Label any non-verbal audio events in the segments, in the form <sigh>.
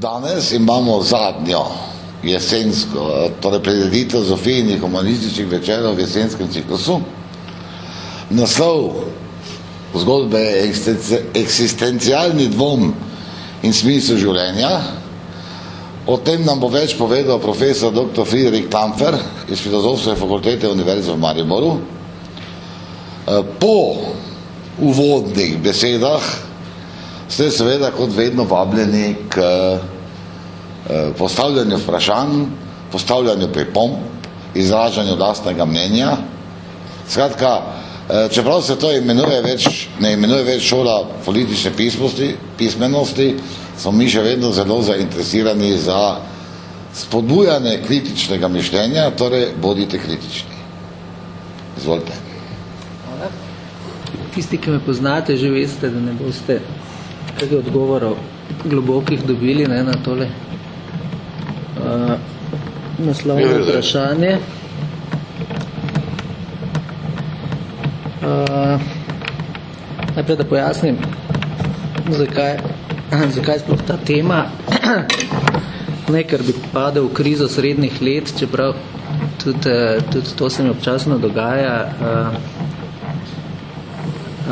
Danes imamo zadnjo jesensko, torej prededitev Zofijnih humanističnih večerov v jesenskem ciklusu. Naslov zgodbe je eksistencialni dvom in smisel življenja. O tem nam bo več povedal profesor dr. Friedrich Tamfer iz Filozofske fakultete Univerze v Mariboru. Po uvodnih besedah ste seveda kot vedno vabljeni k eh, postavljanju vprašanj, postavljanju pripomb, izražanju lastnega mnenja. Skratka, eh, čeprav se to imenuje več, ne imenuje več šola politične pismosti, pismenosti, smo mi še vedno zelo zainteresirani za spodbujanje kritičnega mišljenja, torej bodite kritični. Izvolite. Tisti, ki me poznate, že veste, da ne boste kaj odgovorov globokih dobili ne, na tole uh, naslovno vprašanje. Uh, najprej da pojasnim, zakaj, <clears throat> zakaj sploh ta tema, <clears throat> ne, ker bi padel v krizo srednjih let, čeprav tudi, tudi to se mi občasno dogaja, uh,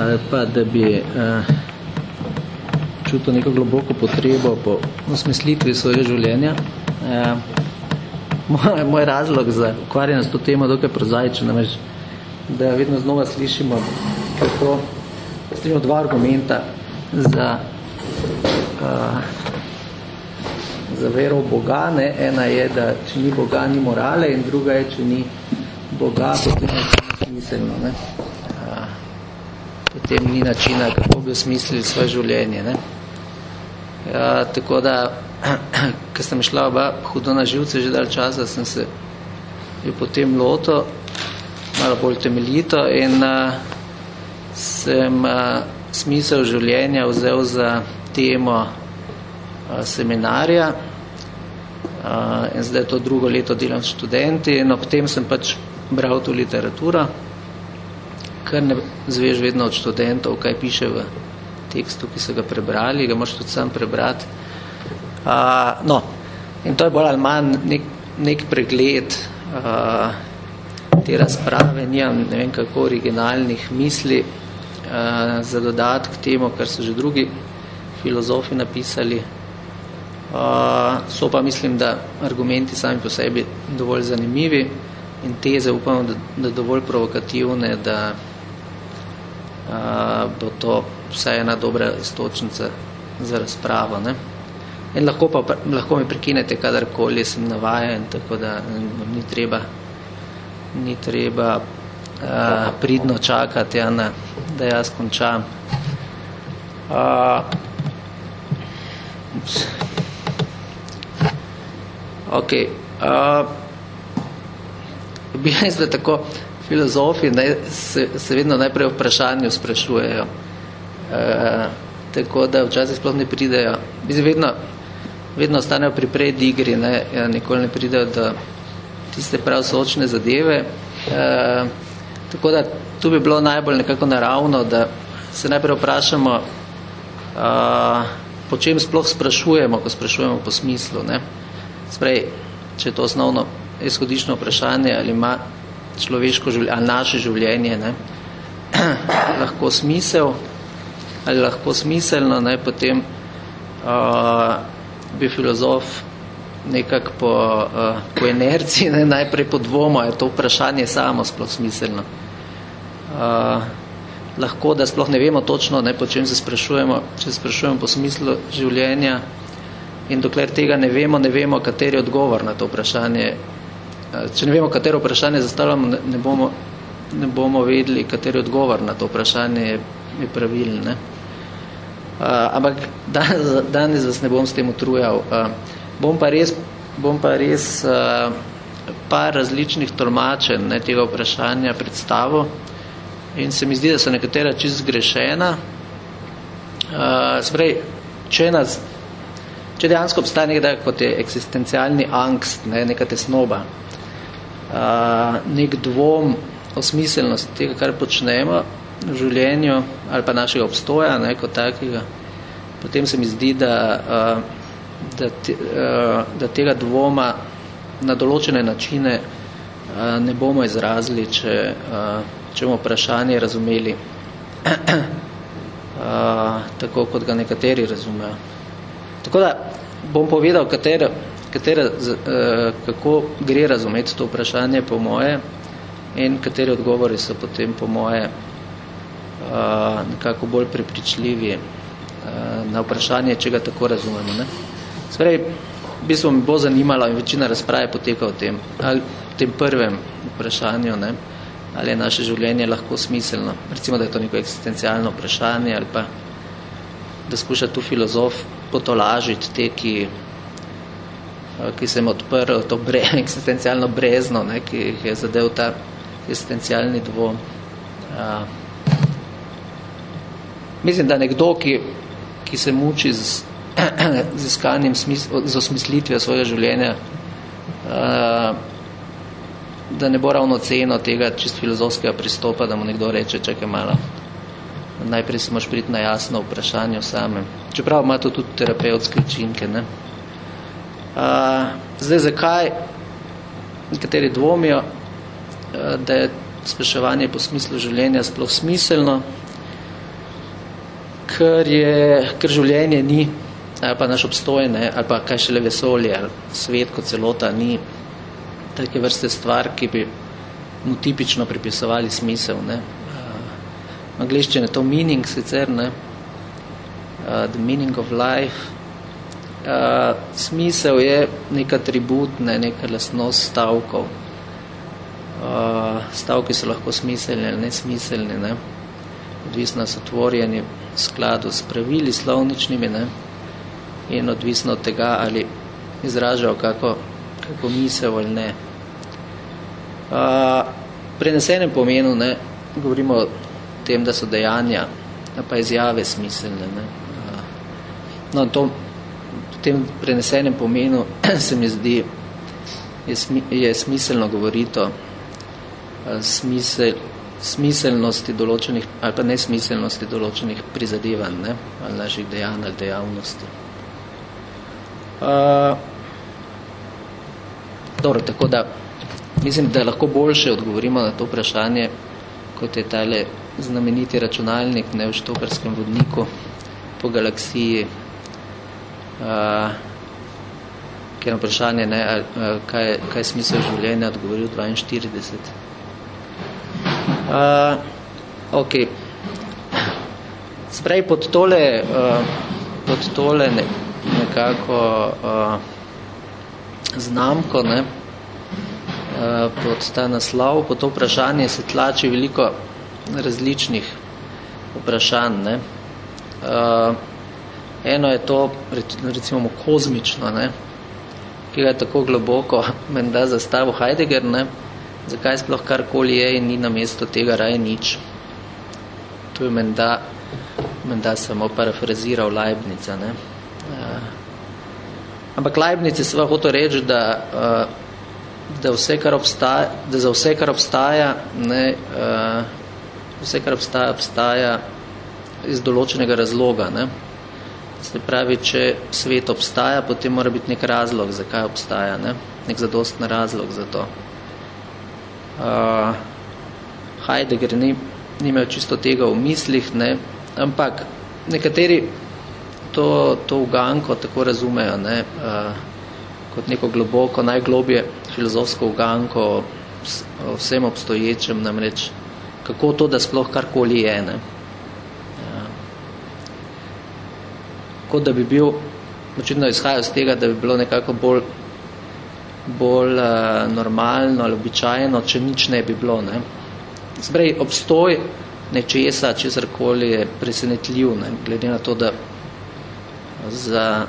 ali pa da bi uh, čutil neko globoko potrebo po osmislitvi svojega življenja. E, moj, moj razlog za ukvarjanje s to temo dokaj prozaičen, namreč, da vedno znova slišimo, kako slišimo dva argumenta za, uh, za vero v Boga. Ne? Ena je, da če ni Boga, ni morale in druga je, če ni Boga, potem je smiselno. Ne? potem ni načina, kako bi osmislili svoje življenje. Ne? Ja, tako da, <clears throat> ko sem šla oba hudo na živce že dalj časa, sem se je potem loto, malo bolj temeljito in uh, sem uh, smisel življenja vzel za temo uh, seminarja uh, in zdaj to drugo leto delam s študenti in ob tem sem pač bral to literaturo, kar ne zveš vedno od študentov, kaj piše v tekstu, ki so ga prebrali, ga moraš tudi sam prebrati. Uh, no, in to je bolj ali manj nek, nek pregled uh, te razprave, nijam ne vem kako originalnih misli uh, za dodat k temu, kar so že drugi filozofi napisali. Uh, so pa mislim, da argumenti sami po sebi dovolj zanimivi in teze upamo, da, da dovolj provokativne, da bo to vse ena dobra istočnica za razpravo. Ne? In lahko, pa, lahko mi prekinete, kadarkoli sem navajen, tako da ni treba, ni treba uh, pridno čakati, ja, na, da jaz končam. Uh, ok. Uh, bi jaz tako filozofi ne, se, se vedno najprej v vprašanju sprašujejo. E, tako da včasih sploh ne pridejo. Mislim, vedno, vedno ostanejo pri predigri, ne, ja, nikoli ne pridejo do tiste prav sočne zadeve. E, tako da tu bi bilo najbolj nekako naravno, da se najprej vprašamo, a, po čem sploh sprašujemo, ko sprašujemo po smislu. Ne. Sprej, če je to osnovno izhodično vprašanje, ali ima človeško življenje, naše življenje, ne, <clears throat> lahko smisel, ali lahko smiselno, ne, potem uh, bi filozof nekako po, uh, po inerciji ne, najprej podvomo, je to vprašanje samo sploh smiselno. Uh, lahko, da sploh ne vemo točno, ne, po čem se sprašujemo, če se sprašujemo po smislu življenja in dokler tega ne vemo, ne vemo, kateri odgovor na to vprašanje če ne vemo, katero vprašanje zastavljamo, ne, bomo, ne bomo vedeli, kateri odgovor na to vprašanje je, je pravilen. Ne? Uh, ampak danes, danes vas ne bom s tem utrujal. Uh, bom pa res, bom pa res uh, par različnih tolmačen ne, tega vprašanja predstavil in se mi zdi, da so nekatera čist zgrešena. Uh, sprej, če nas Če dejansko obstaja nekaj, kot je eksistencialni angst, ne, neka tesnoba, nek dvom o smiselnosti tega, kar počnemo v življenju ali pa našega obstoja, ne, kot takega, potem se mi zdi, da, da, te, da tega dvoma na določene načine ne bomo izrazili, če, če bomo vprašanje razumeli <clears throat> tako, kot ga nekateri razumejo. Tako da bom povedal, katere, katere, uh, kako gre razumeti to vprašanje po moje in kateri odgovori so potem po moje uh, nekako bolj prepričljivi uh, na vprašanje, če ga tako razumemo. Ne? Sprej, v bistvu mi bo zanimalo in večina razprave poteka o tem, ali v tem prvem vprašanju, ne, ali je naše življenje lahko smiselno. Recimo, da je to neko eksistencialno vprašanje ali pa da skuša tu filozof potolažiti te, ki, ki se jim odprl to bre, <laughs> eksistencialno brezno, ne, ki je zadev ta eksistencialni dvom. A, mislim, da nekdo, ki, ki se muči z <clears throat> z iskanjem, z osmislitvijo svojega življenja, uh, da ne bo ravno ceno tega čist filozofskega pristopa, da mu nekdo reče, čakaj malo, najprej se moš priti na jasno vprašanje o samem. Čeprav ima to tudi terapevtske učinke. Ne? Zdaj, zakaj nekateri dvomijo, da je spraševanje po smislu življenja sploh smiselno, ker, je, ker življenje ni ali pa naš obstoj, ne, ali pa kaj šele vesolje, ali svet kot celota ni take vrste stvar, ki bi mu tipično pripisovali smisel. Ne. Uh, angliščine to meaning sicer, ne, uh, the meaning of life. Uh, smisel je nek atribut, ne, neka lastnost stavkov. Uh, stavki so lahko smiselni ali nesmiselni, ne. odvisno so tvorjeni v skladu s pravili slovničnimi, ne in odvisno od tega, ali izražajo kako, kako misel ali ne. Uh, prenesenem pomenu ne, govorimo o tem, da so dejanja, pa izjave smiselne. Ne. Uh, no, to, v tem prenesenem pomenu <clears throat> se mi zdi, je, smi, je smiselno govoriti o uh, smisel, smiselnosti določenih, ali pa nesmiselnosti določenih prizadevanj, ne, ali naših dejanj ali dejavnosti. Uh, dobro, tako da mislim, da lahko boljše odgovorimo na to vprašanje, kot je tale znameniti računalnik ne, v štoperskem vodniku po galaksiji, uh, kjer na vprašanje, ne, uh, kaj, kaj je smisel življenja, odgovoril 42. Uh, ok. Sprej pod tole, uh, pod tole ne, nekako uh, znamko, ne, uh, pod ta naslov, pod to vprašanje se tlači veliko različnih vprašanj. Ne. Uh, eno je to, recimo, kozmično, ne, ki ga je tako globoko <laughs> menda zastavil Heidegger, ne, zakaj sploh karkoli je in ni na mesto tega raje nič. To je menda, menda samo parafraziral Leibnica, ne. Ampak Leibniz je sva hotel reči, da, uh, da, vse, kar obstaja, da za vse, kar obstaja, ne, uh, vse, kar obstaja, obstaja iz določenega razloga. Ne. Se pravi, če svet obstaja, potem mora biti nek razlog, zakaj obstaja, ne. nek zadostni razlog za to. Uh, Heidegger ni, ni imel čisto tega v mislih, ne, ampak nekateri to, to uganko tako razumejo, ne, uh, kot neko globoko, najglobje filozofsko uganko vsem obstoječem, namreč kako to, da sploh karkoli je. Ne. Kot da bi bil, očitno izhajajo z tega, da bi bilo nekako bolj, bolj uh, normalno ali običajno, če nič ne bi bilo. Ne. Zbrej, obstoj nečesa, česarkoli je presenetljiv, ne, glede na to, da za,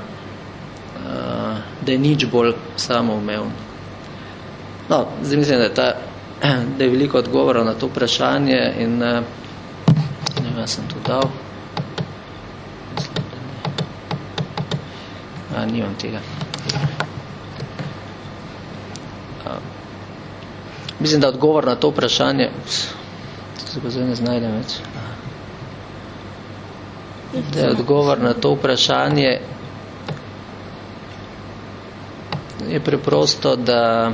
uh, da je nič bolj samoumevno. No, zdaj mislim, da je, ta, <clears throat> da je veliko odgovorov na to vprašanje in uh, ne vem, sem to dal. Ne. A, nimam tega. A, mislim, da odgovor na to vprašanje se pa zdaj ne znajdem več. Da je odgovor na to vprašanje je preprosto, da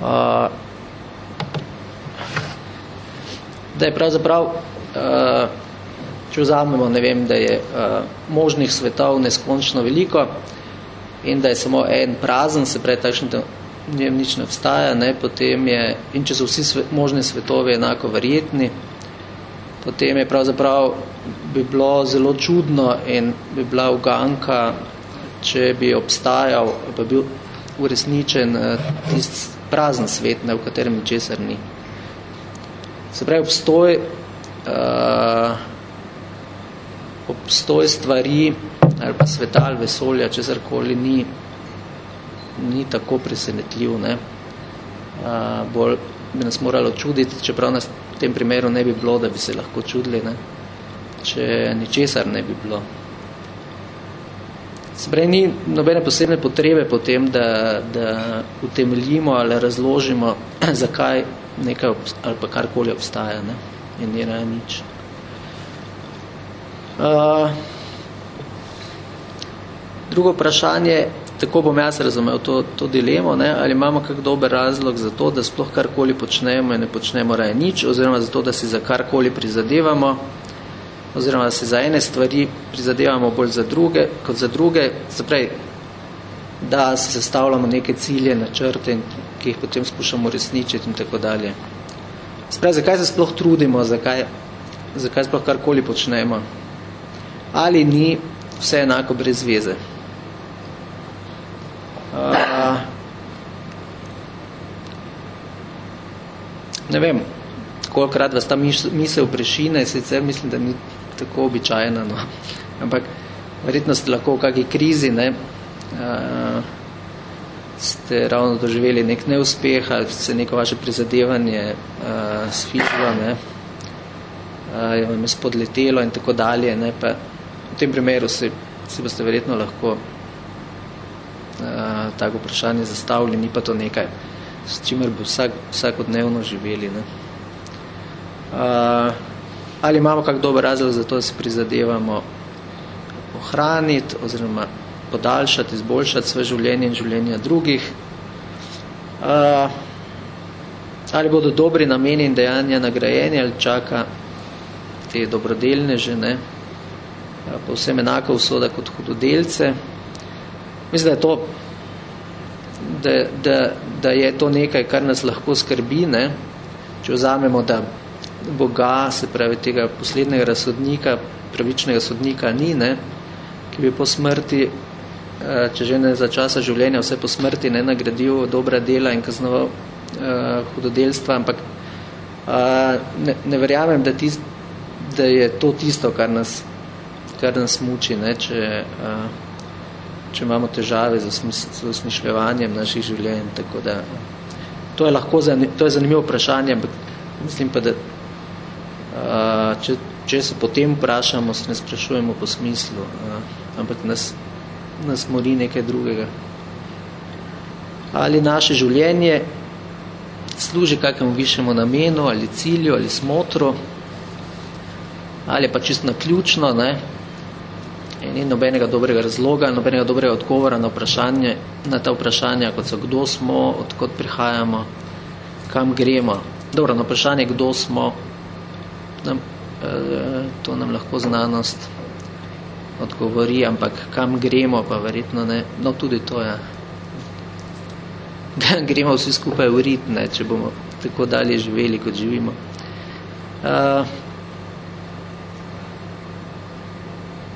uh, da je pravzaprav, uh, če vzamemo, ne vem, da je uh, možnih svetov neskončno veliko in da je samo en prazen, se pravi takšen, da njem nič ne obstaja, ne, potem je, in če so vsi svet, možni svetovi enako verjetni, potem je pravzaprav bi bilo zelo čudno in bi bila uganka, če bi obstajal, pa bil uresničen tist prazen svet, ne, v katerem česar ni. Se pravi, obstoj, uh, obstoj stvari ali pa sveta ali vesolja, česarkoli ni, ni tako presenetljiv. Ne? Uh, bolj bi nas moralo čuditi, čeprav nas v tem primeru ne bi bilo, da bi se lahko čudili, ne? če ničesar ne bi bilo. Pravi, ni nobene posebne potrebe potem, da, da utemeljimo ali razložimo, <clears throat> zakaj nekaj ali pa karkoli obstaja ne? in ni nič. Uh, drugo vprašanje, tako bom jaz razumel to, to dilemo, ne? ali imamo kak dober razlog za to, da sploh karkoli počnemo in ne počnemo raje nič, oziroma za to, da si za karkoli prizadevamo, oziroma da se za ene stvari prizadevamo bolj za druge, kot za druge, zapravi, da se sestavljamo neke cilje, načrte, ki jih potem skušamo resničiti in tako dalje. Spravi, zakaj se sploh trudimo, zakaj, zakaj sploh karkoli počnemo? Ali ni vse enako brez veze? Uh, ne vem, kolikrat vas ta misel prešine, sicer mislim, da ni tako običajna, no. ampak verjetno ste lahko v kakej krizi, ne, uh, ste ravno doživeli nek neuspeh ali se neko vaše prizadevanje uh, sfižilo, ne, uh, je vam je spodletelo in tako dalje, ne, pa tem primeru si, si boste verjetno lahko uh, tako vprašanje zastavili, ni pa to nekaj, s čimer bi vsak, vsakodnevno živeli, ne. Uh, ali imamo kak dober razlog za to, da se prizadevamo ohraniti oziroma podaljšati, izboljšati svoje življenje in življenja drugih. Uh, ali bodo dobri nameni in dejanja nagrajeni ali čaka te dobrodelne žene, pa vsem enaka usoda kot hudodelce. Mislim, da je to da, da, da je to nekaj, kar nas lahko skrbi, ne? če vzamemo, da Boga, se pravi tega poslednjega razsodnika, pravičnega sodnika ni, ne, ki bi po smrti, eh, če že ne za časa življenja, vse po smrti ne nagradil dobra dela in kaznoval uh, hudodelstva, ampak uh, ne, ne verjamem, da, tist, da je to tisto, kar nas, kar nas muči, ne, če, uh, če imamo težave z, osmišljevanjem naših življenj. Tako da, to je lahko zanim, to je zanimivo vprašanje, ampak mislim pa, da če, če se potem vprašamo, se ne sprašujemo po smislu, ampak nas, nas mori nekaj drugega. Ali naše življenje služi kakemu višjemu namenu, ali cilju, ali smotru, ali pa čisto naključno, ne? In ni nobenega dobrega razloga, nobenega dobrega odgovora na vprašanje, na ta vprašanja, kot so kdo smo, odkot prihajamo, kam gremo. Dobro, na vprašanje, kdo smo, nam, eh, to nam lahko znanost odgovori, ampak kam gremo, pa verjetno ne. No, tudi to je. Da gremo vsi skupaj v rit, ne, če bomo tako dalje živeli, kot živimo. Uh,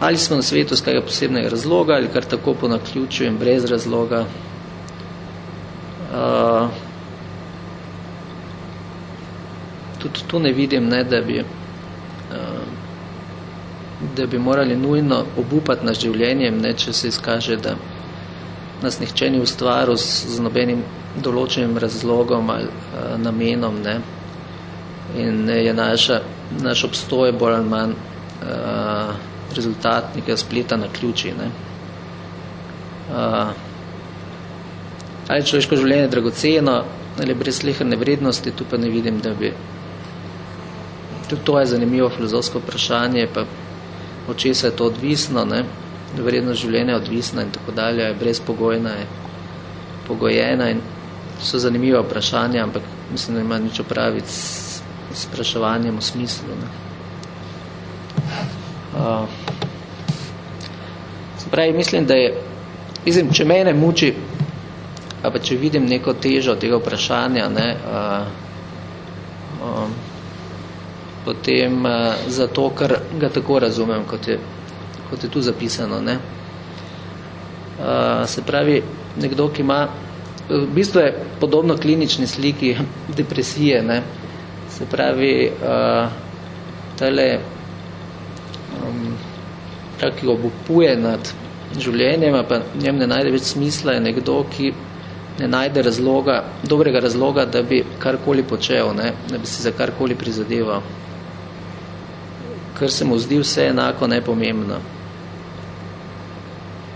ali smo na svetu z kakega posebnega razloga, ali kar tako po naključju in brez razloga. Uh, tudi tu ne vidim, ne, da bi uh, da bi morali nujno obupati na življenjem, ne, če se izkaže, da nas nihče ni ustvaril z, z nobenim določenim razlogom ali uh, namenom, ne, in je naša, naš obstoj bolj ali manj uh, rezultat nekaj spleta na ključi, ne. Uh, ali človeško življenje je dragoceno, ali brez sleherne vrednosti, tu pa ne vidim, da bi tudi to je zanimivo filozofsko vprašanje, pa od česa je to odvisno. Ne? vrednost življenja odvisna in tako dalje, je brezpogojna, je pogojena in so zanimive vprašanja, ampak mislim, da ima nič opraviti s spraševanjem v smislu. Ne. Uh, pravi, mislim, da je, mislim, če mene muči, pa če vidim neko težo tega vprašanja, ne, uh, um, potem uh, zato, ker ga tako razumem, kot je, kot je tu zapisano. Ne. Uh, se pravi, nekdo, ki ima, v bistvu je podobno klinični sliki <laughs> depresije, ne. se pravi, uh, tale, um, ki ga obupuje nad življenjem, pa njem ne najde več smisla, je nekdo, ki ne najde razloga, dobrega razloga, da bi karkoli počel, ne, da bi si za karkoli prizadeval. Ker se mu zdi vse enako nepomembno.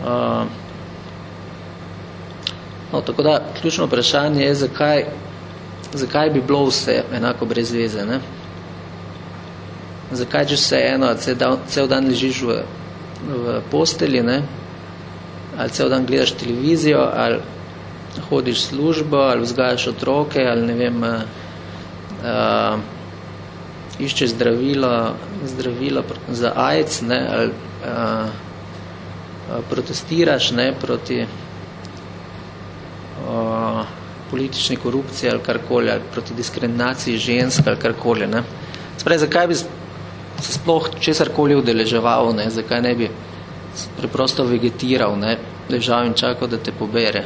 Uh, no, tako da, ključno vprašanje je, zakaj, zakaj bi bilo vse enako brez veze, ne? Zakaj, če vse eno, cel dan ležiš v, v posteli, ne? Ali cel dan gledaš televizijo, ali hodiš službo, ali vzgajaš otroke, ali ne vem, uh, uh, iščeš zdravilo, zdravilo za AIDS, ne, ali uh, protestiraš ne, proti uh, politični korupciji ali karkoli, ali proti diskriminaciji žensk ali karkoli. Ne. Sprej, zakaj bi se sploh česarkoli udeleževal, ne, zakaj ne bi preprosto vegetiral, ne, ležal in čakal, da te pobere.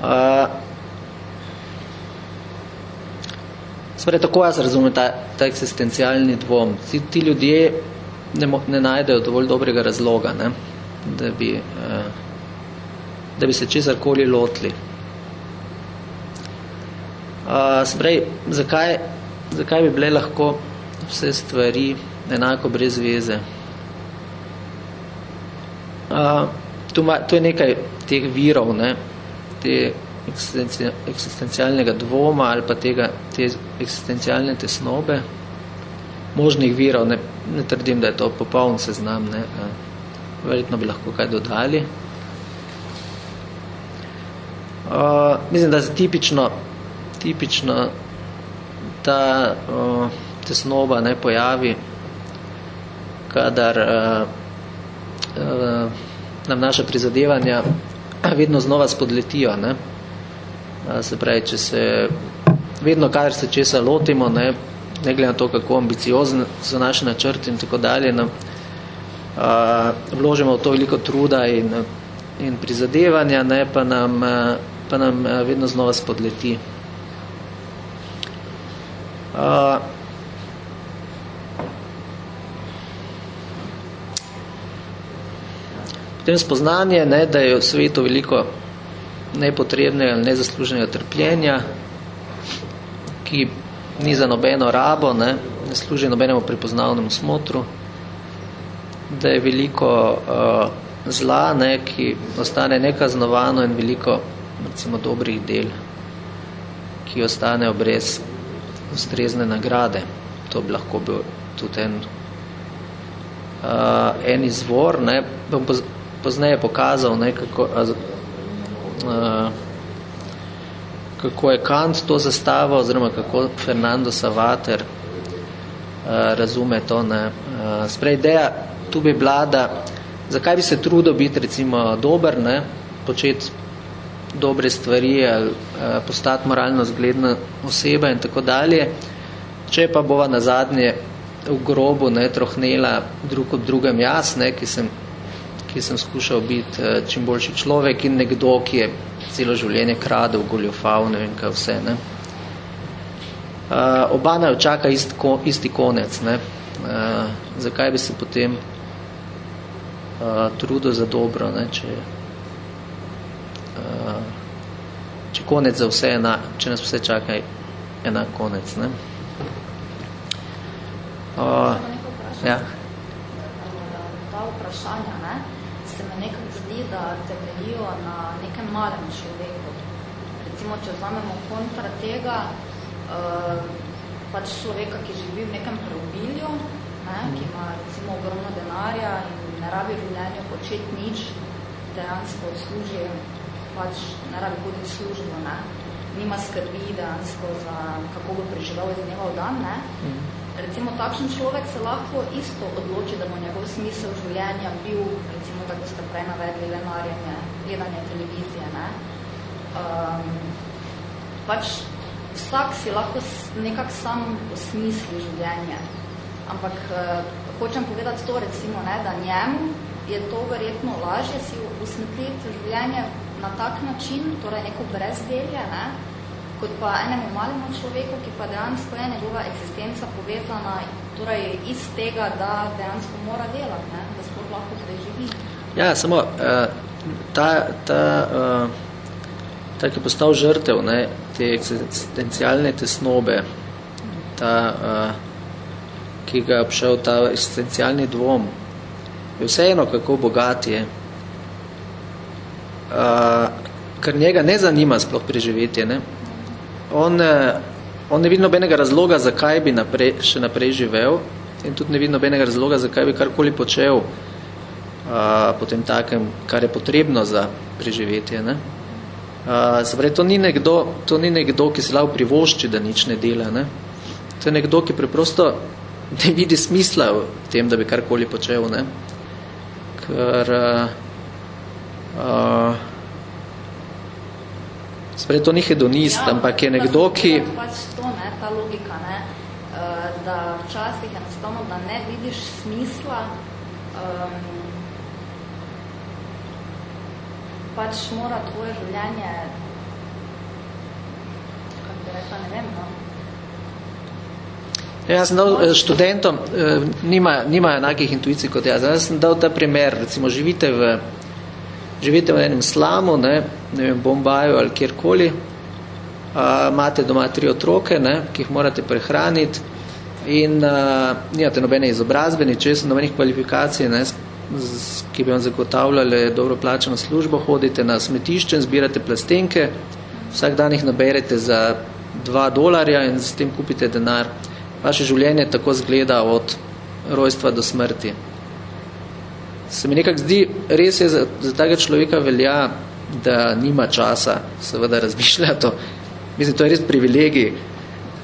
Uh, Sprej, tako jaz razumem ta, ta eksistencialni dvom. Ti, ti ljudje ne, ne najdejo dovolj dobrega razloga, ne, da, bi, uh, da bi se česarkoli lotili. Uh, sprej, zakaj, zakaj bi bile lahko vse stvari enako brez veze. Uh, tu, ma, tu je nekaj teh virov, ne, te eksistencialnega dvoma ali pa tega, te eksistencialne tesnobe, možnih virov, ne, ne trdim, da je to popoln seznam, ne, uh, verjetno bi lahko kaj dodali. Uh, mislim, da se tipično, tipično ta uh, tesnoba ne pojavi kadar uh, uh, nam naše prizadevanja vedno znova spodletijo. Ne? Se pravi, če se vedno, kadar se česa lotimo, ne, ne glede na to, kako ambiciozni so naše načrti in tako dalje, ne, uh, vložimo v to veliko truda in, in prizadevanja, ne, pa nam, pa nam vedno znova spodleti. Uh, Potem spoznanje, ne, da je v svetu veliko nepotrebnega ali nezasluženega trpljenja, ki ni za nobeno rabo, ne, ne služi nobenemu prepoznavnemu smotru, da je veliko uh, zla, ne, ki ostane nekaznovano in veliko recimo dobrih del, ki ostanejo brez ustrezne nagrade. To bi lahko bil tudi en, uh, en izvor. Ne. Bom pozneje pokazal, ne, kako, a, kako je Kant to zastavil, oziroma kako Fernando Savater a, razume to. Ne. A, sprej, ideja tu bi bila, da zakaj bi se trudil biti recimo dober, ne, početi dobre stvari ali a, postati moralno zgledna oseba in tako dalje, če pa bova na zadnje v grobu ne, trohnela drug ob drugem jaz, ne, ki sem ki sem skušal biti uh, čim boljši človek in nekdo, ki je celo življenje kradel, goljofal, ne vem kaj vse. Ne. Uh, oba naj čaka ist, ko, isti konec. Ne. Uh, zakaj bi se potem uh, trudil za dobro, ne, če, uh, če konec za vse ena, če nas vse čaka enak konec. Ne. Uh, ja. Ta vprašanja, ne? se me nekak zdi, da temeljijo na nekem malem človeku. Recimo, če vzamemo kontra tega, uh, pač človeka, ki živi v nekem preobilju, ne, ki ima recimo ogromno denarja in ne rabi v življenju početi nič, dejansko služi, pač ne rabi hoditi službo, ne, nima skrbi dejansko za kako bo preživel iz dneva v dan, ne. Recimo takšen človek se lahko isto odloči, da bo njegov smisel življenja bil, recimo tako ste prej navedli, lenarjenje, gledanje televizije, ne. Um, pač vsak si lahko nekak sam osmisli življenje. Ampak uh, hočem povedati to recimo, ne, da njemu je to verjetno lažje si usmisliti življenje na tak način, torej neko brezdelje, ne, kot pa enemu malemu človeku, ki pa dejansko je njegova eksistenca povezana torej iz tega, da dejansko mora delati, ne, da sploh lahko preživi. Ja, samo uh, ta, ta uh, tak je postal žrtev ne, te eksistencialne tesnobe, ta, uh, ki ga je obšel ta eksistencialni dvom. Je vseeno, kako bogat je, uh, ker njega ne zanima sploh preživetje. Ne. On, uh, on ne vidi nobenega razloga, zakaj bi naprej, še naprej živel in tudi ne vidi nobenega razloga, zakaj bi karkoli počel uh, potem takem, kar je potrebno za preživetje. Ne. Uh, Zavraj, to ni, nekdo, to ni nekdo, ki se lahko privošči, da nič ne dela. Ne? To je nekdo, ki preprosto ne vidi smisla v tem, da bi karkoli počel. Ne? Ker uh, uh, Zavraj, to ni hedonist, ja, ampak je nekdo, ki... Pač to, ne, ta logika, ne, uh, da včasih enostavno, da ne vidiš smisla um, pač mora tvoje življenje, kako bi rekla, ne vem, no. Ja, jaz sem dal eh, študentom, eh, nima, nima enakih intuicij kot jaz. Jaz sem dal ta primer, recimo živite v, živite v enem slamu, ne, ne vem, Bombaju ali kjerkoli, a, imate doma tri otroke, ne, ki jih morate prehraniti in a, nimate nobene izobrazbe, ničesno, nobenih kvalifikacij, ne, ki bi vam zagotavljali dobro plačeno službo, hodite na smetišče in zbirate plastenke, vsak dan jih naberete za 2 dolarja in s tem kupite denar. Vaše življenje tako zgleda od rojstva do smrti. Se mi nekako zdi, res je za, za tega človeka velja, da nima časa seveda razmišljati. Mislim, to je res privilegij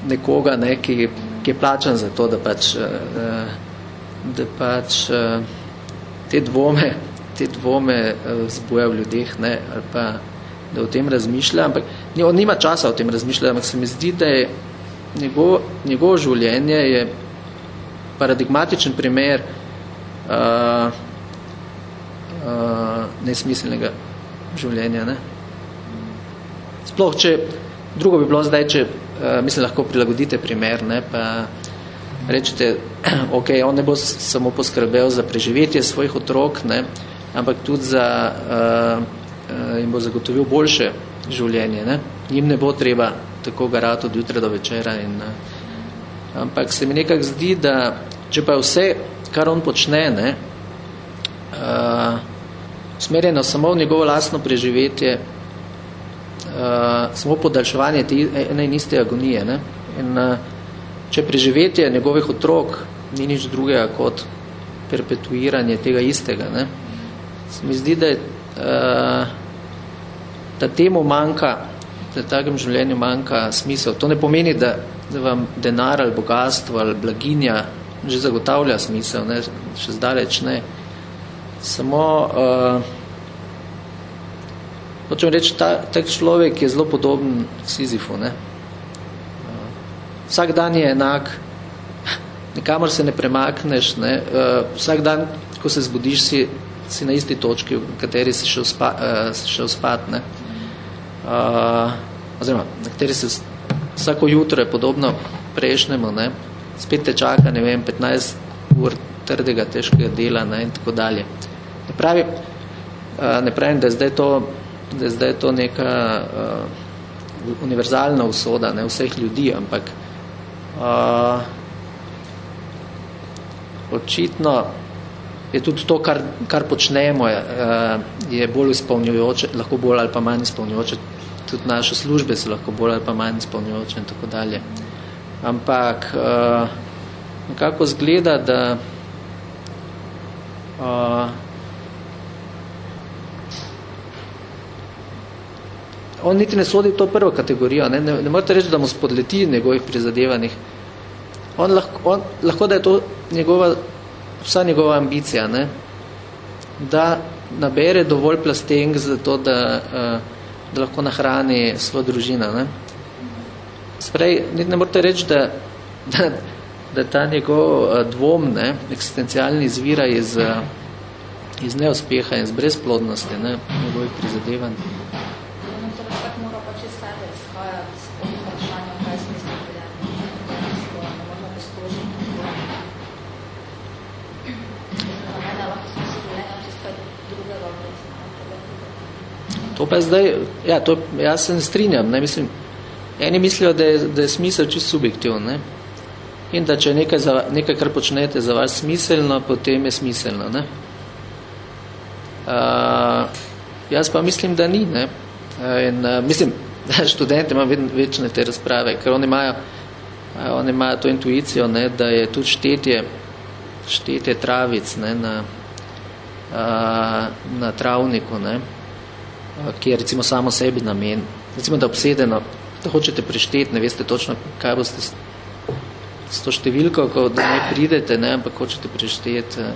nekoga, ne, ki, ki je plačan za to, da pač, eh, da pač eh, te dvome, te dvome zbuja v ljudeh, ne, ali pa da o tem razmišlja, ampak on nima časa o tem razmišljati, ampak se mi zdi, da je njegovo, njegovo življenje je paradigmatičen primer uh, uh, nesmiselnega življenja. Ne. Sploh, če drugo bi bilo zdaj, če uh, mislim, lahko prilagodite primer, ne, pa rečete, <clears throat> ok, on ne bo samo poskrbel za preživetje svojih otrok, ne, ampak tudi za, uh, uh, jim bo zagotovil boljše življenje. Ne. Njim ne bo treba tako garati od jutra do večera. In, uh, ampak se mi nekako zdi, da če pa vse, kar on počne, ne, uh, smerjeno samo v njegovo lastno preživetje, uh, samo podaljševanje te ene in iste agonije. Ne, in, uh, če preživetje njegovih otrok ni nič drugega kot perpetuiranje tega istega. Ne? Se mi zdi, da, je, uh, da temu manjka, da takem življenju manjka smisel. To ne pomeni, da, da vam denar ali bogatstvo ali blaginja že zagotavlja smisel, ne? še zdaleč ne. Samo, uh, hočem reči, ta, tak človek je zelo podoben Sizifu, ne? vsak dan je enak, nikamor se ne premakneš, ne? Uh, vsak dan, ko se zbudiš, si, si na isti točki, v kateri si šel, spa, uh, si šel spat. Ne? Uh, oziroma, na kateri se vsako jutro je podobno prejšnjemu, ne? spet te čaka, ne vem, 15 ur trdega, težkega dela ne? in tako dalje. Ne, pravi, uh, ne pravim, da je zdaj to, da je zdaj to neka uh, univerzalna usoda ne? vseh ljudi, ampak Uh, očitno je tudi to, kar, kar počnemo, je, uh, je bolj izpolnjujoče, lahko bolj ali pa manj izpolnjujoče. Tudi naše službe so lahko bolj ali pa manj izpolnjujoče in tako dalje. Ampak uh, nekako zgleda, da on niti ne sodi v to prvo kategorijo, ne, ne, ne morate reči, da mu spodleti njegovih prizadevanjih. On lahko, on, lahko da je to njegova, vsa njegova ambicija, ne, da nabere dovolj plastenk za to, da, uh, da lahko nahrani svojo družino. Ne. Sprej, ne morate reči, da, da, da ta njegov uh, dvom, ne, eksistencialni izvira iz, uh, iz neuspeha in iz brezplodnosti, ne, njegovih prizadevanj. To pa zdaj, ja, to, jaz se strinjam, ne, mislim, eni mislijo, da je, da je smisel čisto subjektivno, ne, in da če nekaj, za, nekaj, kar počnete za vas smiselno, potem je smiselno, ne. Uh, jaz pa mislim, da ni, ne, in uh, mislim, <laughs> da študenti imajo večne te razprave, ker oni imajo, oni imajo to intuicijo, ne, da je tudi štetje, štetje travic, ne, na, uh, na travniku, ne, ki je recimo samo sebi namen. Recimo, da obsedeno, da hočete prešteti, ne veste točno, kaj boste s, to številko, ko da ne pridete, ne, ampak hočete prešteti.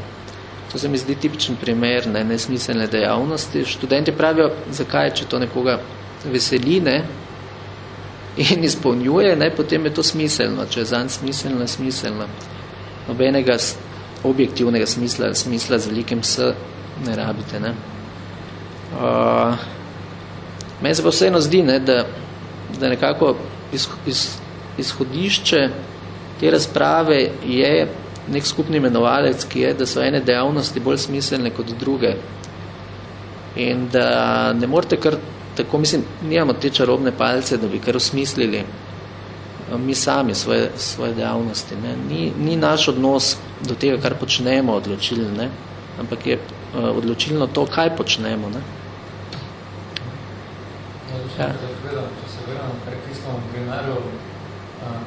To se mi zdi tipičen primer ne, nesmiselne dejavnosti. Študenti pravijo, zakaj, če to nekoga veseli ne, in izpolnjuje, ne, potem je to smiselno. Če je zanj smiselno, smiselno. Nobenega objektivnega smisla, smisla z velikim S ne rabite. Ne. Uh, meni se pa vseeno zdi, ne, da, da nekako iz, iz, izhodišče te razprave je nek skupni imenovalec, ki je, da so ene dejavnosti bolj smiselne kot druge. In da ne morete kar tako, mislim, nijamo te čarobne palce, da bi kar usmislili mi sami svoje, svoje dejavnosti. Ne. Ni, ni naš odnos do tega, kar počnemo, odločilno, ampak je uh, odločilno to, kaj počnemo. Ne. Ja. Če se gledamo pri tistom primeru um,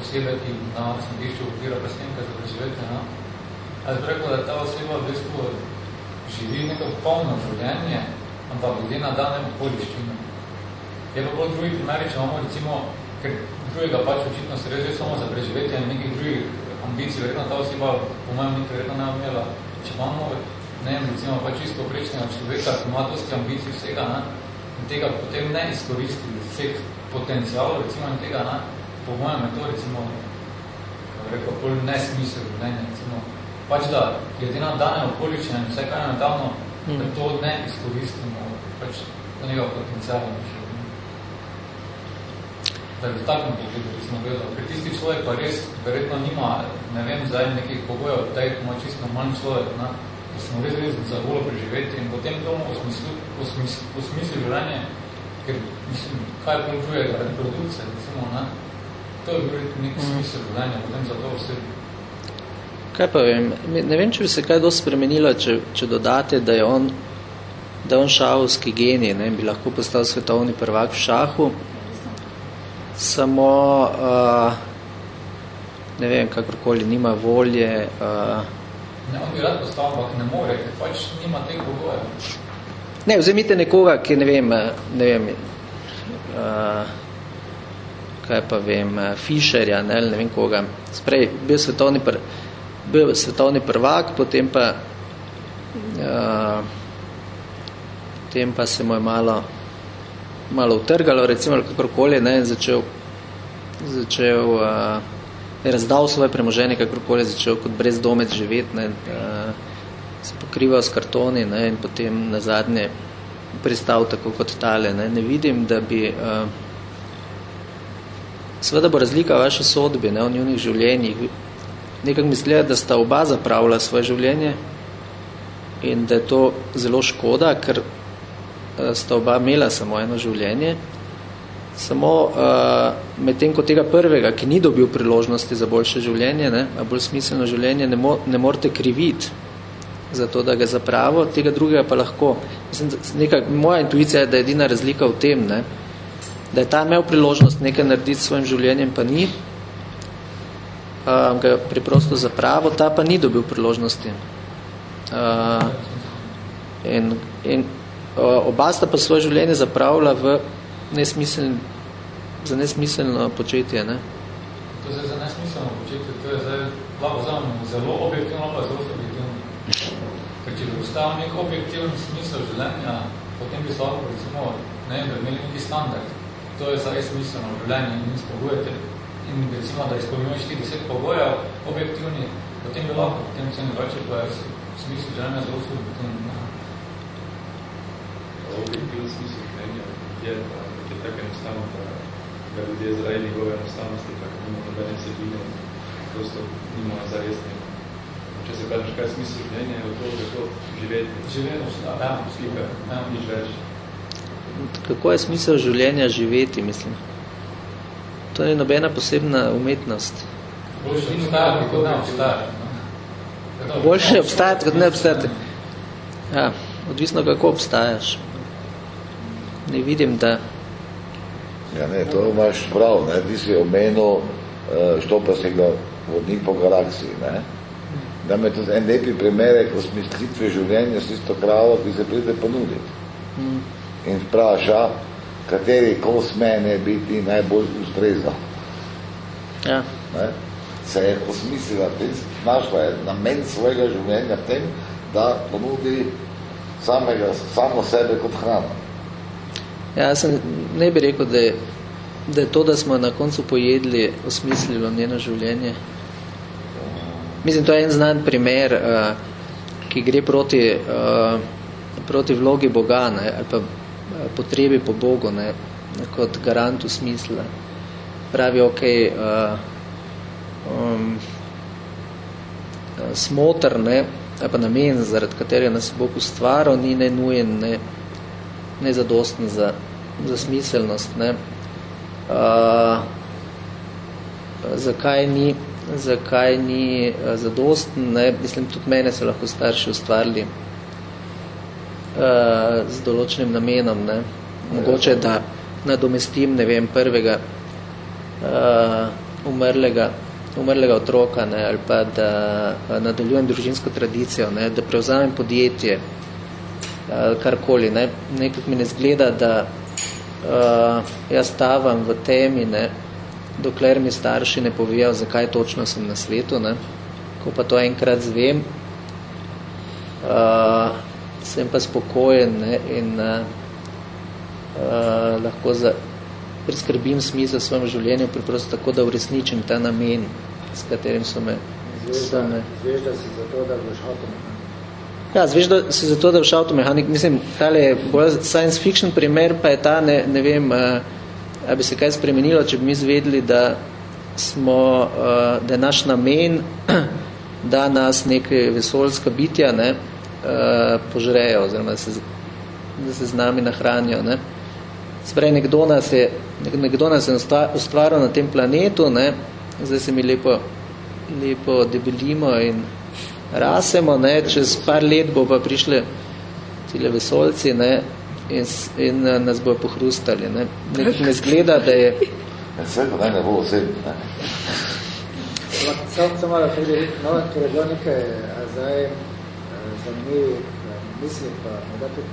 osebe, ki na sodišču odbira presnemka za preživetje, no? jaz bi rekel, da ta oseba v bistvu živi neko polno življenje, ampak glede na dane okoliščine. Je pa bolj drugi primeri, če imamo recimo, ker drugega pač očitno se reže samo za preživetje in nekih drugih ambicij, verjetno ta oseba po mojem nekaj verjetno ne omela. Če imamo, ne vem, recimo pač čisto prečnega človeka, ki ima dosti ambicij vsega, ne? In tega potem ne izkoristili vseh potencijalov, recimo in tega, ne, po mojem je to recimo, rekel, bolj nesmisel, ne, recimo, pač da, glede na dane okoličine in vse kaj nedavno, mm. da to ne izkoristimo, pač do njega potencijala. Da bi v takem pogledu, recimo, gledal, ker tisti človek pa res verjetno nima, ne vem, zdaj nekih pogojev, da je čisto manj človek, ne, da smo res res za bolj preživeti in potem to osmisli življenje, ker mislim, kaj ponučuje reprodukcija, recimo, ne? to je bil nek mm. smisel življenja, potem za to vse. Kaj pa vem, ne vem, če bi se kaj dosti spremenilo, če, če dodate, da je on, da je on šahovski genij, ne, bi lahko postal svetovni prvak v šahu, samo, uh, ne vem, kakorkoli, nima volje, uh, Ne, on bi rad postal, ampak ne more, ker pač nima teh pogojev. Ne, vzemite nekoga, ki ne vem, ne vem, uh, kaj pa vem, Fischerja, ne, ne vem koga, sprej, bil svetovni, pr, bil svetovni prvak, potem pa uh, potem pa se mu je malo malo utrgalo, recimo, kakorkoli, ne, in začel začel uh, razdal svoje premoženje, kakorkoli začel kot brezdomec živeti, ne, uh, se pokrival s kartoni ne, in potem na zadnje pristal tako kot tale. Ne, ne vidim, da bi... Uh, Seveda bo razlika v vaši sodbi, ne, v njunih življenjih. Nekak mislijo, da sta oba zapravila svoje življenje in da je to zelo škoda, ker sta oba imela samo eno življenje samo uh, med tem, ko tega prvega, ki ni dobil priložnosti za boljše življenje, ne, a bolj smiselno življenje, ne, mo, ne morate kriviti za to, da ga zapravo, tega drugega pa lahko. Mislim, neka, moja intuicija je, da je edina razlika v tem, ne, da je ta imel priložnost nekaj narediti s svojim življenjem, pa ni. uh, ga preprosto zapravo, ta pa ni dobil priložnosti. Uh, in, in uh, oba sta pa svoje življenje zapravila v nesmiseln, za nesmiselno početje. Ne? To je za nesmiselno početje, to je zdaj, lahko vzamemo zelo objektivno, pa zelo subjektivno. Ker če bi ostal nek objektivni smisel življenja, potem bi se lahko, recimo, ne vem, imeli neki standard. To je za res smiselno življenje in izpogujete. In recimo, da izpolnjuješ 40 pogojev objektivni, potem bi lahko, potem se ne vrače, pa je smisel življenja zelo subjektivno. Objektivni smisel življenja je, je tako enostavno, da ga ljudje zaradi njegove enostavnosti, tako nima nobene sebine, prosto nima zaresne. Če se kažeš, kaj je smisel življenja, je to, da to živeti. Živeti, ja, slika, ja, nič več. Kako je smisel življenja živeti, mislim? To ni nobena posebna umetnost. Boljše obstajati, kot ne obstajati. Boljše obstajati, kot ne obstajati. Ja, odvisno kako obstajaš. Ne vidim, da... Ja, ne, to imaš prav, ne, ti si omenil što pa se ga vodnik po galaksiji, ne. Da me tudi en lepi primerek o smislitvi življenja s tisto kravo, ki se pride ponuditi. Mm. In vpraša, kateri kos mene bi ti najbolj ustrezal. Ja. Ne? Se je osmislila, našla je namen svojega življenja v tem, da ponudi samega, samo sebe kot hrano. Ja, sem ne bi rekel, da je, da je to, da smo na koncu pojedli, osmislilo njeno življenje. Mislim, to je en znan primer, uh, ki gre proti, uh, proti vlogi Boga, ne, ali pa uh, potrebi po Bogu, ne, kot garantu smisla. Pravi, ok, uh, um, smotr, ne, ali pa namen, zaradi katerega nas Bog ustvaril, ni ne nujen, ne, nezadosten za, za smiselnost. Ne. Uh, zakaj ni, zakaj ni uh, zadosten? Ne. Mislim, tudi mene so lahko starši ustvarili uh, z določenim namenom. Ne. Mogoče, da nadomestim, ne vem, prvega uh, umrlega, umrlega otroka, ne, ali pa da uh, nadaljujem družinsko tradicijo, ne, da prevzamem podjetje, karkoli. Ne. Nekak mi ne zgleda, da uh, jaz stavam v temi, ne, dokler mi starši ne povejo, zakaj točno sem na svetu. Ne. Ko pa to enkrat zvem, uh, sem pa spokojen ne, in uh, uh, lahko za, priskrbim smisel svojemu življenju preprosto tako, da uresničim ta namen, s katerim so me... Zveš, da si zato, da boš avtomehanik. Ja, zveš, da si zato, da boš avtomehanik. Mislim, tale bolj science fiction primer, pa je ta, ne, ne vem, uh, bi se kaj spremenilo, če bi mi zvedli, da smo, uh, da je naš namen, <clears throat> da nas neke vesoljska bitja ne, uh, požrejo, oziroma da se, da se z nami nahranijo. Ne. Sprej, nekdo nas je, nekdo nas je ustvaril na tem planetu, ne, zdaj se mi lepo, lepo debelimo in rasemo, ne, čez par let bo pa prišli tile vesolci ne, in, in nas bo pohrustali. Ne. Ne, ne zgleda, da je... Vse, ko naj ne bo osebno. Ne. Samo, da tudi, no, torej bilo nekaj zdaj zanimivih misli, pa morda tudi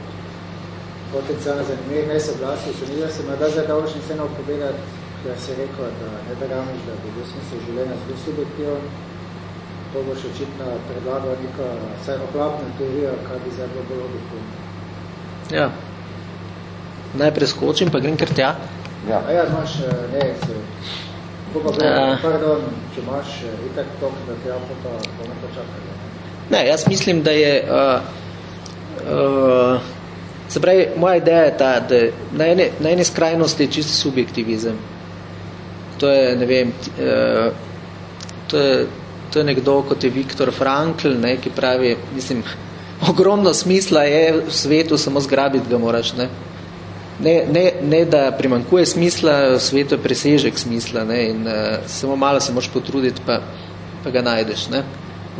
potencijalno zanimivih nesoglasij, še ni, da se morda zdaj dobro še vseeno povedati, ker se je rekel, da ne verjameš, da bi bil smisel življenja zelo subjektiven, to boš očitno predlagal neko vsaj oklapno teorijo, kaj bi zdaj bilo bolj objektivno. Ja. Naj preskočim, pa grem kar tja. Ja. A ja, imaš, ne, se, ko pa gledam, Ja. pardon, če imaš itak tok, da te ja pa pa ne počakaj. Ne, jaz mislim, da je uh, uh, se pravi, moja ideja je ta, da na ene, na ene skrajnosti je čisto subjektivizem. To je, ne vem, t, uh, to je, to je nekdo, kot je Viktor Frankl, ne, ki pravi, mislim, ogromno smisla je v svetu, samo zgrabiti ga moraš, ne. Ne, ne, ne, da primankuje smisla, v svetu je presežek smisla, ne, in uh, samo malo se moraš potruditi, pa, pa ga najdeš, ne.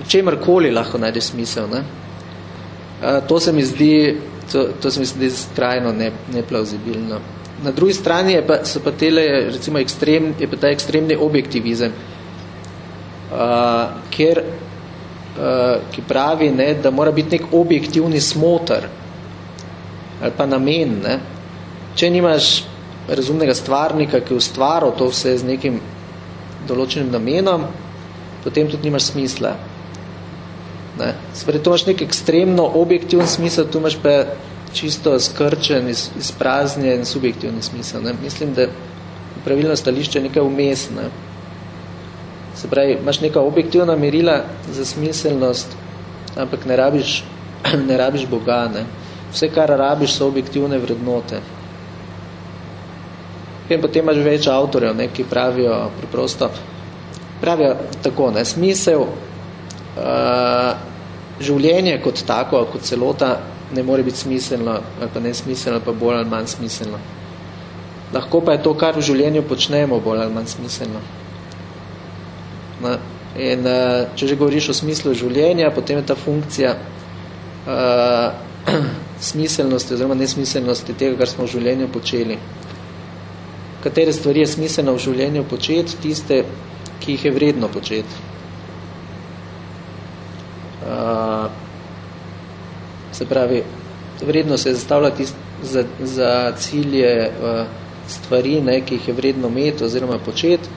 V čemarkoli lahko najdeš smisel, ne. Uh, to se mi zdi, to, to se mi zdi skrajno ne, neplauzibilno. Na drugi strani je pa, so pa tele, recimo, ekstrem, je pa ta ekstremni objektivizem, uh, kjer, uh, ki pravi, ne, da mora biti nek objektivni smotr ali pa namen. Ne. Če nimaš razumnega stvarnika, ki ustvaril to vse z nekim določenim namenom, potem tudi nimaš smisla. Ne. Sprej, to imaš nek ekstremno objektivni smisel, tu imaš pa čisto skrčen, iz, izpraznjen subjektivni smisel. Ne. Mislim, da pravilno stališče nekaj vmes. Ne. Se pravi, imaš neka objektivna merila za smiselnost, ampak ne rabiš, <clears throat> ne rabiš Boga. Ne. Vse, kar rabiš, so objektivne vrednote. In potem imaš več avtorjev, ne, ki pravijo preprosto, pravijo tako, ne, smisel, uh, življenje kot tako, kot celota, ne more biti smiselno, ali pa nesmiselno, pa bolj ali manj smiselno. Lahko pa je to, kar v življenju počnemo, bolj ali manj smiselno. No, in uh, če že govoriš o smislu življenja, potem je ta funkcija uh, <clears throat> smiselnosti oziroma nesmiselnosti tega, kar smo v življenju počeli. Katere stvari je smiselno v življenju početi? Tiste, ki jih je vredno početi. Uh, se pravi, vredno se je zastavljati za, za cilje uh, stvari, ne, ki jih je vredno imeti oziroma početi,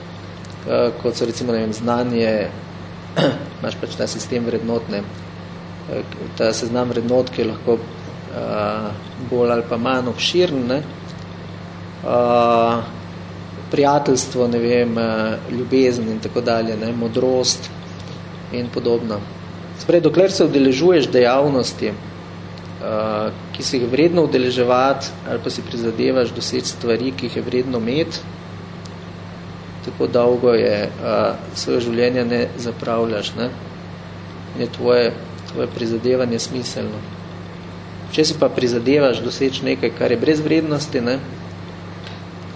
kot so recimo vem, znanje, <clears throat> imaš pač ta sistem vrednotne, uh, ta seznam vrednot, ki je lahko uh, bolj ali pa manj obširn, ne, prijateljstvo, ne vem, ljubezen in tako dalje, ne, modrost in podobno. Sprej, dokler se udeležuješ dejavnosti, ki se jih vredno udeleževati ali pa si prizadevaš doseči stvari, ki jih je vredno imeti, tako dolgo je uh, svoje življenje ne zapravljaš, ne? je tvoje, tvoje prizadevanje smiselno. Če si pa prizadevaš doseči nekaj, kar je brez vrednosti, ne?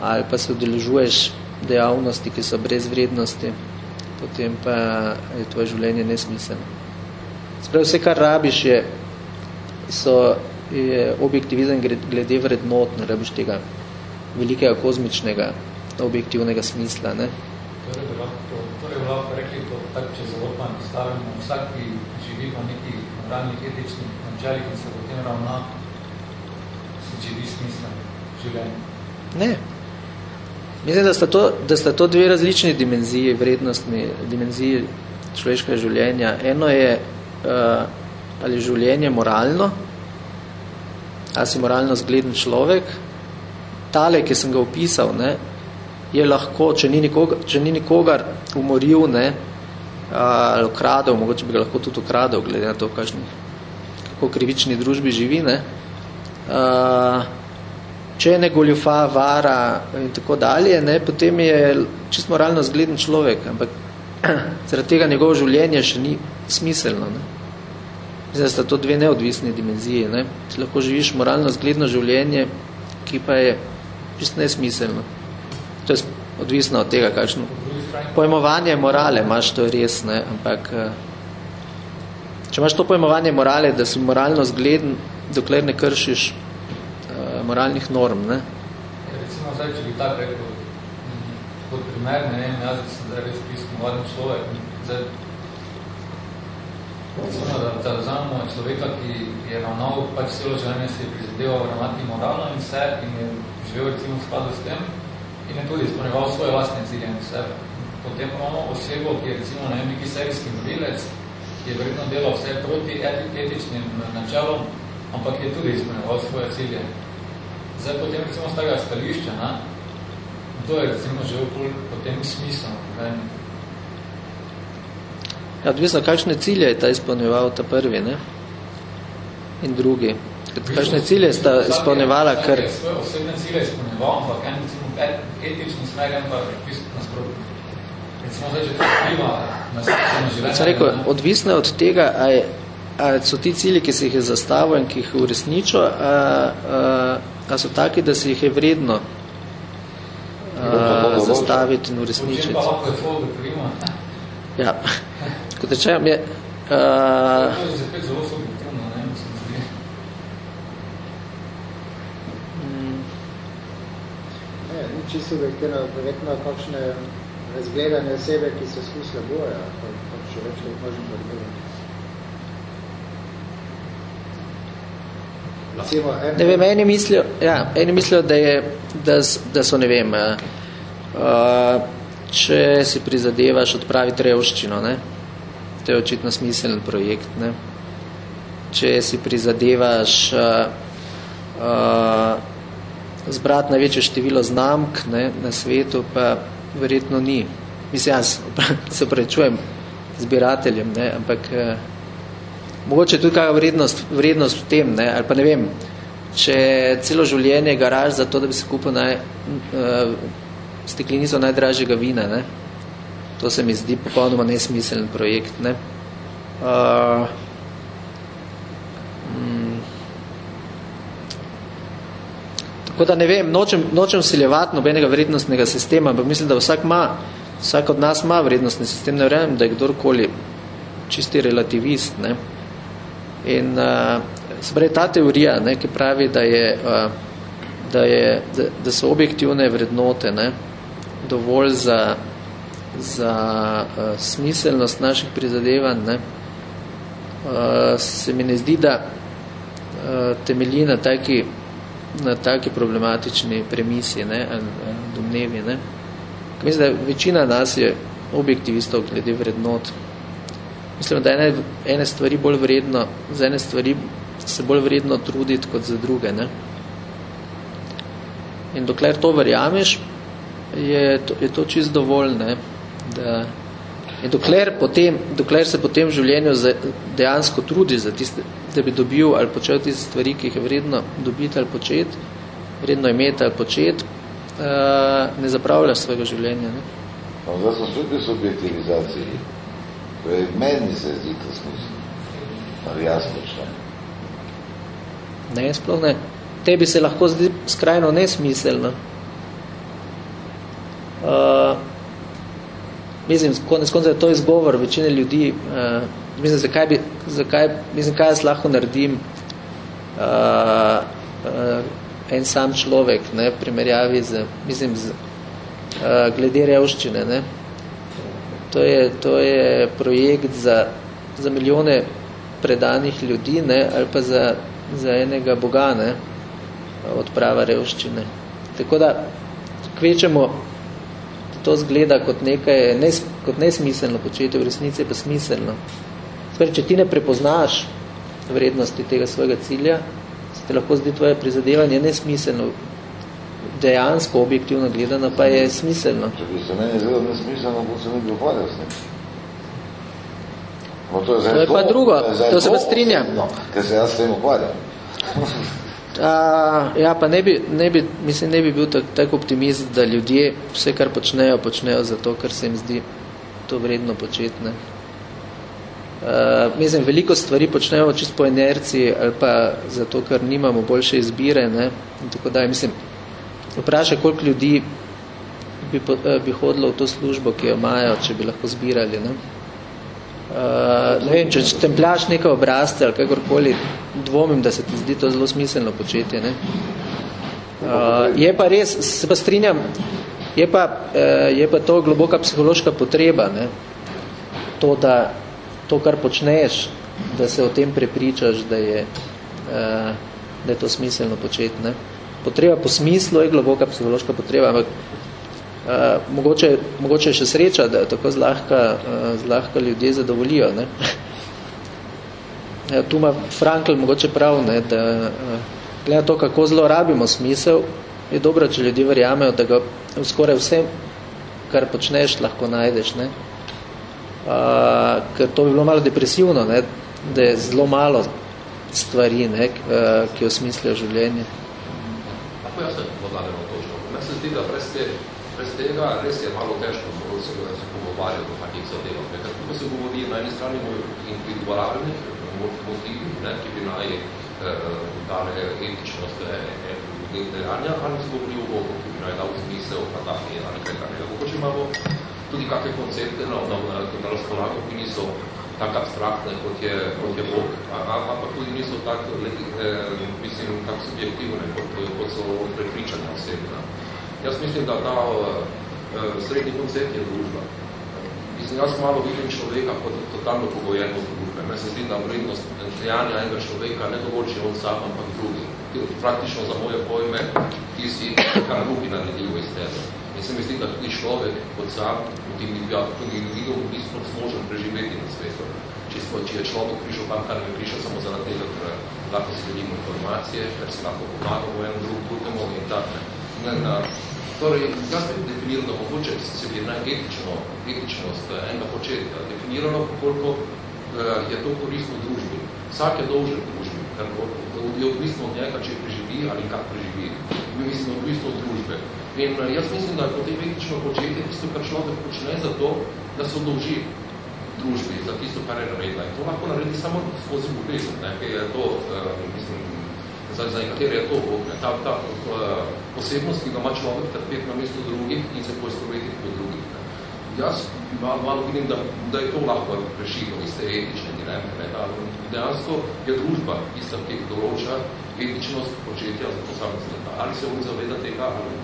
ali pa se udeležuješ dejavnosti, ki so brez vrednosti, potem pa je tvoje življenje nesmiselno. Sprav, vse, kar rabiš, je so je objektivizem glede vrednot, ne rabiš tega velikega kozmičnega objektivnega smisla. Ne? Torej, da lahko, torej, lahko rekli to tako, če zelo pa stavimo, vsak, ki živi po nekih moralnih etičnih načelih in se potem ravna, se živi smisla življenja. Ne. Mislim, da sta, to, da sta to dve različni dimenziji, vrednostni dimenziji človeškega življenja. Eno je uh, ali življenje moralno, ali si moralno zgleden človek, tale, ki sem ga opisal, ne, je lahko, če ni, nikogar, če ni nikogar umoril, ne, ali ukradel, mogoče bi ga lahko tudi ukradel, glede na to, kakšni, kako krivični družbi živi, ne, a, če ne goljufa, vara in tako dalje, ne, potem je čist moralno zgleden človek, ampak <clears throat> zaradi tega njegovo življenje še ni smiselno. Ne. Da sta to dve neodvisni dimenziji. Ne? Ti lahko živiš moralno zgledno življenje, ki pa je čisto nesmiselno. To je odvisno od tega, kakšno pojmovanje morale imaš, to je res, ne? ampak eh, če imaš to pojmovanje morale, da si moralno zgleden, dokler ne kršiš uh, moralnih norm. Ne? Recimo, zdaj, če bi tak rekel, kot primer, ne vem, jaz sem zdaj res pismo človek, zdaj, Recimo, da, da vzamemo človeka, ki je ravnal pač celo življenje se je prizadeval ravnati moralno in vse in je živel recimo v skladu s tem in je tudi izpolnjeval svoje vlastne cilje in vse. Potem imamo osebo, ki je recimo ne neki serijski morilec, ki je verjetno delal vse proti etičnim načelom, ampak je tudi izpolnjeval svoje cilje. Zdaj potem recimo z tega stališča, na, to je recimo že potem smisel. Ne? Ja, odvisno, kakšne cilje je ta izpolnjeval, ta prvi, ne? In drugi. Kakšne cilje sta izpolnjevala, ker... Svoje osebne cilje izpolnjeval, ampak en, recimo, etični smer, en pa nasprotno. Recimo, zdaj, če to vpliva na življenje... Sem rekel, odvisno od tega, a, je, a so ti cilji, ki si jih je zastavil in ki jih uresničil, a, a, a so taki, da si jih je vredno a, zastaviti in uresničiti. Je. Ja <laughs> kot rečem, je... Uh, Ne, ni čisto objektivno, verjetno kakšne razgledane osebe, ki so skus slaboja, pa, pa še več kot možem podgledati. Recimo, en, Ne vem, eni mislijo, ja, eni mislijo da, je, da, da so, ne vem, uh, če si prizadevaš odpraviti revščino, ne, to je očitno smiseln projekt, ne, če si prizadevaš uh, uh, zbrati največje število znamk ne, na svetu, pa verjetno ni. Mislim, jaz se prečujem zbirateljem, ne, ampak uh, mogoče tudi kakšna vrednost, vrednost v tem, ne, ali pa ne vem, če celo življenje garaž za to, da bi se kupil naj, uh, steklenico najdražjega vina, ne, to se mi zdi popolnoma nesmiseln projekt, ne. Uh, mm, tako da ne vem, nočem, nočem siljevati nobenega vrednostnega sistema, ampak mislim, da vsak ima, vsak od nas ima vrednostni sistem, ne verjamem, da je kdorkoli čisti relativist, ne. In uh, se pravi, ta teorija, ne, ki pravi, da, je, uh, da, je, da, da so objektivne vrednote ne, dovolj za, za uh, smiselnost naših prizadevanj, ne, uh, se mi ne zdi, da uh, temelji na taki, na taki problematični premisi, ne, ali, ali domnevi. Ne. Mislim, da večina nas je objektivistov glede vrednot. Mislim, da ene, ene stvari bolj vredno, za ene stvari se bolj vredno truditi kot za druge. Ne? In dokler to verjameš, je to, je to čist dovolj. Ne? Da, in dokler, potem, dokler se potem v življenju za, dejansko trudiš, za tiste, da bi dobil ali počel tiste stvari, ki jih je vredno dobiti ali početi, vredno imeti ali početi, uh, ne zapravljaš svojega življenja. Ne? No, zdaj smo tudi subjektivizaciji. Torej, meni se zdi to smisel. Ali jaz počnem. Ne, sploh ne. Tebi se lahko zdi skrajno nesmiselno. Uh, mislim, konec konca je to izgovor večine ljudi. Uh, mislim, zakaj bi, zakaj, mislim, kaj jaz lahko naredim uh, uh, en sam človek, ne, v primerjavi z, mislim, z, uh, glede revščine, ne. To je, to je projekt za, za milijone predanih ljudi, ne, ali pa za, za enega boga, ne, odprava revščine. Tako da, kvečemo, to zgleda kot nekaj, nes, kot nesmiselno početje, v resnici je pa smiselno. Sprej, če ti ne prepoznaš vrednosti tega svojega cilja, se ti lahko zdi tvoje prizadevanje nesmiselno, dejansko, objektivno gledano, pa je smiselno. Če bi se meni zelo nesmiselno, bo se ne bi ukvarjal s tem. No, to je, To je pa zelo- drugo, zdaj to se pa strinjam. osebno, Ker se jaz s tem ukvarjam. A, ja, pa ne bi, ne bi, mislim, ne bi bil tak, tak optimist, da ljudje vse, kar počnejo, počnejo zato, ker se jim zdi to vredno početi. Ne. Uh, mislim, veliko stvari počnejo čisto po inerciji ali pa zato, ker nimamo boljše izbire. Ne. In tako da, mislim, vprašaj, koliko ljudi bi, bi hodilo v to službo, ki jo imajo, če bi lahko zbirali. Ne. Uh, ne vem, če templjaš neke obrazce ali kakorkoli, dvomim, da se ti zdi to zelo smiselno početje. Ne? Uh, je pa res, se pa strinjam, je pa, uh, je pa to globoka psihološka potreba, ne? To, da to, kar počneš, da se o tem prepričaš, da je, uh, da je to smiselno početi. Ne? Potreba po smislu je globoka psihološka potreba, ampak Uh, mogoče, mogoče še sreča, da tako zlahka, uh, zlahka ljudje zadovoljijo. Ne? ja, tu ima Frankl mogoče prav, ne, da uh, gleda to, kako zelo rabimo smisel, je dobro, če ljudje verjamejo, da ga v skoraj vsem, kar počneš, lahko najdeš. Ne? Uh, ker to bi bilo malo depresivno, ne? da je zelo malo stvari, ne? Uh, ki osmislijo življenje. Lahko jaz se podladem v točno. Meni se zdi, da brez, te, brez tega res je malo težko zelo se, se pogovarjati o takih zadevah. Ker tukaj se govori na eni strani o individualnih motivih, ne, ki bi naj eh, dale etičnost eh, eh, dejanja, ali se govori o Bogu, ki bi naj dal smisel, pa tak je, ali kaj takega. Mogoče imamo tudi kakšne koncepte na, na, na, na razpolago, ki niso tako abstraktne, kot je, kot je Bog, ampak tudi niso tako, eh, mislim, tako subjektivne, kot, kot so prepričanja osebna. Jaz mislim, da ta eh, srednji koncept je družba. Mislim, jaz malo vidim človeka kot totalno pogojeno družbe. Meni se zdi, da vrednost dejanja enega človeka ne dovolči on sam, ampak drugi. Praktično za moje pojme, ti si kar drugi naredil iz tebe. In se mi zdi, da tudi človek kot sam, tudi individuum, v bistvu smožen preživeti na svetu. Če, smo, če je človek prišel tam, kar ne prišel samo zaradi tega, ker lahko si delimo informacije, ker si lahko pomagamo v enem drugemu in tak. Ne, ne, Torej, jaz bi definiral, da mogoče se bi naj etično, etičnost eh, enega početka definiralo, koliko eh, je to koristno družbi. Vsak je dolžen družbi, ker je odvisno od njega, če preživi ali kak preživi. Mi mislim, odvisno od družbe. In eh, jaz mislim, da je potem etično početje tisto, kar človek počne za to, da se odolži družbi, za tisto, kar je naredila. In to lahko naredi samo skozi ljubezen, ker je to, mislim, za, za nekatere je to Bog, ne? ta, ta uh, posebnost, ki ga ima človek trpeti na mesto drugih in se poistovetiti po drugih. Ne? Jaz malo, malo vidim, da, da je to lahko rešitev iz te etične dileme. Ne? Da, dejansko je družba tista, ki določa etičnost početja za posameznika. Ali se on zaveda tega, ali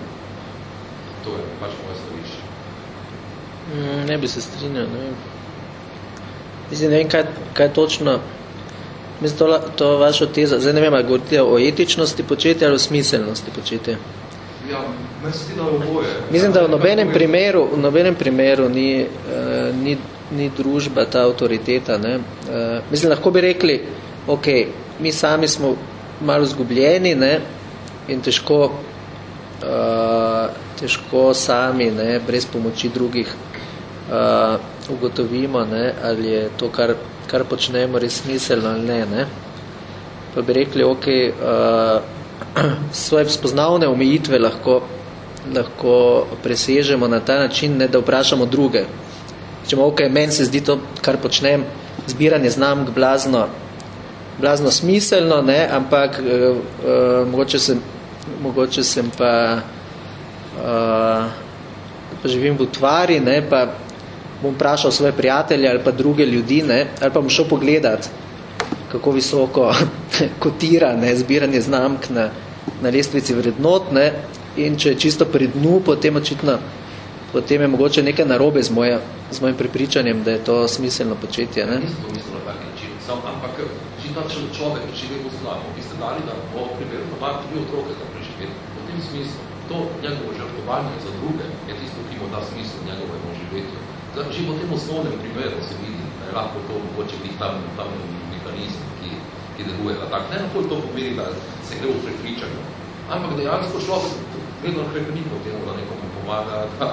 to je pač moje stališče. Mm, ne bi se strinjal, ne vem. Mislim, ne vem, kaj, kaj točno Mislim, to, to vašo tezo, zdaj ne vem, ali govorite o etičnosti početja ali o smiselnosti početja. Ja, se da oboje. Mislim, da v nobenem primeru, v nobenem primeru ni, uh, ni, ni družba ta avtoriteta. Ne? Uh, mislim, lahko bi rekli, ok, mi sami smo malo zgubljeni ne? in težko, uh, težko sami, ne? brez pomoči drugih, uh, ugotovimo, ne? ali je to, kar kar počnemo, res smiselno ali ne, ne. Pa bi rekli, ok, uh, <clears throat> svoje spoznavne omejitve lahko, lahko presežemo na ta način, ne, da vprašamo druge. Čemo, ok, meni se zdi to, kar počnem, zbiranje znamk blazno, blazno smiselno, ne, ampak uh, uh, mogoče, sem, mogoče sem pa, uh, pa živim v utvari, ne, pa bom vprašal svoje prijatelje ali pa druge ljudi, ne, ali pa bom šel pogledat, kako visoko <laughs> kotira ne, zbiranje znamk na, na lestvici vrednot, ne, in če je čisto pri dnu, potem očitno, potem je mogoče nekaj narobe z, moja, z mojim prepričanjem, da je to smiselno početje. Ne. Nisem pomislil na tak način, sam, ampak če ta človek preživi v slavu, vi ste dali, da bo primerno ima tri otroke za preživeti. V tem smislu, to njegovo žrtovanje za druge je tisto, ki mu da smisel njegovemu živetju. Zdaj, že po tem osnovnem primeru se vidi, da je lahko to mogoče biti tam, tam mehanizm, ki, ki deluje na tak. Ne lahko to pomeni, da se gre v prepričanju. Ampak dejansko človek vedno hrepeni po temu, da nekomu pomaga, <laughs> da,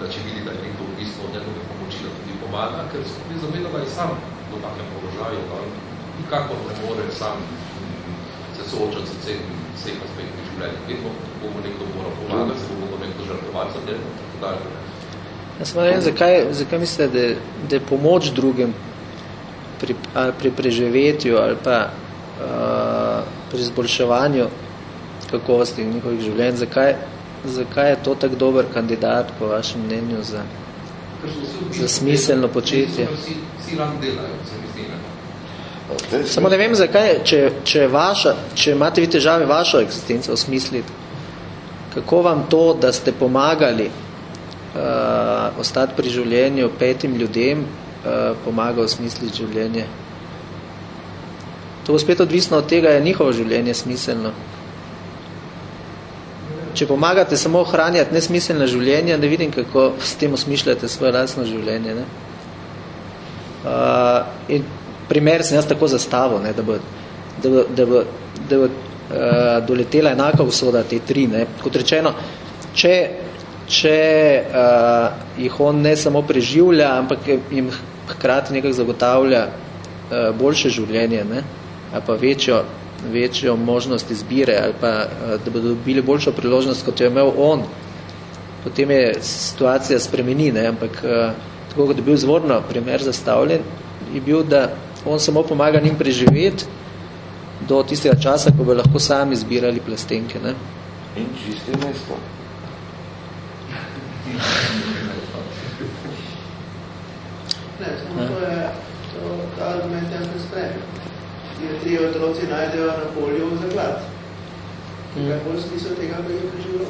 da če vidi, da je nekdo v bistvu od njegove pomoči, da tudi pomaga, ker se tudi zaveda, da je sam v takem položaju, da nikako ne more sam se soočati z vseh, vseh aspektih življenja. Vedno bomo nekdo moral pomagati, se bomo nekdo žrtovati za njega, tako dalje. Jaz ne vem, zakaj, zakaj mislite, da, da je pomoč drugim pri, ali pri preživetju ali pa uh, pri izboljševanju kakovosti njihovih življenj, zakaj, zakaj je to tak dober kandidat po vašem mnenju za, za smiselno početje? Samo ne vem, zakaj, če, če, vaša, če imate vi težave vašo eksistenco osmisliti, kako vam to, da ste pomagali uh, ostati pri življenju petim ljudem, uh, pomaga v smisli življenje. To bo spet odvisno od tega, je njihovo življenje smiselno. Če pomagate samo ohranjati nesmiselne življenje, ne vidim, kako s tem osmišljate svoje lastno življenje. Ne? Uh, in primer sem jaz tako zastavil, ne, da bo, da bo, da bo, da bo uh, doletela enaka usoda te tri. Ne. Kot rečeno, če če uh, jih on ne samo preživlja, ampak jim hkrati nekako zagotavlja uh, boljše življenje, ne? ali pa večjo, večjo možnost izbire, ali pa uh, da bodo dobili boljšo priložnost, kot jo je imel on, potem je situacija spremeni, ne? ampak uh, tako kot je bil zvorno primer zastavljen, je bil, da on samo pomaga njim preživeti do tistega časa, ko bi lahko sami zbirali plastenke. Ne? In čisti mesto. Ne, samo to je, to, ta argument jaz ne spremem. Ti tri otroci najdejo na polju zaklad. Kaj bolj smisel tega, da je preživljal?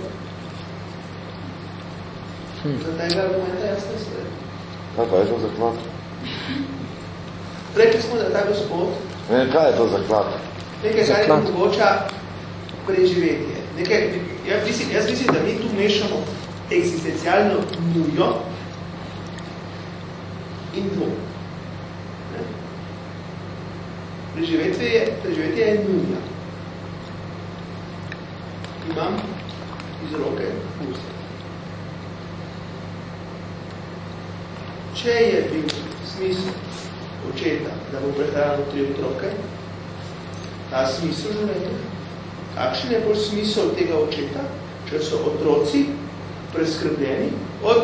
Hmm. Za tega argumenta jaz ne sprem. Kaj pa je to zaklad? Rekli smo, da ta gospod... Ne, kaj je to zaklad? Nekaj, kar je mogoča preživetje. Nekaj, jaz, mislim, jaz mislim, da mi tu mešamo eksistencialno nujo in dvom. Preživetje je, preživetje je nuja. Imam iz roke puste. Če je bil smisel očeta, da bo prehranil tri otroke, ta smisel življenja, kakšen je bolj smisel tega očeta, če so otroci preskrbljeni od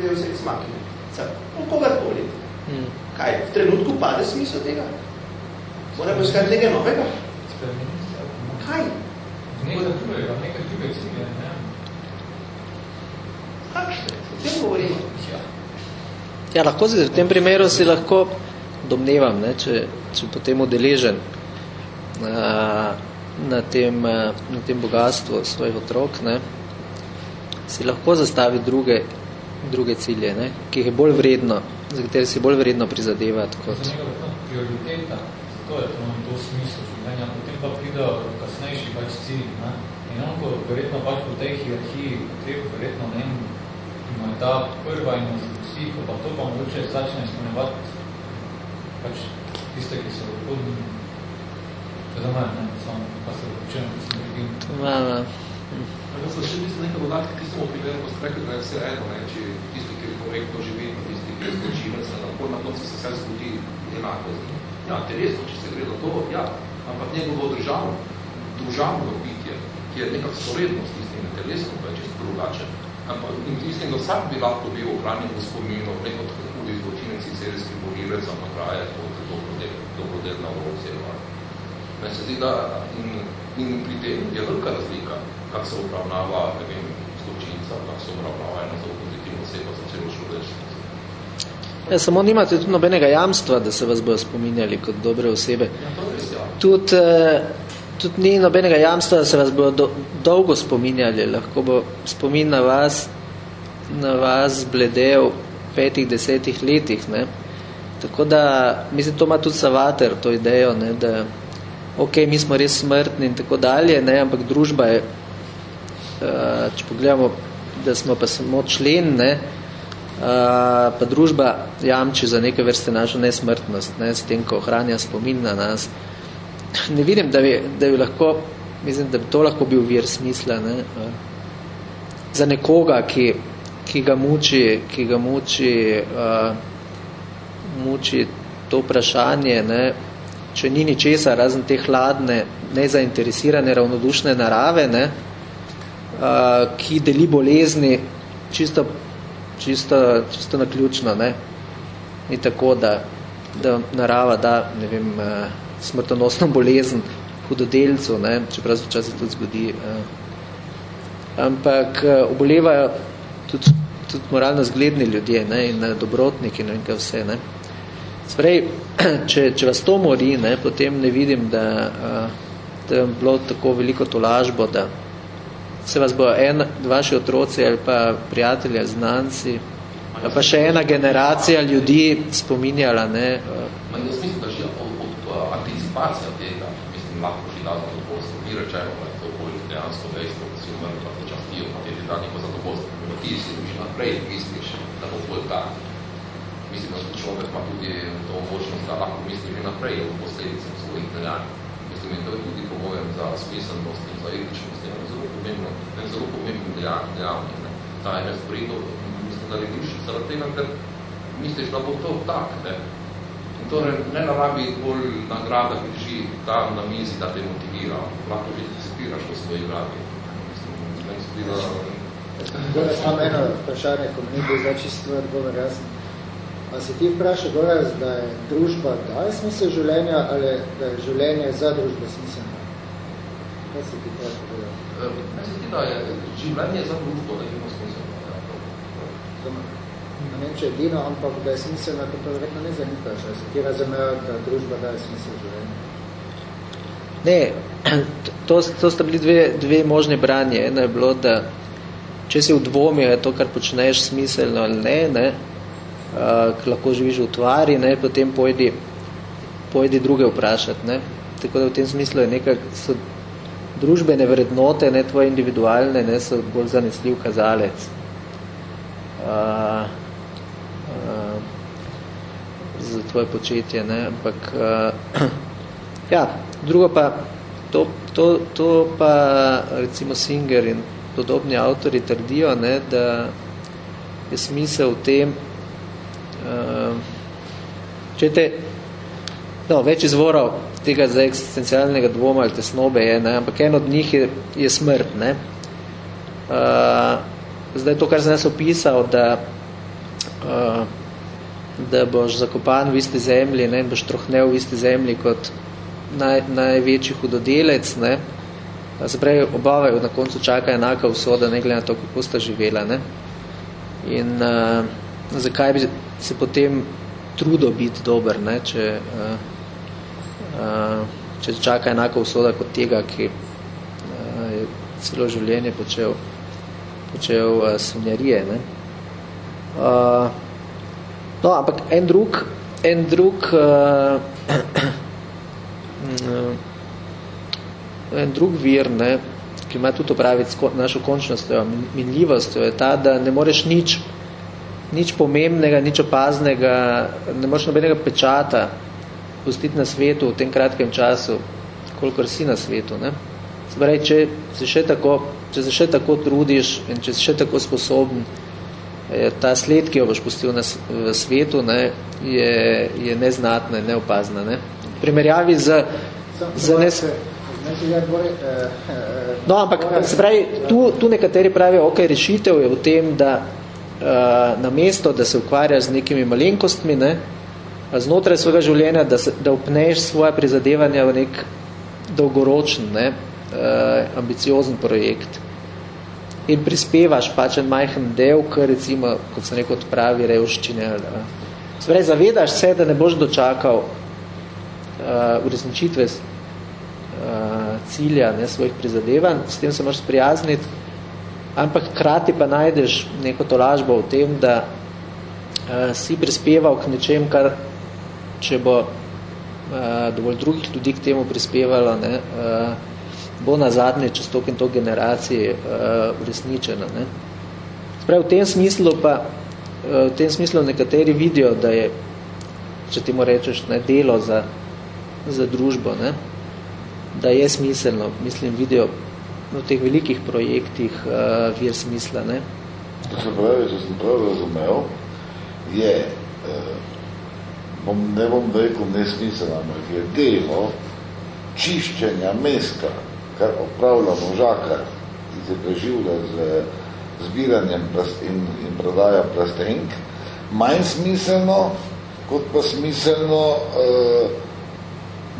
deus ex machina, od kogarkoli. Hmm. Kaj, v trenutku pade smisel tega? Mora poiskati nekaj novega? Kaj? Nekaj drugega, nekaj drugega cilja, ne? Kakšne? O tem govorimo? Ja. ja, lahko si, v tem primeru si lahko domnevam, ne, če, če potem udeležen na, na, tem, na tem bogatstvu svojih otrok, ne, si lahko zastavi druge, druge cilje, ne, ki jih je bolj vredno, za katere si bolj vredno prizadevati. Kot... Za njega prioriteta, to je to, to smisel življenja, potem pa pride kasnejši pač cilj. Ne. In on, ko verjetno pač po tej hierarhiji potreb, verjetno ne ima ta prva in vsi, ko pa to pa mogoče začne izpolnevati pač tiste, ki so hodni za mene, ne, samo pa se učem, da sem vidim. Jaz sem še mislim nekaj dodatki, ki smo primerno, ko ste rekli, da je vse eno, ne, če tisti, ki je korektno živi, pa tisti, ki je zločinec, na pol na koncu se vse zgodi enako. Ja, telesno, če se gre za to, ja, ampak njegovo državno, družavno bitje, ki je nekak sporedno s tistim telesno, pa je čisto drugače. Ampak in mislim, da vsak bi lahko bil ohranjen v spominu, neko tudi zločinec in serijski borilec, ampak raje to dobrodelna orocija. Meni se zdi, da in, in pri tem je velika razlika, kak se upravnava, ne vem, zločinca, kak se upravnava ena zelo pozitivna oseba za celo človečnost. Ja, samo nimate tudi nobenega jamstva, da se vas bojo spominjali kot dobre osebe. Ja, to res, ja. Tudi, eh, tudi ni nobenega jamstva, da se vas bojo do, dolgo spominjali. Lahko bo spomin na vas, na vas bledel petih, desetih letih. Ne? Tako da, mislim, to ima tudi Savater, to idejo, ne, da ok, mi smo res smrtni in tako dalje, ne, ampak družba je, uh, če pogledamo, da smo pa samo člen, ne, uh, pa družba jamči za neke vrste našo nesmrtnost, ne, s tem, ko ohranja spomin na nas. Ne vidim, da bi, da bi lahko, mislim, da bi to lahko bil vir smisla, ne, uh, za nekoga, ki, ki ga muči, ki ga muči, uh, muči to vprašanje, ne, če ni ničesa, razen te hladne, nezainteresirane, ravnodušne narave, ne, uh, ki deli bolezni čisto, čisto, čisto naključno. Ne. Ni tako, da, da narava da ne vem, uh, smrtonosno bolezen hudodelcu, ne, čeprav se včasih tudi zgodi. Uh, ampak uh, obolevajo tudi, tudi moralno zgledni ljudje ne, in uh, dobrotniki in kaj vse. Ne. Sprej, <clears throat> če, če vas to mori, ne, potem ne vidim, da, da je bilo tako veliko tolažbo, da se vas bo en, vaši otroci ali pa prijatelji, znanci, ali pa še ena generacija ljudi spominjala. Ne, Ma jaz mislim, da že od, od anticipacija tega, mislim, lahko že da zato bolj mi rečemo, da je to bolj dejansko dejstvo, da si umrli pa počastijo, pa te že da neko zato bolj ti si že naprej misliš, da bo bolj tak mislim, da človek ima tudi to možnost, da lahko misli že naprej v posledicah svojih dejanj. Mislim, in to je tudi po mojem za smiselnost in za etičnost, je zelo pomembno, je zelo pomembno dejavnik. Ne. Ta je razporedno, mislim, da rediš zaradi tega, ker misliš, da bo to tak. Ne. In torej ne narabi bolj nagrada, ki drži tam na mizi, da te motivira. Lahko že discipiraš v svoji glavi. Mislim, da se da... Samo eno vprašanje, ko mi ni bil zdaj čisto odgovor jasno. A se ti vpraša, Goraz, da je družba daje smisel življenja ali da je življenje za družbo smiselno? Kaj se ti vpraša, Goraz? Meni se ti, da je življenje za družbo, da ima smiselno. Ja, ne vem, če je edino, ampak da je smiselno, to pa verjetno ne zanikaš. A se ti razumejo, da družba daje smisel življenja? Ne, <clears throat> to, to sta bili dve, dve možne branje. Eno je bilo, da če si v dvomi, je to, kar počneš smiselno ali ne, ne uh, lahko živiš v tvari, ne, potem pojdi, pojdi druge vprašati. Ne. Tako da v tem smislu je nekak, so družbene vrednote, ne tvoje individualne, ne, so bolj zanesljiv kazalec. Uh, uh, za tvoje početje, ne, ampak uh, <clears throat> ja, drugo pa to, to, to pa recimo Singer in podobni avtori trdijo, ne, da je smisel v tem, uh, če te, no, več izvorov tega za eksistencialnega dvoma ali tesnobe je, ne, ampak en od njih je, je smrt, ne. Uh, zdaj to, kar sem jaz opisal, da uh, da boš zakopan v isti zemlji ne, in boš trohnel v isti zemlji kot naj, največji hudodelec, ne, se pravi, obavajo na koncu čaka enaka usoda, ne glede na to, kako sta živela. Ne. In uh, zakaj bi se potem trudo biti dober, ne, če, uh, uh, če čaka enaka usoda kot tega, ki uh, je celo življenje počel, počel uh, svinjarije. Ne. Uh, No, ampak en drug, en drug, uh, <clears throat> en drug vir, ne, ki ima tudi opraviti s našo končnostjo, minljivostjo, je ta, da ne moreš nič, nič pomembnega, nič opaznega, ne moreš nobenega pečata pustiti na svetu v tem kratkem času, kolikor si na svetu. Ne. Spravi, če se še tako, če se še tako trudiš in če si še tako sposoben, ta sled, ki jo boš pustil na, v svetu, ne, je, je neznatna in neopazna. Ne. V primerjavi z... z nes... No, ampak se pravi, tu, tu nekateri pravijo, ok, rešitev je v tem, da uh, na mesto, da se ukvarjaš z nekimi malenkostmi, ne, znotraj svojega življenja, da, se, da upneš svoje prizadevanja v nek dolgoročen, ne, uh, ambiciozen projekt in prispevaš pač en majhen del, kar recimo, kot se neko odpravi, revščine. Sprej, zavedaš se, da ne boš dočakal uh, uresničitve uh, cilja ne, svojih prizadevanj, s tem se moraš sprijazniti, ampak krati pa najdeš neko tolažbo v tem, da uh, si prispeval k nečem, kar če bo uh, dovolj drugih ljudi k temu prispevalo, ne, uh, bo na zadnje čez tok in tok generacij uh, uresničena. Ne. Spravi, v tem smislu pa uh, v tem smislu nekateri vidijo, da je, če ti mu rečeš, ne, delo za, za družbo, ne, da je smiselno, mislim, vidijo v teh velikih projektih uh, vir smisla. Ne. To se pravi, če sem prav razumel, je, eh, bom, ne bom rekel nesmiselno, ampak je delo čiščenja mesta, kar opravlja možakar, ki se preživlja z zbiranjem in, in prodaja plastenk, manj smiselno, kot pa smiselno uh,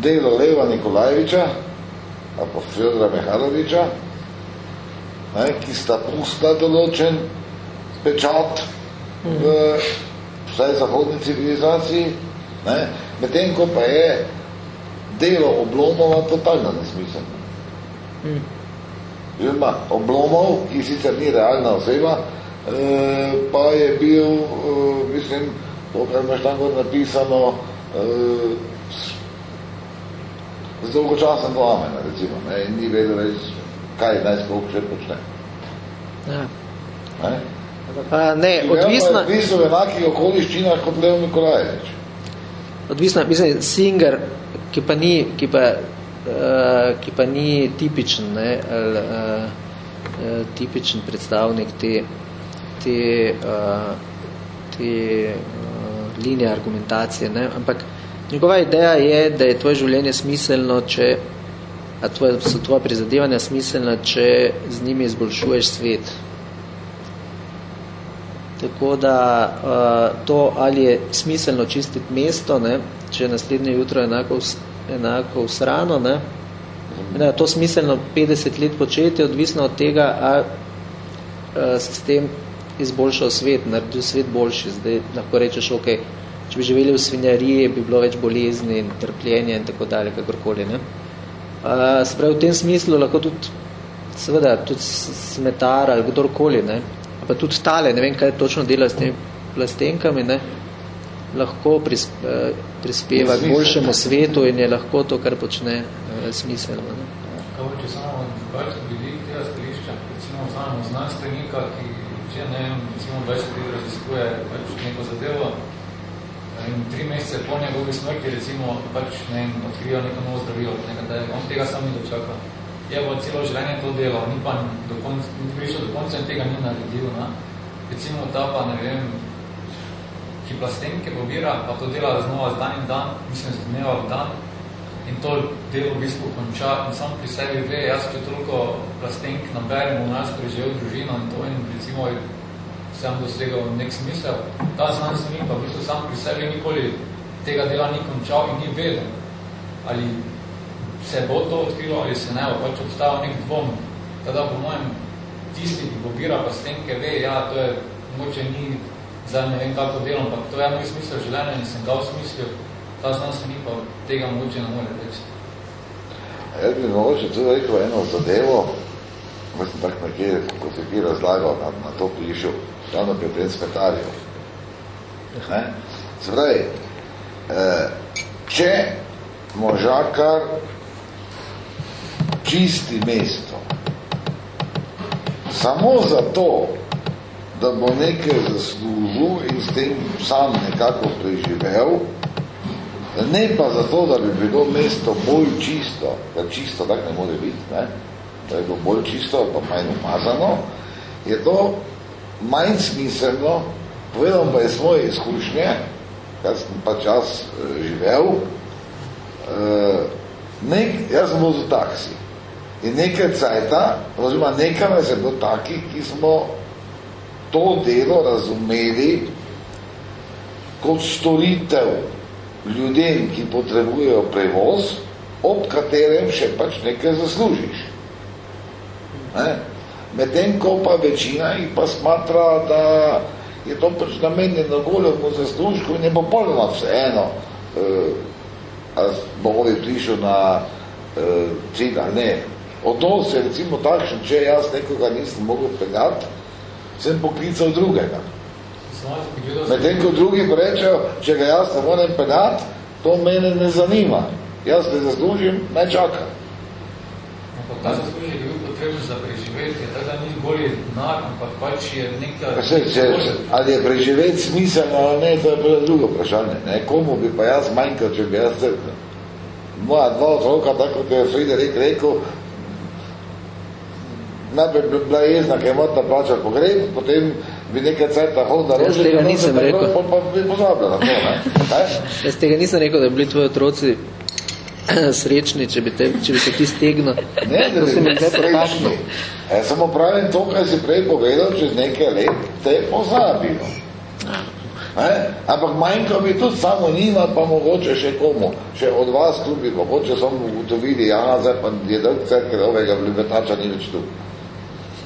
delo Leva Nikolajeviča, ali pa Fjodra Mehaloviča, ne, ki sta pusta določen pečat v vsaj zahodni civilizaciji, ne, medtem ko pa je delo oblomova totalno nesmiselno. Hmm. Oziroma, oblomov, ki sicer ni realna oseba, eh, pa je bil, eh, mislim, to, kar imaš tam napisano, eh, z dolgočasen do amena, recimo, ne, in ni vedel več, kaj naj sploh še počne. Ja. Ne? A, ne, odvisno... Odvisno v enakih okoliščinah kot Leo Nikolajevič. Odvisno, mislim, Singer, ki pa ni, ki pa uh, ki pa ni tipičen, ne, ali, uh, uh, tipičen predstavnik te, te, uh, te uh, linije argumentacije, ne, ampak njegova ideja je, da je tvoje življenje smiselno, če a tvoje, so tvoje prizadevanja smiselna, če z njimi izboljšuješ svet. Tako da uh, to, ali je smiselno čistiti mesto, ne, če naslednje jutro enako enako usrano, ne? Ne, to smiselno 50 let početi, odvisno od tega, a, a s tem izboljšal svet, naredil svet boljši. Zdaj lahko rečeš, ok, če bi živeli v svinjariji, bi bilo več bolezni in trpljenja in tako dalje, kakorkoli. Ne? A, spravi, v tem smislu lahko tudi seveda tudi smetar ali kdorkoli, ne, pa tudi tale, ne vem, kaj točno dela s temi plastenkami, ne, lahko eh, prispeva k boljšemu svetu in je lahko to, kar počne eh, smiselno. Ne. Kako, če samo drugače vidik tega stališča, recimo znamo znanstvenika, ki že ne vem, recimo 20 let raziskuje pač neko zadevo in tri mesece po njegovi smrti recimo pač ne vem, odkriva neko novo zdravilo, nekaj, on tega sam ni dočakal. Je pa celo življenje to delo, ni pa do konca, ni prišel do konca in tega ni naredil. Na? Recimo ta pa, ne vem, ki plastenke pobira, pa to dela znova z dan in dan, mislim, z dneva v dan, in to delo v bistvu konča in sam pri sebi ve, jaz če toliko plastenk naberem v nas preživel družino in to in recimo sem dosegal nek smisel, ta znanstvenik pa v bistvu sam pri sebi nikoli tega dela ni končal in ni vedel, ali se bo to odkrilo ali se ne, pač obstajal nek dvom. Tada po mojem tisti, ki pobira plastenke, ve, ja, to je moče ni zdaj ne vem kako delo, ampak to je moj smisel življenja in sem ga smislil, ta znanstvenik pa tega mogoče ne more reči. Jaz bi mogoče tudi rekel eno zadevo, mislim tak nekje, ko se ti razlagal na, na to pišu, ravno pri tem smetarju. Ne? Pravi, eh, če možakar čisti mesto samo zato, da bo nekaj zaslužil in s tem sam nekako preživel, ne pa zato, da bi bilo mesto bolj čisto, ker čisto tak ne more biti, ne? da je bilo bolj čisto, pa manj umazano, je to manj smiselno, povedam pa je svoje izkušnje, kar sem pa čas uh, živel, uh, nek, jaz sem vozil taksi in nekaj cajta, oziroma nekaj nas je bilo takih, ki smo to delo razumeli kot storitev ljudem, ki potrebujejo prevoz, ob katerem še pač nekaj zaslužiš. Ne? Medtem, ko pa večina jih pa smatra, da je to pač namenjeno goljemu zaslužku in je popolnoma vseeno, eh, ali bo ovi prišel na eh, cilj ali ne. Odnos je recimo takšen, če jaz nekoga nisem mogel peljati, sem poklical drugega. Medtem, ko drugi rečejo, če ga jaz ne morem peljati, to mene ne zanima. Jaz ne zaslužim, ne čakam. Ta zaslužek je bil potreben za preživetje, bolj denar, ampak pač je nekaj... Pa se, če, ali je preživeti smiselno ali ne, to je bilo drugo vprašanje. Ne? Komu bi pa jaz manjkal, če bi jaz crkal? Moja dva otroka, tako kot je Friderik rekel, najprej bi bila jezna, ker je motna plačati pogreb, potem bi nekaj cajta hodila Jaz tega nisem rekel. Pa, pa bi pozabila na to, ne? <laughs> ne? Jaz tega nisem rekel, da bi bili tvoji otroci <clears throat> srečni, če bi, te, če bi se ti stegnil. Ne, da bi bili <laughs> srečni. E, samo pravim to, kar si prej povedal, čez nekaj let te pozabijo. Ne? Ampak manjko bi tudi samo njima, pa mogoče še komu. Še od vas tu bi mogoče samo ugotovili, ja, zdaj pa je dolg cerke ovega vljubetača ni več tu.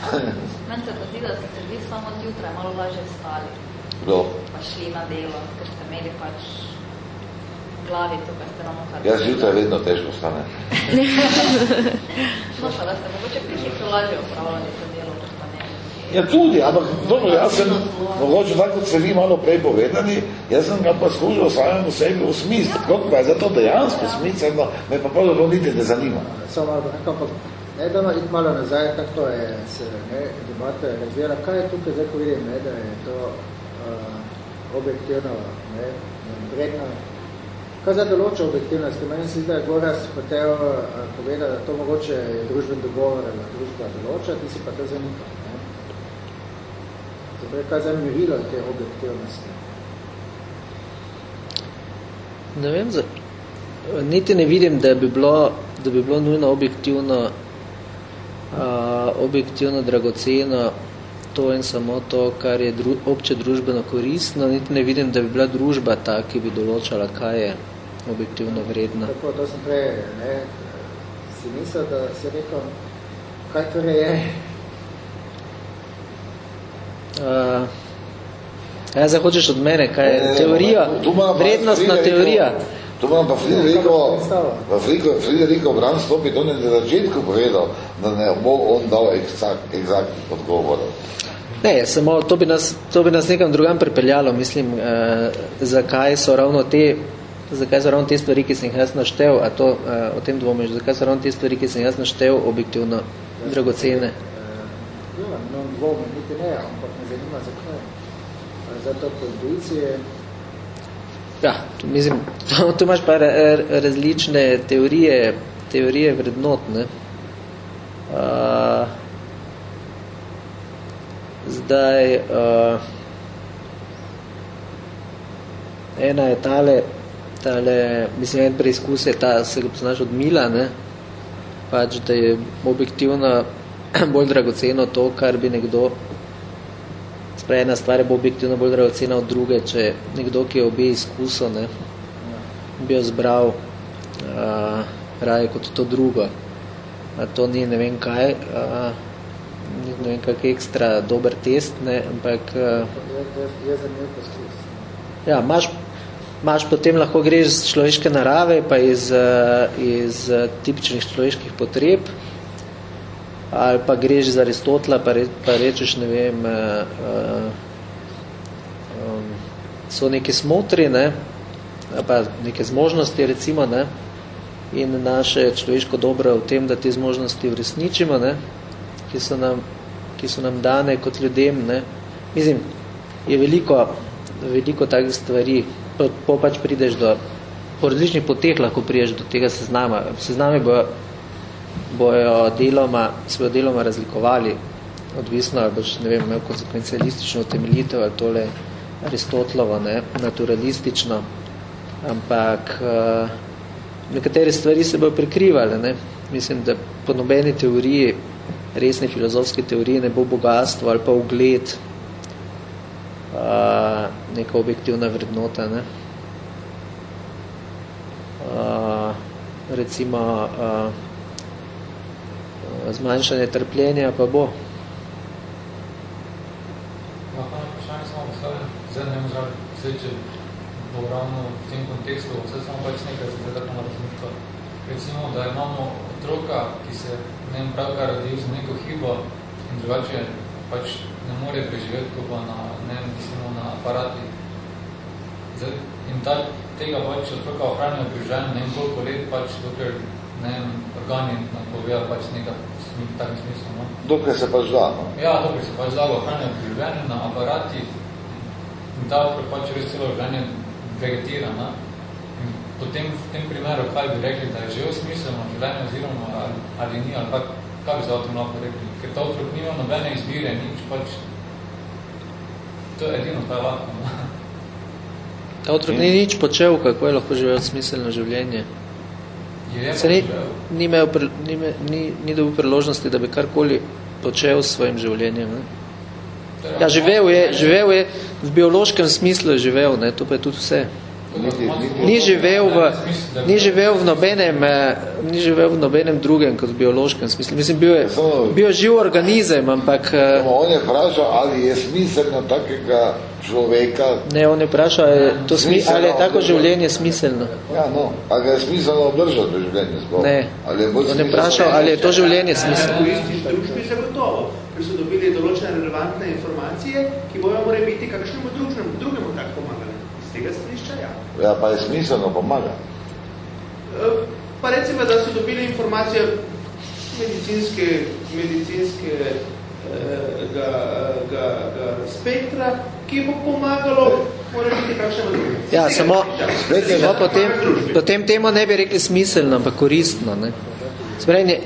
<laughs> Meni se pa zdi, da ste se vi samo zjutraj malo lažje stali. Kdo? Pa šli na delo, ker ste imeli pač glavi to, kar ste nam okazali. Jaz zjutraj vedno težko stane. <laughs> no pa, da ste mogoče prišli lažje upravljali to delo, kot pa ne. Ja tudi, ampak dobro, jaz sem, mogoče tako kot ste vi malo prej povedali, jaz sem ga pa skušal samemu sebi v smislu, kako pa je zato dejansko smiselno, me pa pravzaprav niti ne zanima. Samo malo, ampak Ne, da iti malo nazaj, kako je se ne, debata razvijala. Kaj je tukaj zdaj, ko vidim, ne, da je to uh, objektivno ne, vredno? Kaj zdaj določa objektivnost? Meni se zdi, da je Goras hotel uh, povedati, da to mogoče je družben dogovor ali družba določa, ti si pa to zanika. Ne? Zato je kaj zdaj merilo te objektivnosti? Ne vem, za, niti ne vidim, da bi bilo, da bi bilo nujno objektivno objektivno dragoceno to in samo to, kar je dru obče družbeno koristno, niti ne vidim, da bi bila družba ta, ki bi določala, kaj je objektivno vredno. Tako, to sem prej, ne, si mislil, da si rekel, kaj torej je? Uh, ja, zdaj hočeš od mene, kaj je teorija, vrednostna teorija. To moram pa Friderico, pa Friderico Bran stopi, to ne na začetku povedal, da ne bo on dal egzaktnih odgovorov. Ne, samo to bi nas, to bi nas nekam drugam pripeljalo, mislim, eh, zakaj so ravno te zakaj so ravno te stvari, ki sem jih jaz naštel, a to eh, o tem dvomiš, zakaj so ravno te stvari, ki sem jaz naštel, objektivno dragocene? Ja, no, dvomi, niti ne, ampak me zanima, zakaj. Zato po intuicije Ja, tu, mislim, <laughs> tu, tu imaš pa različne teorije, teorije vrednot, ne. Uh, zdaj, uh, ena je tale, tale, mislim, en preizkus je ta, se ga poznaš od Mila, ne, pač, da je objektivno <clears throat> bolj dragoceno to, kar bi nekdo Sprej, ena stvar je bo objektivno bolj dragocena od druge, če nekdo, ki je obe izkusil, ne, bi jo zbral uh, raje kot to drugo. A to ni ne vem kaj, uh, ne vem kak ekstra dober test, ne, ampak... Uh, ja, imaš, imaš potem lahko greš iz človeške narave, pa iz, uh, iz uh, tipičnih človeških potreb, ali pa greš za Aristotla, pa, re, pa rečeš, ne vem, uh, um, so neke smotri, ne, pa neke zmožnosti, recimo, ne, in naše človeško dobro v tem, da te zmožnosti uresničimo, ne, ki so nam, ki so nam dane kot ljudem, ne. Mislim, je veliko, veliko takih stvari, po pač prideš do, po različnih poteh lahko priješ do tega seznama. Sezname bo bojo deloma, se bojo deloma razlikovali, odvisno, ali boš, ne vem, imel konsekvencialistično utemeljitev, ali tole Aristotlovo, ne, naturalistično, ampak uh, nekatere stvari se bojo prekrivale, ne. Mislim, da po nobeni teoriji, resne filozofske teorije, ne bo bogatstvo ali pa ugled uh, neka objektivna vrednota, ne. Uh, recimo, uh, zmanjšanje trpljenja pa bo. Lahko na vprašanje samo postavljam, zdaj ne vem, zdaj, če bo ravno v tem kontekstu, vse samo pač nekaj za na razmišljati. Recimo, da imamo otroka, ki se ne vem, pravkar rodil z neko hibo in drugače pač ne more preživeti, ko pa na, ne mislimo na aparati. Zdaj, in ta, tega pač otroka ohranijo pri žanju, ne vem koliko let, pač dokler, ne vem, organi napovejo pač nekaj v takem smislu. No? Dokaj se pač da. No? Ja, dokaj se pač da, ohranjajo pri življenju na aparati in ta otrok pač res celo življenje vegetira. No? In potem v tem primeru, kaj bi rekli, da je živel smiselno življenje oziroma ali, ali ni, ali pa kaj bi za otrok lahko rekli? Ker ta otrok nima nobene izbire, nič pač to je edino ta lahko. No? Ta otrok ni nič počel, kako je lahko živel smiselno življenje. Se ni, ni, imel, ni, ni, ni dobil priložnosti, da bi karkoli počel s svojim življenjem. Ne? Ja, živel je, živel je, v biološkem smislu je živel, ne? to pa je tudi vse. Ni živel v, ni živel v nobenem, ni živel v nobenem drugem kot v biološkem smislu. Mislim, bil je, bil je živ organizem, ampak... On je vprašal, ali je smiselno takega človeka... Ne, on je vprašal, ali je, to smi, ali je tako življenje smiselno. Ja, no, ali je smiselno obdržati to življenje sploh? Ne, ali je on je vprašal, ali je to življenje smiselno. Družbi zagotovo, ker so dobili določene relevantne informacije, ki bojo more biti kakšnemu drugemu, drugemu tak pomagali. Iz tega stališča, ja. Pa je smiselno pomaga. Pa recimo, da so dobili informacije medicinske, medicinske ga, ga, ga spektra, ki bo pomagalo, mora biti druge. Ja, samo, samo potem, potem temu ne bi rekli smiselno, ampak koristno. Ne? Spremlje,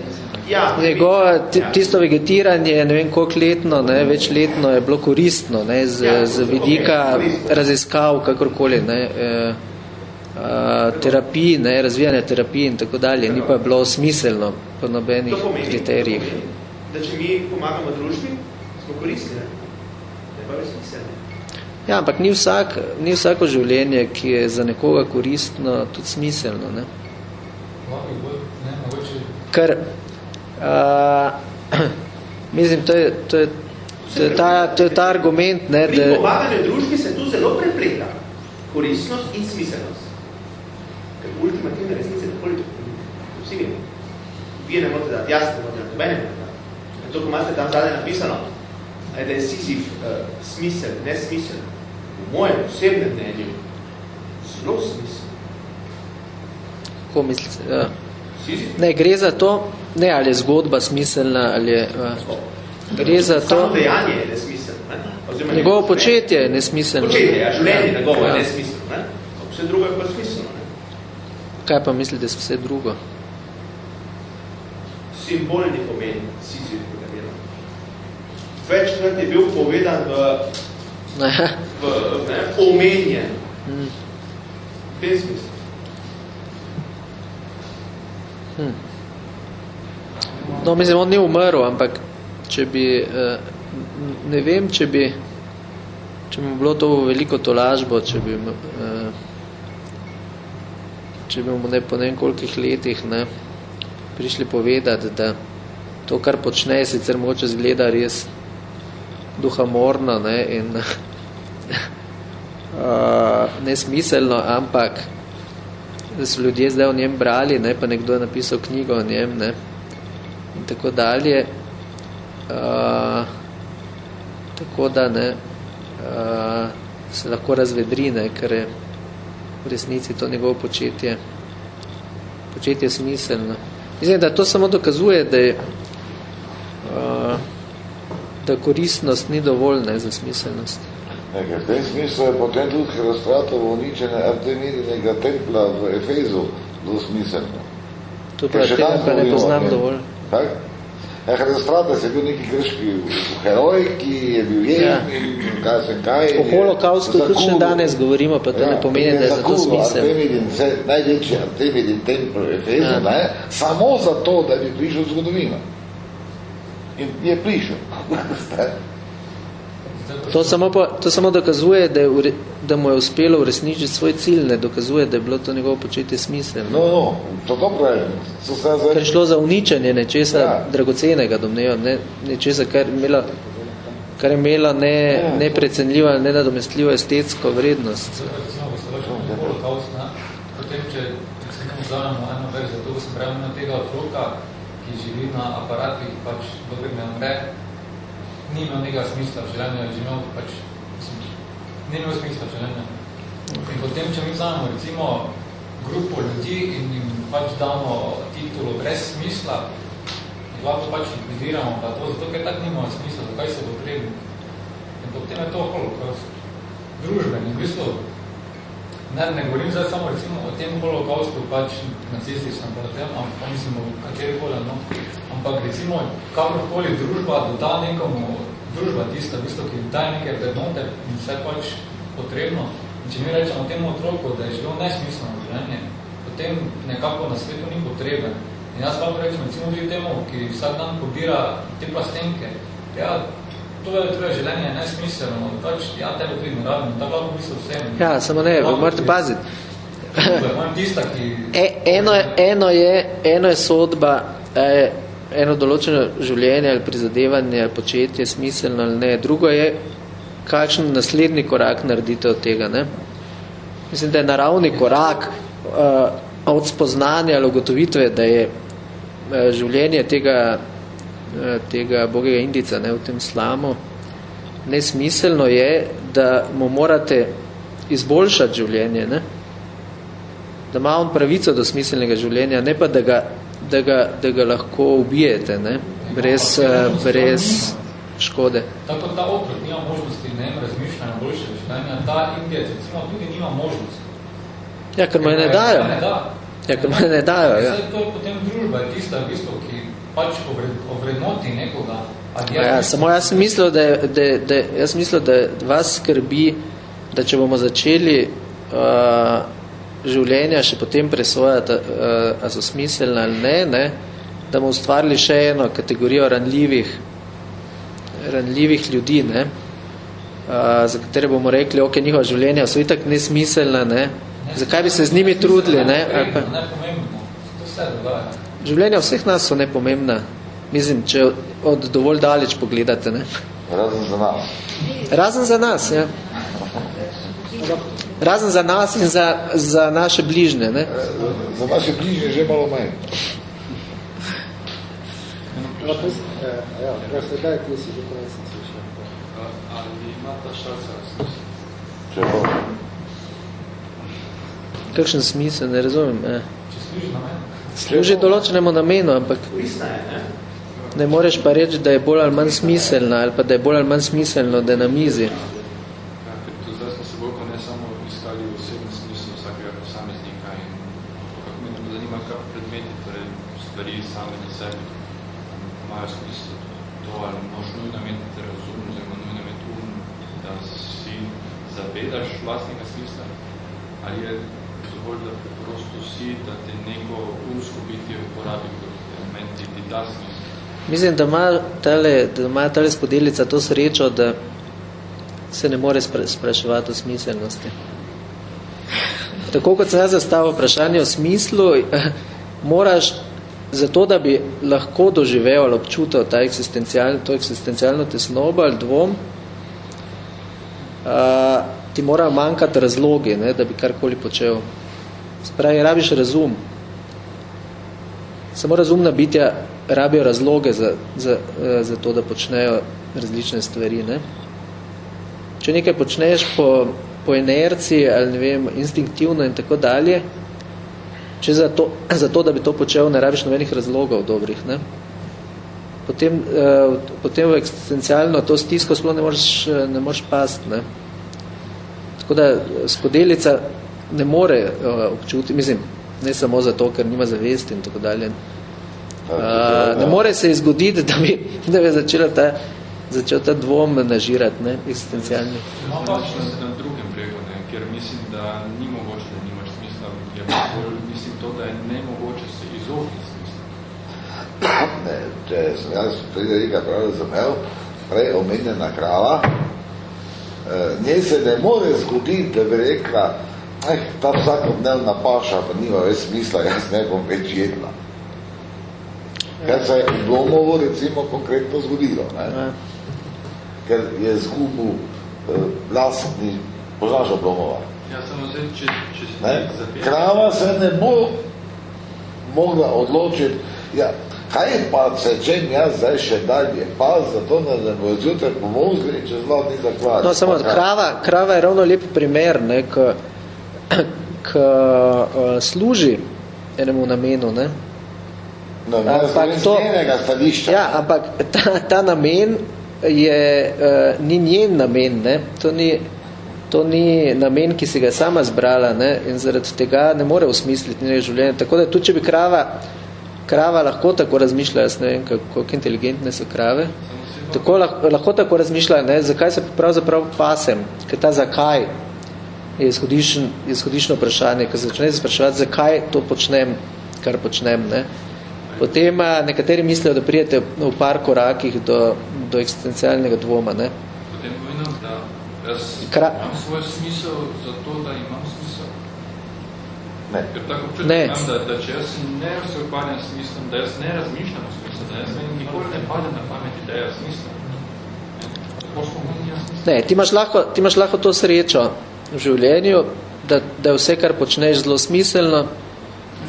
Ja, Njegova, tisto vegetiranje, ne vem koliko letno, ne, več letno je bilo koristno, ne, z, z vidika raziskav, kakorkoli, ne, e, a, terapij, ne, razvijanje terapij in tako dalje, ni pa bilo smiselno po nobenih kriterijih. Da če mi pomagamo družbi, smo koristni, ne? Ne pa smiselni. Ja, ampak ni, vsak, ni vsako življenje, ki je za nekoga koristno, tudi smiselno. Ne? Ker, uh, <clears throat> mislim, to je, to, je, to, je ta, to je ta argument, ne, Pri da... pomaganju družbi se tu zelo prepleta koristnost in smiselnost. ultimativne resnice nikoli vsi vemo. Vi ne morate dati, jaz ne morate dati, mene ne dati. To, ko imate tam zadaj napisano, da je Sizif uh, smisel, ne smisel, v mojem osebnem mnenju, zelo smisel. Kako mislite? Ja. Ne, gre za to, ne, ali je zgodba smiselna, ali je... Uh, gre za to... Samo dejanje je nesmiselno. Ne? Njegovo početje je nesmiselno. Početje, ja, življenje njegovo ja. je nesmiselno. Ne? Vse drugo je pa smiselno. Ne? Kaj pa mislite, vse drugo? Simbolni pomen Sizif Večkrat je bil povedan v, v ne, omenjen. Hmm. V tem smislu. Hmm. No, mislim, on ni umrl, ampak če bi, eh, ne vem, če bi, če bi bilo to veliko tolažbo, če bi, eh, če bi mu ne po nekolikih letih ne, prišli povedati, da to, kar počne, sicer mogoče zgleda res duhamorno ne, in uh, <laughs> nesmiselno, ampak da so ljudje zdaj o njem brali, ne, pa nekdo je napisal knjigo o njem ne, in tako dalje. Uh, tako da ne, uh, se lahko razvedri, ne, ker je v resnici to njegovo početje, početje smiselno. Mislim, da to samo dokazuje, da je uh, da koristnost ni dovolj ne, za smiselnost. Nekaj, v tem smislu je potem tudi Herostratovo uničenje Artemidinega templa v Efezu zelo smiselno. To pa tega pa ne poznam ne. dovolj. Tak? Ja, Herostrates je bil neki grški heroj, ki je bil jem ja. in kaj se kaj. O holokaustu tudi še danes govorimo, pa to ja, ne pomeni, da je za to smisel. Artemidin, največji Artemidin tempel Efezu, ja. ne, samo zato, da bi prišel zgodovino in je prišel. <laughs> to, samo pa, to samo dokazuje, da, je, da mu je uspelo uresničiti svoj cilj, ne dokazuje, da je bilo to njegovo početje smiselno. No, no, to dobro je. So se zdaj... Ker je šlo za uničenje nečesa ja. dragocenega, domnejo, ne, nečesa, kar je imelo kar je imelo ne, ja, neprecenljivo, ne nadomestljivo estetsko vrednost. Potem, če vzamemo eno verzijo, to sem pravil na tega otroka, ki živi na aparatih, pač dokaj ne umre, ni imel nekega smisla v življenju, je živel pač, ni imel smisla v življenju. In potem, če mi vzamemo recimo grupo ljudi in jim pač damo titulo brez smisla, lahko pač likvidiramo, da to zato, ker tak nima smisla, zakaj se potrebni. In potem je to holokaust. Družben, in v bistvu, Ne, ne govorim zdaj samo recimo o tem holokaustu, pač nacističnem, pa tem, ampak mislim o katerikoli, no. Ampak recimo, kakorkoli družba doda nekomu, družba tista, v bistvu, ki daje neke vrednote in vse pač potrebno. In če mi rečemo temu otroku, da je živel nesmiselno življenje, potem nekako na svetu ni potreben. In jaz lahko rečem, recimo tudi temu, ki vsak dan pobira te plastenke, ja, to je tvoje življenje nesmiselno, pač ja, tebe tudi naravno, tako lahko misli vsem. Ja, samo ne, morate paziti. Tista, ki... e, eno, je, eno, je, eno je sodba, e, eno določeno življenje ali prizadevanje, početje smiselno ali ne. Drugo je, kakšen naslednji korak naredite od tega. Ne? Mislim, da je naravni korak uh, od spoznanja ali ugotovitve, da je uh, življenje tega Eh, tega bogega indica ne, v tem slamu, nesmiselno je, da mu morate izboljšati življenje, ne? da ima on pravico do smiselnega življenja, ne pa da ga, da ga, da ga lahko ubijete, ne? brez, uh, brez škode. Tako ta okrog nima možnosti ne, razmišljanja boljšega življenja, ta indijec recimo tudi nima možnosti. Ja, ker mu je ne dajo. Ja, ker mu je ne dajo. Ja. To je potem družba, je tista, v bistvu, ki pač ovrednoti nekoga. Ja, samo jaz sem mislil, da, da, da, jaz mislil, da vas skrbi, da če bomo začeli uh, življenja še potem presojati, uh, a so smiselne ali ne, ne, da bomo ustvarili še eno kategorijo ranljivih, ranljivih ljudi, ne, uh, za katere bomo rekli, ok, njihova življenja so itak nesmiselna, ne, zakaj bi se z njimi trudili, ne? Vse dogaja. Življenja vseh nas so nepomembna. Mislim, če od dovolj daleč pogledate. Ne? Razen za nas. Razen za nas, ja. Razen za nas in za, za naše bližne. Ne? Za naše bližnje že malo manj. Ja, prosto, daj, ti si že kaj sem slišal. Ali ima ta šarca smisel? Če bo. Kakšen smisel, ne razumem. Eh. Če služi na meni? Služi določenemu namenu, ampak Koristna je, ne? ne moreš pa reči, da je bolj ali manj smiselna, ali pa da je bolj ali manj smiselno, da je na mizi. Ja, ker to zdaj smo se bolj ne samo iskali osebni smisel vsakega posameznika in kako zanima, kak predmeti, torej stvari same na sebi imajo smisel. To ali moš nujno imeti razum, oziroma nujno imeti um, da si zavedaš vlastnega smisla, ali je dovolj, da preprosto si, da te neko umsko bitje uporabi kot element, ti ti da smisel. Mislim, da ima tale, da ima tale spodelica to srečo, da se ne more spra spraševati o smiselnosti. Tako kot sem jaz zastavil vprašanje o smislu, moraš zato, da bi lahko doživel ali občutil ta eksistencial, to eksistencialno tesnobo ali dvom, a, ti mora manjkati razlogi, ne, da bi karkoli počel. Spravi, rabiš razum. Samo razumna bitja rabijo razloge za, za, eh, za to, da počnejo različne stvari. Ne? Če nekaj počneš po, po inerciji ali ne vem, instinktivno in tako dalje, če za to, <clears throat> za to, da bi to počel, ne rabiš nobenih razlogov dobrih. Ne? Potem, eh, potem v eksistencialno to stisko sploh ne moreš, eh, ne moreš past. Ne? Tako da skodelica ne more uh, občuti, mislim, ne samo zato, ker nima zavesti in tako dalje. Uh, ne more se zgoditi, <laughs> da bi, da bi začela ta, začel ta dvom nažirati, ne, eksistencialni. No, pa še na drugem bregu, ne, ker mislim, da ni mogoče, da nimaš smisla, je bolj, mislim to, da je nemogoče se izogniti smisla. Ne, če sem jaz Friderika prav razumel, prej omenjena krava, eh, njej se ne more zgoditi, da bi rekla, eh, ta vsakodnevna paša pa nima več smisla, jaz ne bom več jedla. Kar se je v Blomovo recimo konkretno zgodilo, ne? Ja. ker je zgubil eh, lastni požažo Blomova. Ja, samo zdaj, če, če si Ne? Krava se ne bo mogla odločiti, ja, kaj pa se čem jaz zdaj še dalje, pa zato da ne bo zjutraj pomozli, če zelo ni zakvariti. No, samo krava, krava je ravno lep primer, ne, k, k uh, služi enemu namenu, ne. No, ne, Ampak to- stališča. Ja, ampak ta, ta namen je, uh, ni njen namen, ne. To ni, to ni namen, ki si ga sama zbrala, ne, in zaradi tega ne more usmisliti njenega življenja. Tako da tudi, če bi krava, krava lahko tako razmišlja, jaz ne vem, kako, inteligentne so krave, tako lahko, lahko tako razmišlja, ne, zakaj se pravzaprav pasem, ker ta zakaj je izhodišen, izhodišno vprašanje, ko začne spraševati, zakaj to počnem, kar počnem, ne. Potem nekateri mislijo, da prijete v par korakih do, do eksistencialnega dvoma, ne. potem nujno, da jaz Kra- imam svoj smisel za to, da imam. Ne. Ker tako občutek Ne. imam, da, da če jaz ne se ukvarjam s smislom, da jaz ne razmišljam o smislu, da jaz meni nikoli ne padem na pamet ideja smisla. Ne. Tako smo mi jaz smisel. Ne, ti imaš lahko, ti imaš lahko to srečo v življenju, da, da je vse, kar počneš, zelo smiselno,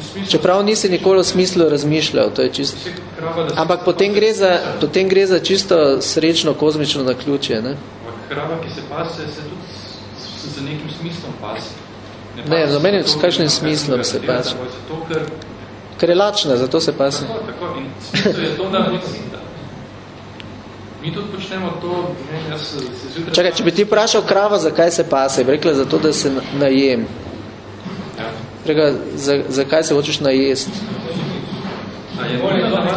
Smisel- čeprav nisi nikoli o smislu razmišljal, to je čisto. Krava, Ampak potem gre, za, potem gre za čisto srečno kozmično naključje, ne? Ampak krava, ki se pase, se tudi s, s, z nekim smislom pase. Ne, pase z nobenim- zato, s kakšnim ker smislom se Zato, ker Ker je lačna, zato se pase. Tako, tako. In smisel je to, da sita. Mi tudi počnemo to, ne jaz se zjutraj... Čakaj, če bi ti vprašal kravo, zakaj se pase, bi rekla zato, da se na- najem. Ja. Rekla, za, zakaj se hočeš najesti? A je nujno, da ima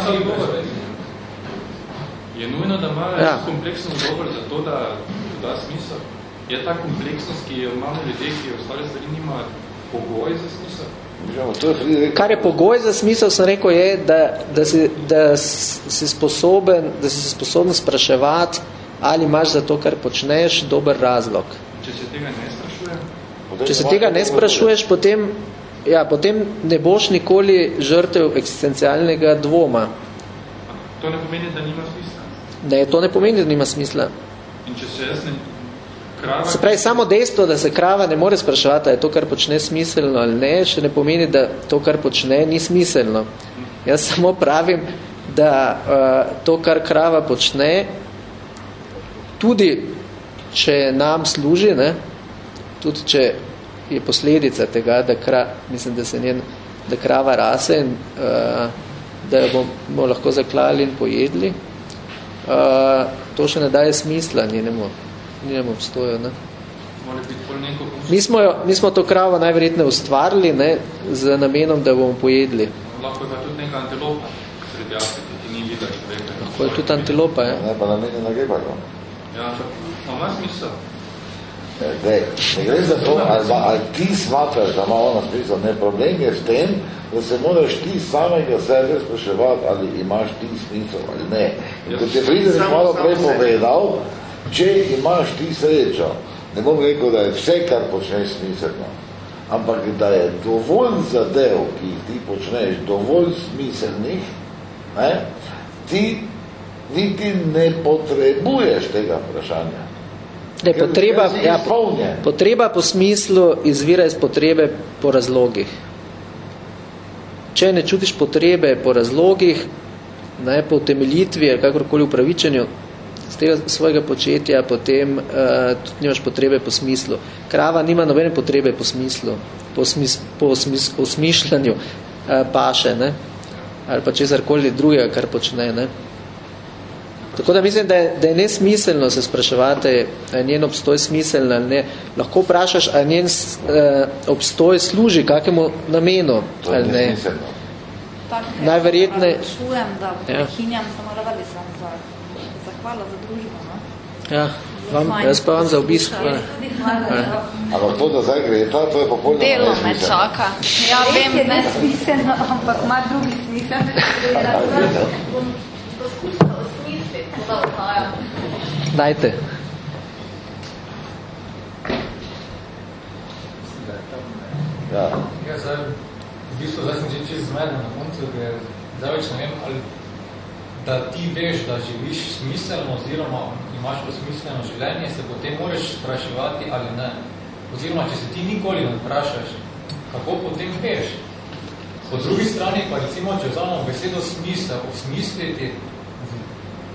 Je nujno, da ima Ja. kompleksno odgovor za to, da da smisel. Je ta kompleksnost, ki jo imamo ljudje, ki ostale stvari nima pogoj za smisel. Je. Kar je pogoj za smisel, sem rekel, je, da, da, si, da si sposoben, da si sposoben spraševati, ali imaš za to, kar počneš, dober razlog. Če se tega ne sprašujem, Potem Če se tega ne sprašuješ, potem, ja, potem ne boš nikoli žrtev eksistencialnega dvoma. to ne pomeni, da nima smisla. Ne, to ne pomeni, da nima smisla. In če se jaz ne... krava, Se pravi, samo dejstvo, da se krava ne more spraševati, je to, kar počne smiselno ali ne, še ne pomeni, da to, kar počne, ni smiselno. Jaz samo pravim, da uh, to, kar krava počne, tudi če nam služi, ne, tudi če je posledica tega, da, kra, mislim, da, se njen, da krava rase in uh, da jo bomo lahko zaklali in pojedli, uh, to še ne daje smisla njenemu, njenemu obstoju. Ne. mora biti pol neko Mi smo, jo, mi smo to kravo najverjetneje ustvarili ne, z namenom, da bomo pojedli. Lahko je pa tudi neka antilopa sredi Afrike, ki ni videla človeka. Ko je tudi antilopa, je. Ne, pa nameni na gebajo. Ja, no, ima smisel. Dej, ne gre za to, ali, ali ti smatraš, da ima ona smisel. Ne, problem je v tem, da se moraš ti samega sebe spraševati, ali imaš ti smisel ali ne. In kot je Friedrich malo prej sebe. povedal, če imaš ti srečo, ne bom rekel, da je vse, kar počneš smiselno, ampak da je dovolj zadev, ki jih ti počneš, dovolj smiselnih, ne, ti niti ne potrebuješ tega vprašanja. Ne, potreba, ja, potreba po smislu izvira iz potrebe po razlogih. Če ne čutiš potrebe po razlogih, ne, po utemeljitvi ali kakorkoli upravičenju z tega svojega početja, potem uh, tudi nimaš potrebe po smislu. Krava nima nobene potrebe po smislu, po, smis, po, smis, po smišljanju uh, paše, ne, ali pa česarkoli drugega, kar počne. Ne. Tako da mislim, da je, da je nesmiselno se spraševati, a je njen obstoj smiseln ali ne. Lahko vprašaš, a njen eh, obstoj služi kakemu namenu ali ne. Tak, Najverjetneje- Čujem, da Ja. prekinjam, samo rada bi se vam za, zahvala za družbo. No? Ja, vam, jaz pa vam za obisk. Hvala. Hvala. Ampak to, da zdaj gre ta, to je popolnoma Delo me čaka. Ja, vem, nesmiselno, ampak ima drugi smisel. Bom <laughs> poskušala osmisliti, ko da odhajam. Dajte. Ja. Ja, zdaj, v bistvu zdaj sem že čez zmeden na koncu, ker zdaj več ne vem, ali da ti veš, da živiš smiselno oziroma imaš smiselno življenje, se potem moraš spraševati ali ne. Oziroma, če se ti nikoli ne vprašaš, kako potem veš? Po drugi strani pa recimo, če vzamemo besedo smisel, osmisliti,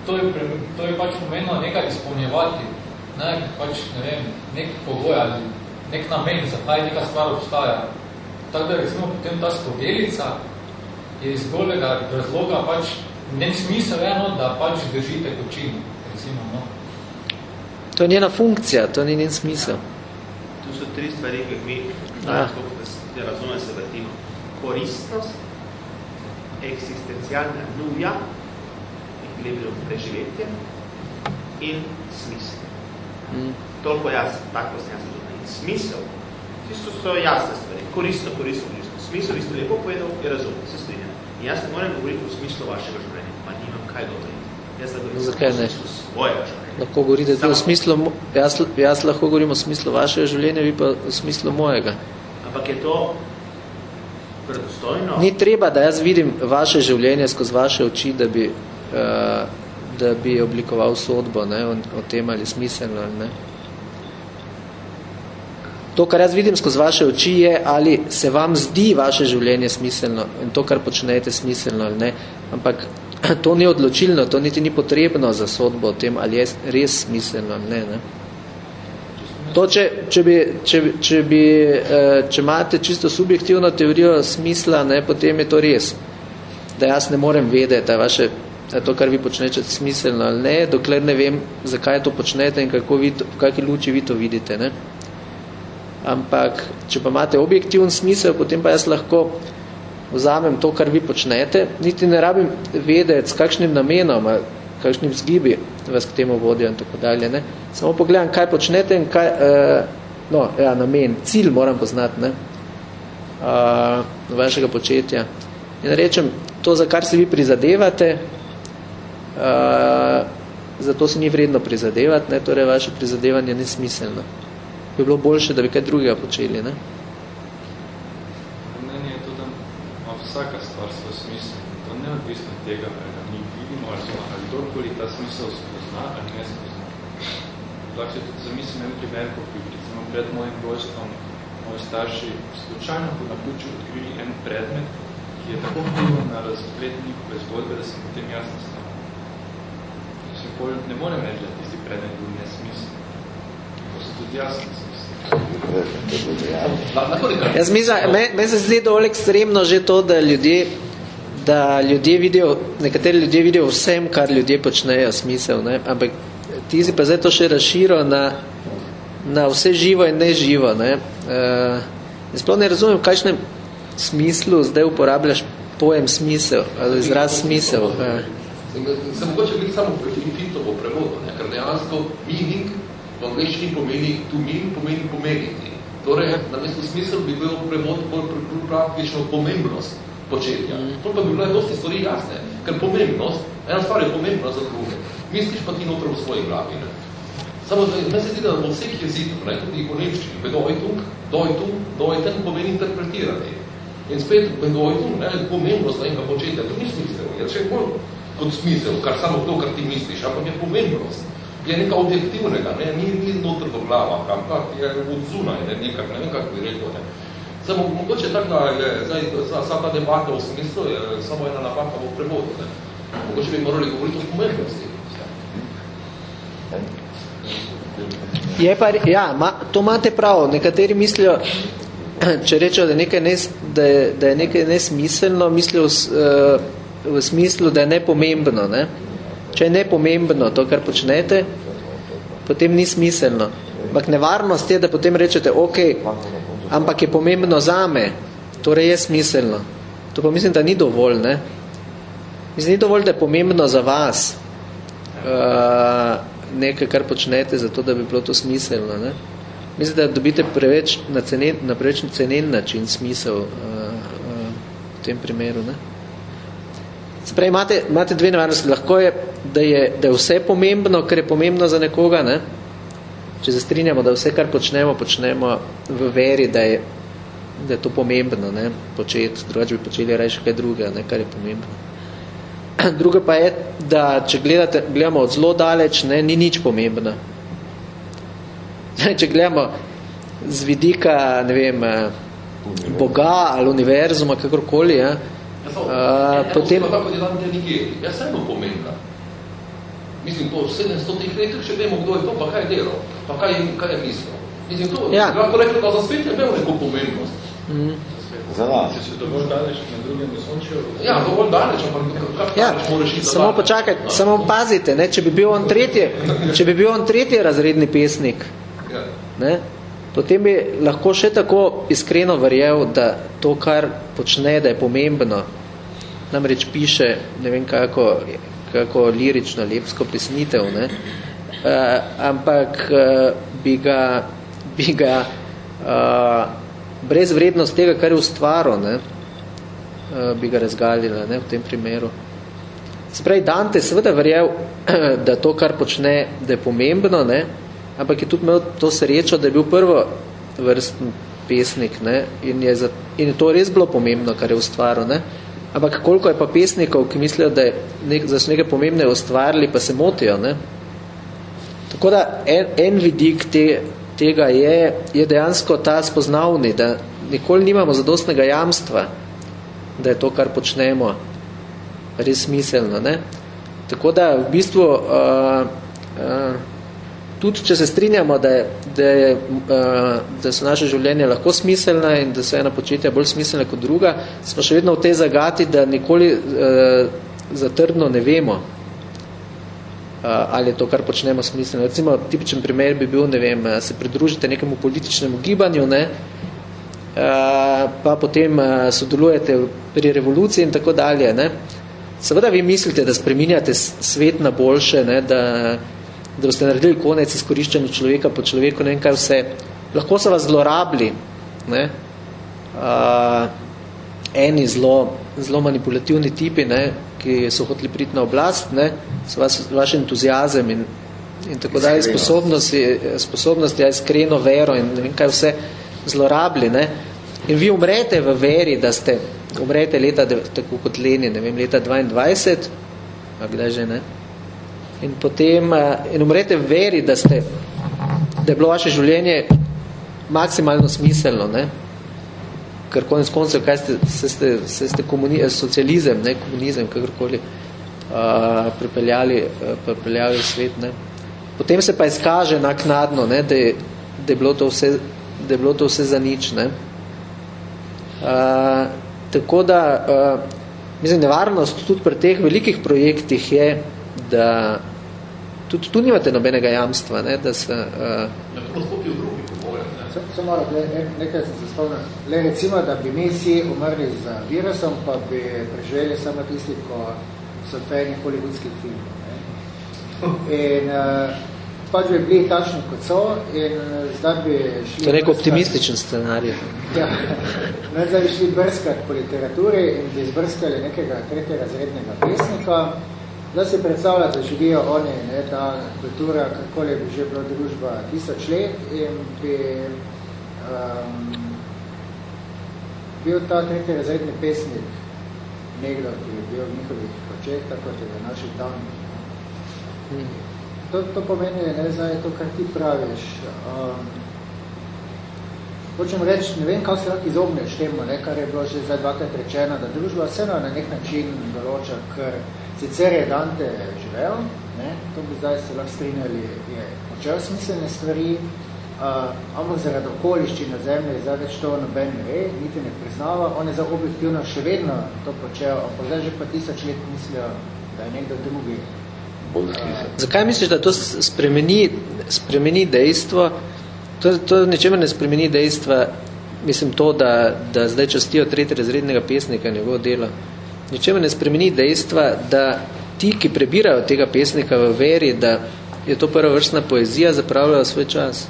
to je, pre- to je pač pomenilo nekaj izpolnjevati, ne, pač, ne vem, nek pogoj ali nek namen, zakaj neka stvar obstaja. Tako da recimo potem ta skodelica je iz golega razloga pač nek smisel je, no, da pač držite kočino, recimo, no. To je njena funkcija, to ni njen smisel. Tu so tri stvari, ki mi ne razume se vrtimo. Koristnost, eksistencialna nuja, ekvilibrium preživetje in smisel. Mm. Toliko jaz, tako sem jaz razumel. Smisel, tisto so jasne stvari. Koristno, koristno, koristno. Smisel, vi ste lepo povedal, je razumel, se strinjam. In jaz ne morem govoriti o smislu vašega življenja, kaj govorim Zakaj ne? Lahko govorite tudi Samo- smislu, jaz, jaz lahko govorim o smislu vašega življenja, vi pa o smislu mojega. Ampak je to predostojno? Ni treba, da jaz vidim vaše življenje skozi vaše oči, da bi, uh, da bi oblikoval sodbo ne, o, o tem, ali smiselno ali ne. To, kar jaz vidim skozi vaše oči, je, ali se vam zdi vaše življenje smiselno in to, kar počnete, smiselno ali ne. Ampak <laughs> to ni odločilno, to niti ni potrebno za sodbo o tem, ali je res smiselno ali ne. ne. To, če, če, bi, če, če, bi, eh, če imate čisto subjektivno teorijo smisla, ne, potem je to res. Da jaz ne morem vedeti, da je vaše, da je to, kar vi počnete, smiselno ali ne, dokler ne vem, zakaj to počnete in kako vi, to- v kakšni luči vi to vidite. Ne. Ampak, če pa imate objektiven smisel, potem pa jaz lahko vzamem to, kar vi počnete, niti ne rabim vedeti, s kakšnim namenom, kakšnim zgibi vas k temu vodijo in tako dalje. Ne? Samo pogledam, kaj počnete in kaj, uh, no, ja, namen, cilj moram poznati, ne? Uh, vašega početja. In rečem, to, za kar se vi prizadevate, uh, zato se ni vredno prizadevati, ne? torej vaše prizadevanje ni smiselno. Bi bilo boljše, da bi kaj drugega počeli, ne? Meni je to, da ima vsaka stvar svoj smisel. To ne odvisno od tega, ali ga mi vidimo, ali, so, ali kdorkoli ta smisel spozna ali ne spozna. lahko se tudi zamislim en primer, ko bi recimo pred mojim rojstvom moji starši slučajno po naključju odkrili en predmet, ki je tako vplival na razplet njihove zgodbe, da sem potem jasno stal. Ne morem reči, da tisti predmet bil nesmisel. To se tudi jasno Jaz mislim, meni me se zdi dovolj ekstremno že to, da ljudje, da ljudje vidijo, nekateri ljudje vidijo vsem, kar ljudje počnejo, smisel, ne? ampak ti si pa zdaj to še razširo na, na vse živo in neživo. Ne? Uh, sploh ne razumem, v kakšnem smislu zdaj uporabljaš pojem smisel ali izraz smisel. Uh. Se mogoče biti samo fintovo prevodo, ne? ker dejansko meaning v angliščini pomeni to mean, pomeni pomeniti. Torej, na mesto smisel bi bil prevod bolj praktično pomembnost početja. Mm. To pa bi bilo dosti stvari jasne, ker pomembnost, ena stvar je pomembnost za druge. Misliš pa ti notro v svoji glavi. Ne? Samo, da se zdi, da v vseh jezikov, ne, tudi po nemščini, bedeutung, deutung, deuten pomeni interpretirati. In spet bedeutung, ne, pomembnost enega početja, to ni smisel, je še bolj kot smisel, kar samo to, kar ti misliš, ampak je pomembnost je nekaj objektivnega, ne, ni, ni notr v glavah, ampak je od zunaj, ne, nekak, ne vem, kako bi rekel, ne. Samo, mogoče tako je, zdaj, vsa ta debata v smislu je samo ena napaka v prevodu, ne. Mogoče bi morali govoriti o pomembnosti. Je pa, ja, ma, to imate prav, nekateri mislijo, <clears throat> če rečejo, da, nekaj nes, da, je, da je nekaj nesmiselno, mislijo v, v smislu, da je nepomembno, ne. Če je nepomembno to, kar počnete, potem ni smiselno. Ampak nevarnost je, da potem rečete, ok, ampak je pomembno zame, torej je smiselno. To pa mislim, da ni dovolj, ne? Mislim, ni dovolj, da je pomembno za vas uh, nekaj, kar počnete, zato da bi bilo to smiselno, ne? Mislim, da dobite preveč na, cenen, na preveč cenen način smisel uh, uh, v tem primeru, ne? Sprej, imate, imate dve nevarnosti. Lahko je da, je, da je vse pomembno, ker je pomembno za nekoga. Ne? Če se strinjamo, da vse, kar počnemo, počnemo v veri, da je, da je to pomembno ne? početi. Drugače bi počeli reči kaj druga, ne? kar je pomembno. <clears throat> Druga pa je, da če gledate, gledamo od zelo daleč, ne, ni nič pomembno. <laughs> Če gledamo z vidika, ne vem, Boga ali univerzuma, kakorkoli, ja, Uh, potem... Tako delam delegeri. Ja, se eno pomembna. Mislim, po 700 letih še vemo, kdo je to, pa kaj je delal, pa kaj, kaj je mislil. Mislim, to, ja. lahko rekli, da za svet je imel neko pomembnost. Mm. Za nas. Če se dovolj daleč na drugem dosončju... Ja, dovolj daleč, ampak kak ja. moraš iti Samo počakajte, samo pazite, ne, če bi bil on tretje, če bi bil on tretje razredni pesnik, ja. ne, potem bi lahko še tako iskreno verjel, da to, kar počne, da je pomembno, namreč piše, ne vem kako, kako lirično, lepsko pesnitev, ne? Uh, ampak uh, bi ga, bi ga uh, brez vrednost tega, kar je ustvaril, ne? Uh, bi ga razgalila ne? v tem primeru. Sprej, Dante seveda verjel, <clears throat> da to, kar počne, da je pomembno, ne? ampak je tudi imel to srečo, da je bil prvo vrstni pesnik ne? In, je za, in je to res bilo pomembno, kar je ustvaril. Ne? Ampak koliko je pa pesnikov, ki mislijo, da, je nek, so nekaj pomembne ustvarili, pa se motijo. Ne? Tako da en, en vidik te, tega je, je dejansko ta spoznavni, da nikoli nimamo zadostnega jamstva, da je to, kar počnemo, res smiselno. Ne? Tako da v bistvu uh, uh, tudi če se strinjamo, da, je, da, je, uh, da so naše življenje lahko smiselna in da so ena početja bolj smiselna kot druga, smo še vedno v tej zagati, da nikoli uh, zatrdno ne vemo, uh, ali je to, kar počnemo smiselno. Recimo, tipičen primer bi bil, ne vem, se pridružite nekemu političnemu gibanju, ne, uh, pa potem uh, sodelujete pri revoluciji in tako dalje. Ne. Seveda vi mislite, da spreminjate svet na boljše, ne, da da boste naredili konec izkoriščanja človeka po človeku, ne vem kaj vse. Lahko so vas zlorabili, ne? Uh, eni zelo, zelo manipulativni tipi, ne? ki so hoteli priti na oblast, ne? so vas, vaš entuzijazem in, in tako dalje, sposobnosti, sposobnosti, ja, iskreno vero in ne vem kaj vse zlorabili. Ne? In vi umrete v veri, da ste, umrete leta, tako kot Leni, ne vem, leta 22, a kdaj že, ne? In potem eh, in umrete v veri, da ste da je bilo vaše življenje maksimalno smiselno, ne? ker konec koncev, kaj ste, se ste, se ste komuni, socializem, ne, komunizem, kakorkoli, uh, pripeljali, uh, pripeljali v svet. Ne? Potem se pa izkaže naknadno, ne, da, je, da, je bilo to vse, da je bilo to vse za nič. Ne? Uh, tako da, uh, mislim, nevarnost tudi pri teh velikih projektih je, da tudi tu nimate nobenega jamstva, ne, da se... Uh, Samo malo, nekaj sem se spomnil. Le recimo, da bi mi vsi umrli z virusom, pa bi preživeli samo tisti, ko so fajni hollywoodskih filmov. In uh, pač bi bili takšni, kot so, in uh, zdaj bi šli... To je nek optimističen scenarij. Ja, ne, zdaj bi šli brskati po literaturi in bi izbrskali nekega tretjega zrednega pesnika, da si predstavlja, da živijo oni, ne, ta kultura, kakoli bi že bila družba tisoč let in bi um, bil ta tretji razredni pesnik nekdo, ki je bil v njihovih očeh, tako je v naših danih. To, to pomeni, ne, zdaj to, kar ti praviš. Um, hočem reči, ne vem, kako se lahko izogneš temu, ne, kar je bilo že zdaj dvakrat rečeno, da družba vseeno na nek način določa, ker Sicer je Dante živel, ne, to bi zdaj se lahko strinjali, je počel smiselne stvari, uh, ampak zaradi okolišči na zemlji je zdaj več to noben ne ve, niti ne priznava, on je za objektivno še vedno to počel, ampak zdaj že pa tisoč let mislijo, da je nekdo drugi. Uh, Zakaj misliš, da to spremeni, spremeni dejstvo, to, to ničemer ne spremeni dejstva, mislim to, da, da zdaj častijo tretji razrednega pesnika njegovo delo, ničem ne spremeni dejstva, da ti, ki prebirajo tega pesnika v veri, da je to prva vrstna poezija, zapravljajo svoj čas.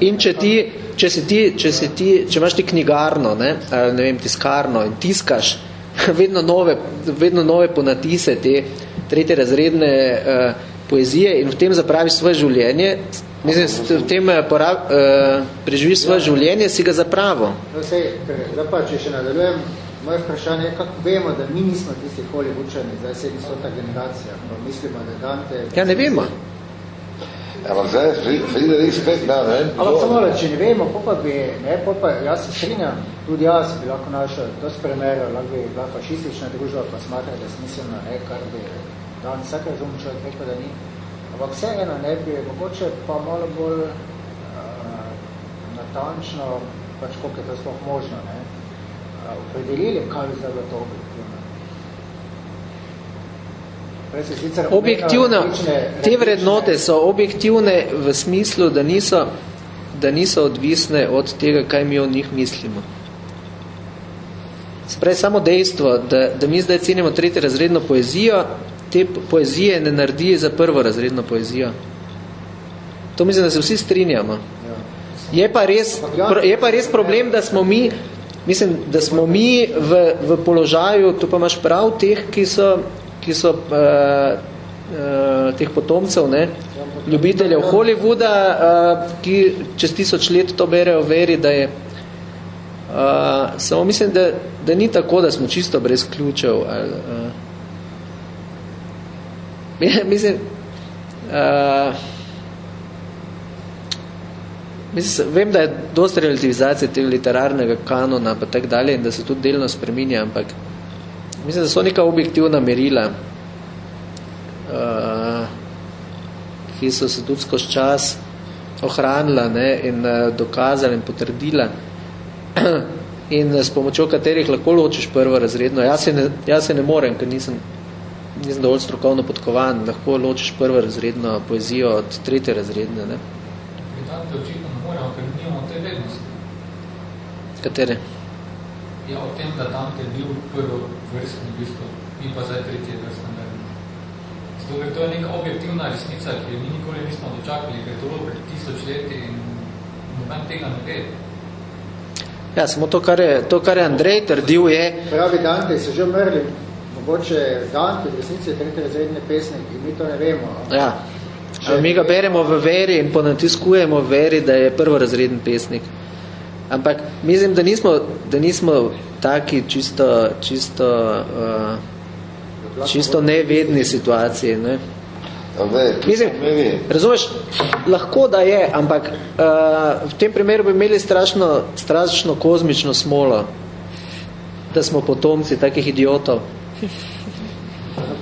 In če ti, če si ti, če si ti, če imaš ti knjigarno, ne, ali ne vem, tiskarno in tiskaš <laughs> vedno nove, vedno nove ponatise te tretje razredne uh, poezije in v tem zapraviš svoje življenje, mislim, v tem uh, porab, uh, preživiš svoje ja. življenje, si ga zapravo. No, sej, zdaj pa, če še nadaljujem, moje vprašanje je, kako vemo, da mi nismo tisti holivučani, zdaj 700 generacija, pa mislimo, da Dante... Ja, ne vemo. Ampak zdaj, Friedrich spet, da, ne. Ampak samo, če ne vemo, pa bi, ne, pa jaz se strinjam, tudi jaz bi lahko našel, to spremeril, lahko bi bila fašistična družba, pa smatra, da smiselno, ne, kar bi dan vsak razum človek rekel, da ni. Ampak vseeno ne bi, mogoče pa malo bolj uh, natančno, pač koliko je to sploh možno, ne, uh, opredelili, kaj bi zdaj to objektivno. Objektivno, te vrednote so objektivne v smislu, da niso, da niso odvisne od tega, kaj mi o njih mislimo. Sprej, samo dejstvo, da, da mi zdaj cenimo tretjo razredno poezijo, te poezije ne naredi za prvo razredno poezijo. To mislim, da se vsi strinjamo. Je pa res, je pa res problem, da smo mi, mislim, da smo mi v, v položaju, to pa imaš prav, teh, ki so, ki so uh, uh, teh potomcev, ne, ljubiteljev Hollywooda, uh, ki čez tisoč let to berejo veri, da je uh, samo mislim, da, da ni tako, da smo čisto brez ključev ali, uh, mislim, uh, mislim, vem, da je dosta relativizacije tega literarnega kanona pa tak dalje in da se tudi delno spreminja, ampak mislim, da so neka objektivna merila, uh, ki so se tudi skozi čas ohranila ne, in uh, dokazala in potrdila <clears throat> in s pomočjo katerih lahko ločiš prvo razredno. Jaz se ne, jaz se ne morem, ker nisem nisem dovolj strokovno podkovan, lahko ločiš prvo razredno poezijo od tretje razredne. Ne? Te. Katere? Ja, o tem, da Dante bil prvo vrstni v bistvu, in pa zdaj tretje vrstne vedno. Zato, ker to je neka objektivna resnica, ki mi nikoli nismo dočakali, ker to bilo pred tisoč leti in noben tega ne ve. Ja, samo to, kar je, to, kar je Andrej trdil, je... Pravi Dante, so že umrli mogoče Dante v resnici je tretje razredne pesniki, mi to ne vemo. Ja. Če... Mi ga beremo v veri in ponatiskujemo v veri, da je prvorazreden pesnik. Ampak mislim, da nismo, da nismo taki čisto, čisto, uh, čisto nevedni situaciji. Ne? Mislim, razumeš, lahko da je, ampak uh, v tem primeru bi imeli strašno, strašno kozmično smolo, da smo potomci takih idiotov.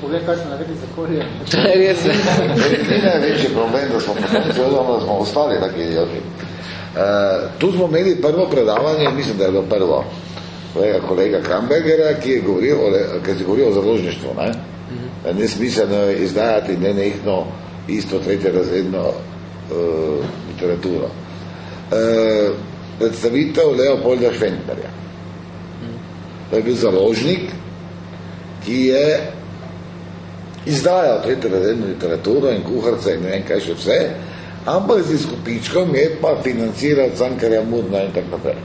Poglej, kaj smo naredili za korje. To je res. <laughs> Ni največji problem, da smo potomci, oziroma da smo ostali taki idioti. Uh, tu smo imeli prvo predavanje, mislim, da je bilo prvo, kolega, kolega Krambergera, ki je govoril o, ki je govoril o založništvu. Ne? Da je nesmiselno je izdajati nenehno isto tretje razredno uh, literaturo. Uh, predstavitev Leopolda Šventnerja. To je bil založnik, ki je izdajal tretje razredno literaturo in kuharce in ne vem kaj še vse, ampak z izkupičkom je pa financiral Cankarja Murna in tako naprej.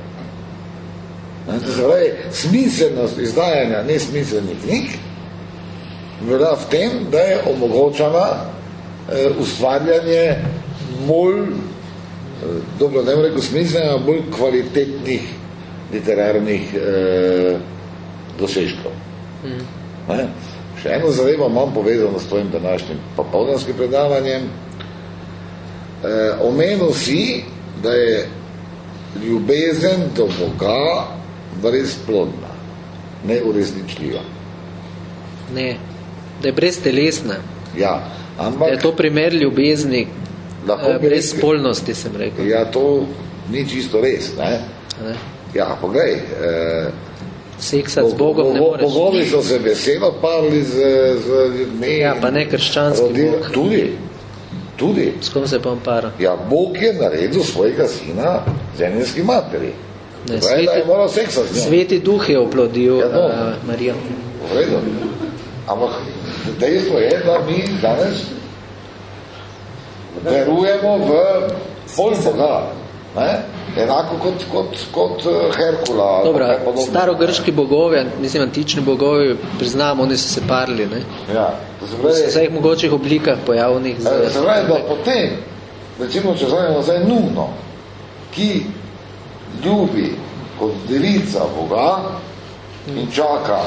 To se pravi, smiselnost izdajanja nesmiselnih knjig velja v tem, da je omogočana eh, ustvarjanje bolj, eh, dobro ne rekel smiselnih, bolj kvalitetnih literarnih eh, dosežkov. Ne? Še eno zadevo imam povezano s tvojim današnjim popoldanskim predavanjem. E, omenil si, da je ljubezen do Boga brezplodna, neurezničljiva. Ne, da je breztelesna. Ja, Da ampak je to primer ljubezni, eh, brez spolnosti, sem rekel. ja, to ni čisto res. Ne? Ne? Ja, poglej, eh, Seksati z Bogom ne moreš. Bogovi so se veselo parili z, z ljudmi. Ja, pa ne krščanski rodili- Bog. Tudi, tudi. S kom se pa on para? Ja, Bog je naredil svojega sina zemljenski materi. Ne, Zdaj, da je sveti- moral seksa z njo. Sveti duh je oplodil Ja, dobro. uh, Marijo. V redu. Ampak dejstvo je, da mi danes verujemo v bolj Boga. Ne? Enako kot, kot, kot eh, Herkula. podobnega. starogrški bogovi, mislim, antični bogovi, priznamo, oni so se parili, ne? Ja, se V vseh mogočih oblikah pojavnih. Eh, Se pravi, da potem, recimo, če vzamemo zdaj nuno, ki ljubi kot devica Boga in čaka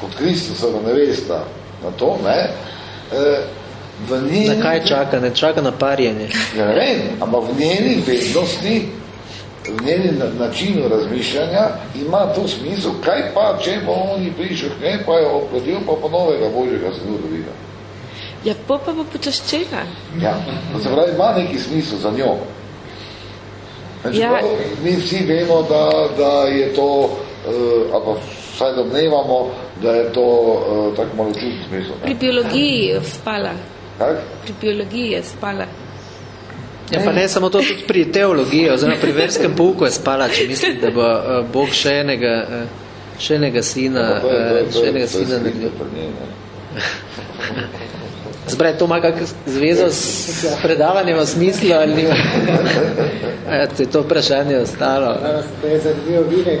kot Kristusova nevesta na to, ne, eh, v njeni, Na kaj čaka? Ne čaka na parjenje. Ja, ne vem, ampak v njeni vednosti, v njeni na- načinu razmišljanja ima to smisel, kaj pa, če bo oni prišel k njej, pa je oplodil pa pa novega Božjega dobila. Ja, po pa bo počaščena. Ja, to se pravi, ima neki smisel za njo. Znači, Ja. ja. Mi vsi vemo, da, da je to, uh, ali pa vsaj domnevamo, da je to uh, tako malo čudni smisel. Pri Ne? biologiji je spala. Kak? Pri biologiji je spala. Ja, pa ne samo to, tudi pri teologiji, oziroma pri verskem pouku je spala, če misli, da bo uh, Bog še enega, uh, še enega sina, Ja, to to uh, to še enega to sina naredil. <laughs> Zbraj, to ima kak zvezo s predavanjem o smislu ali nima? <laughs> Ja, te je to vprašanje ostalo. To je zanimivo vine. <laughs>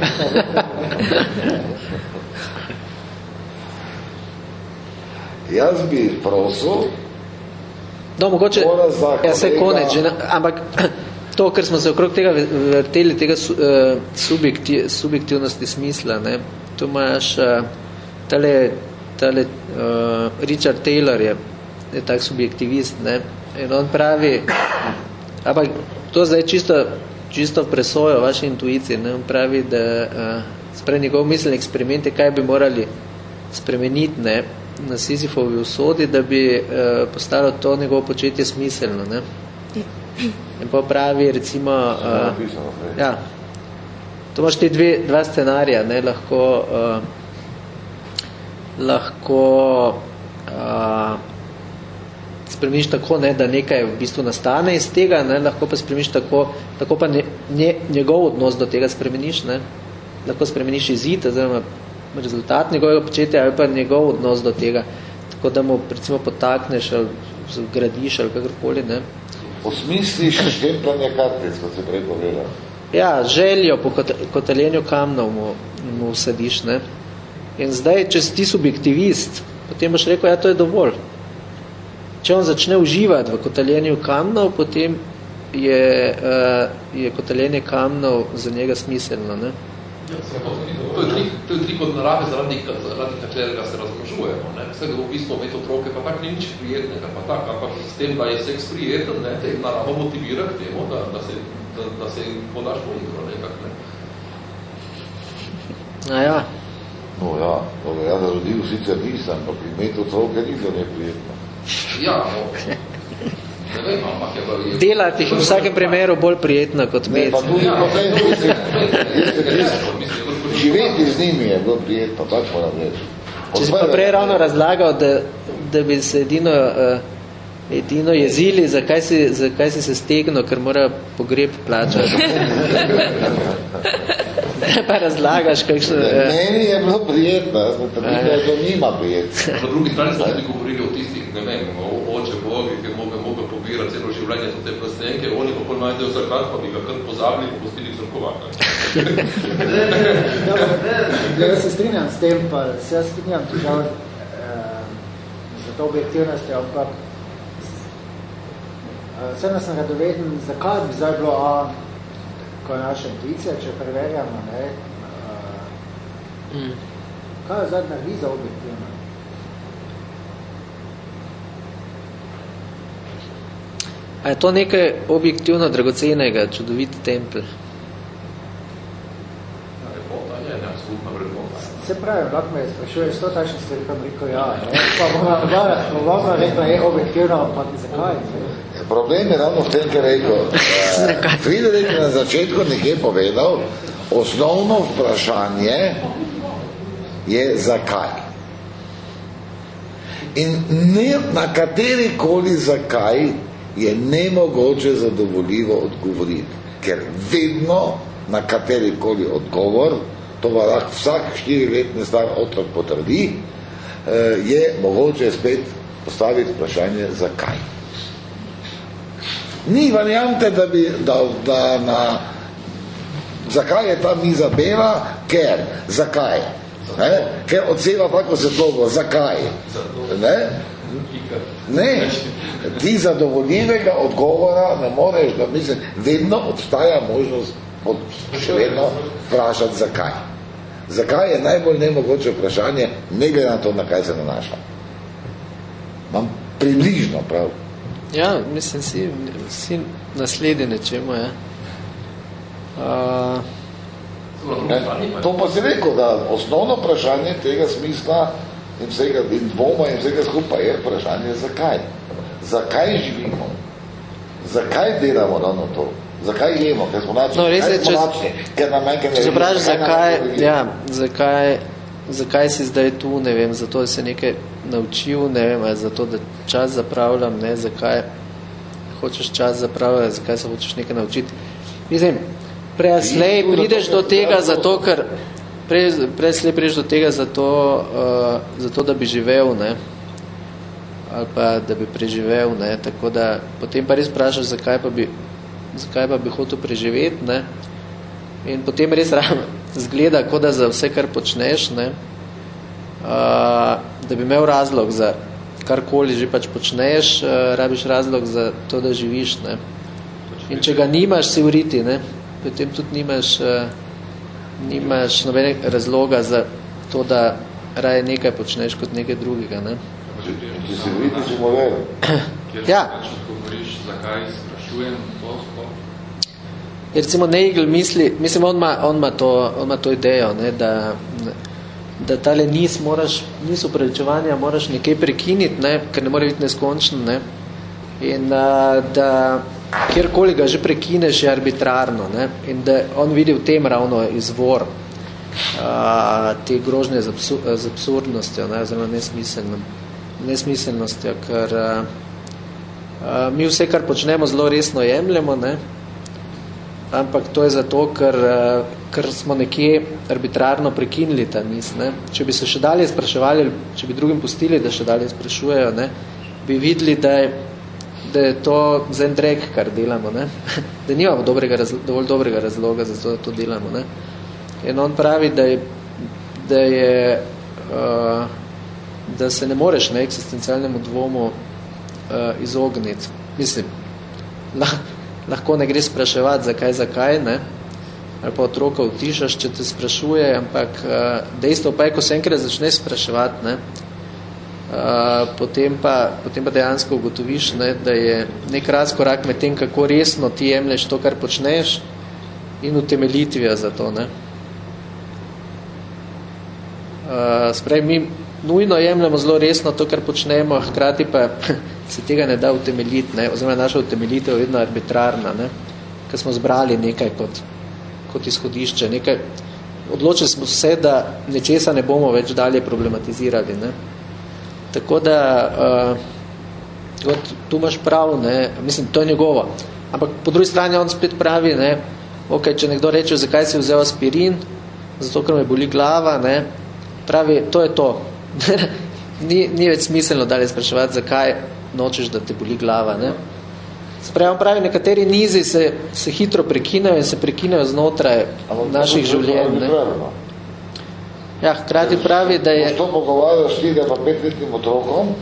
Jaz bi prosil, No, mogoče, ja, se konec, že, ampak <clears throat> to, ker smo se okrog tega vrteli, tega su, uh, subjekti, subjektivnosti smisla, ne, tu imaš uh, tale, tale uh, Richard Taylor je, je tak subjektivist, ne, in on pravi, ampak to zdaj čisto, čisto presojo vaše intuicije, ne, on pravi, da uh, sprej njegov miselni eksperiment je, kaj bi morali spremeniti, ne, na Sizifovi usodi, da bi eh, postalo to njegovo početje smiselno. Ne? In pa pravi, recimo, eh, napisano, ne. ja, to imaš te dve, dva scenarija, ne, lahko, eh, lahko eh, spremeniš tako, ne, da nekaj v bistvu nastane iz tega, ne, lahko pa spremeniš tako, tako pa nje, nje, njegov odnos do tega spremeniš, ne, lahko spremeniš izid, oziroma rezultat njegovega početja ali pa njegov odnos do tega, tako da mu recimo potakneš ali zgradiš ali kakorkoli, ne. osmisliš štempljanje kartic, kot se prej povedal. Ja, željo po kot- kotaljenju kamnov mu, mu vsadiš, ne. In zdaj, če si ti subjektivist, potem boš rekel, ja, to je dovolj. Če on začne uživati v kotaljenju kamnov, potem je, uh, je kotaljenje kamnov za njega smiselno, ne. To je trik, to je trik od narave, zaradi, zaradi katerega se razmnožujemo. Ne? Vse v bistvu imeti otroke, pa tak ni nič prijetnega, pa tak, ampak s tem, da je seks prijeten, ne, te narava motivira k temu, da, da, se, da, da se podaš po igro, nekak, ne. A ja, No ja, dobro, jaz rodil sicer nisem, ampak imeti otroke ni bilo neprijetno. Ja, no. Ne vem, ampak je... je delati jih v vsakem primeru bolj prijetno kot Ne, med. pa tudi Ja, mislim, živeti z njimi je bilo prijetno, tako moram reči. Če si pa prej ravno razlagal, da, da bi se edino, uh, edino jezili, zakaj si, zakaj si se stegnil, ker mora pogreb plačati. <laughs> Pa razlagaš, kakšno... Ne, Uh, Meni je bilo prijetno, jaz sem trdil, da njima prijetno. Po drugi strani smo tudi govorili o tistih, ne vem, o življenje za te plastenke, oni pa pol najdejo zrkat, pa bi ga kar pozabili in pustili crkovaka. Dobro, ja, jaz se strinjam s tem, pa se jaz strinjam žal eh, za to objektivnost, ampak eh, vseeno sem radoveden, zakaj bi zdaj bilo A, ko je naša intuicija, če preverjamo, ne, eh, mm. kaj je zdaj naredi za objektivno? A je to nekaj objektivno dragocenega, čudovit vrednota. Se pravi, lahko me sprašuje, sto takšnih stvari, pa bi rekel ja, ne? pa bom vam rekla, je objektivno, ampak zakaj? Ne? Problem je ravno v tem, ker je rekel, Friedrich <laughs> je na začetku nekje povedal, osnovno vprašanje je zakaj. In ne, na kateri koli zakaj je nemogoče zadovoljivo odgovoriti, ker vedno na kateri koli odgovor, to pa lahko vsak štiriletni star otrok potrdi, eh, je mogoče spet postaviti vprašanje zakaj. Ni variante, da bi, da, da na, zakaj je ta miza bela, ker, zakaj, ne? ker odseva tako svetlobo, zakaj, ne? Ne, ti zadovoljivega odgovora ne moreš, da mislim, vedno obstaja možnost od, še vedno vprašati zakaj. Zakaj je najbolj nemogoče vprašanje, ne glede na to, na kaj se nanaša. Imam približno prav. Ja, mislim, si, si nasledi nečemu, ja. Uh, Ne, to pa si rekel, da osnovno vprašanje tega smisla in vsega in dvoma in vsega skupaj je vprašanje zakaj. Zakaj živimo? Zakaj delamo ravno to? Zakaj jemo? Ker smo načni? No, res je, če- lačni? Ker nam manjka če se vprašaš, Zakaj ja, zakaj, zakaj si zdaj tu, ne vem, zato da se nekaj naučil, ne vem, ali zato, da čas zapravljam, ne, zakaj hočeš čas zapravljati, zakaj se hočeš nekaj naučiti. Mislim, prej slej prideš do tega, zato, ker prej, prej slej prideš do tega zato, uh, zato, da bi živel, ne, ali pa da bi preživel, ne, tako da potem pa res vprašaš, zakaj pa bi, zakaj pa bi hotel preživeti, ne, in potem res ravno <laughs> zgleda, kot da za vse, kar počneš, ne, uh, da bi imel razlog za karkoli že pač počneš, uh, rabiš razlog za to, da živiš, ne. In če ga nimaš, si uriti, ne, potem tudi nimaš, uh, nimaš nobenega razloga za to, da raje nekaj počneš kot nekaj drugega, ne. Če si vidi, si moler. Kjer Ja. se odgovoriš, zakaj sprašujem to sploh. Recimo Nagel misli, mislim, on ima, on ima, to, on ima to idejo, ne, da, da tale nis moraš, nis upravičevanja moraš nekaj prekiniti, ne, ker ne more biti neskončno, ne, in da kjerkoli ga že prekineš, je arbitrarno, ne, in da on vidi v tem ravno izvor a, te grožnje z, absur, z absurdnostjo, ne, oziroma nesmiselno, nesmiselnostjo, ker a, a, mi vse, kar počnemo, zelo resno jemljemo, ne, ampak to je zato, ker, eh, ker smo nekje arbitrarno prekinili ta niz. Ne? Če bi se še dalje spraševali, če bi drugim pustili, da še dalje sprašujejo, ne? bi videli, da je, da je to zendrek, kar delamo. Ne? <laughs> Da nimamo dobrega, razlo- dovolj dobrega razloga za to, da to delamo. Ne? In on pravi, da je, da je uh, da se ne moreš na eksistencialnemu dvomu uh, izogniti. Mislim, <laughs> lah, lahko ne gre spraševati, zakaj, zakaj, ne? ali pa otroka utišaš, če te sprašuje, ampak uh, dejstvo pa je, ko se enkrat začne spraševati, ne, uh, potem, pa, potem pa dejansko ugotoviš, ne, da je nek razkorak med tem, kako resno ti jemlješ to, kar počneš in utemeljitvijo za to. Ne. Uh, sprej, mi nujno jemljamo zelo resno to, kar počnemo, hkrati pa <laughs> se tega ne da utemeljiti, ne, oziroma naša utemeljitev je vedno arbitrarna, ne, ker smo zbrali nekaj kot kot izhodišče. Nekaj, odločili smo se, da nečesa ne bomo več dalje problematizirali. Ne. Tako da, uh, tu imaš prav, ne, mislim, to je njegovo. Ampak po drugi strani on spet pravi, ne, okay, če nekdo reče, zakaj si vzel aspirin, zato ker me boli glava, ne, pravi, to je to. ni, ni več smiselno dalje spraševati, zakaj nočeš, da te boli glava. Ne. Sprejemo pravi, nekateri nizi se, se hitro prekinajo in se prekinajo znotraj naših življenj. Ne? Ja, hkrati pravi, da je... To pogovarjaš ti, da pa petletnim otrokom,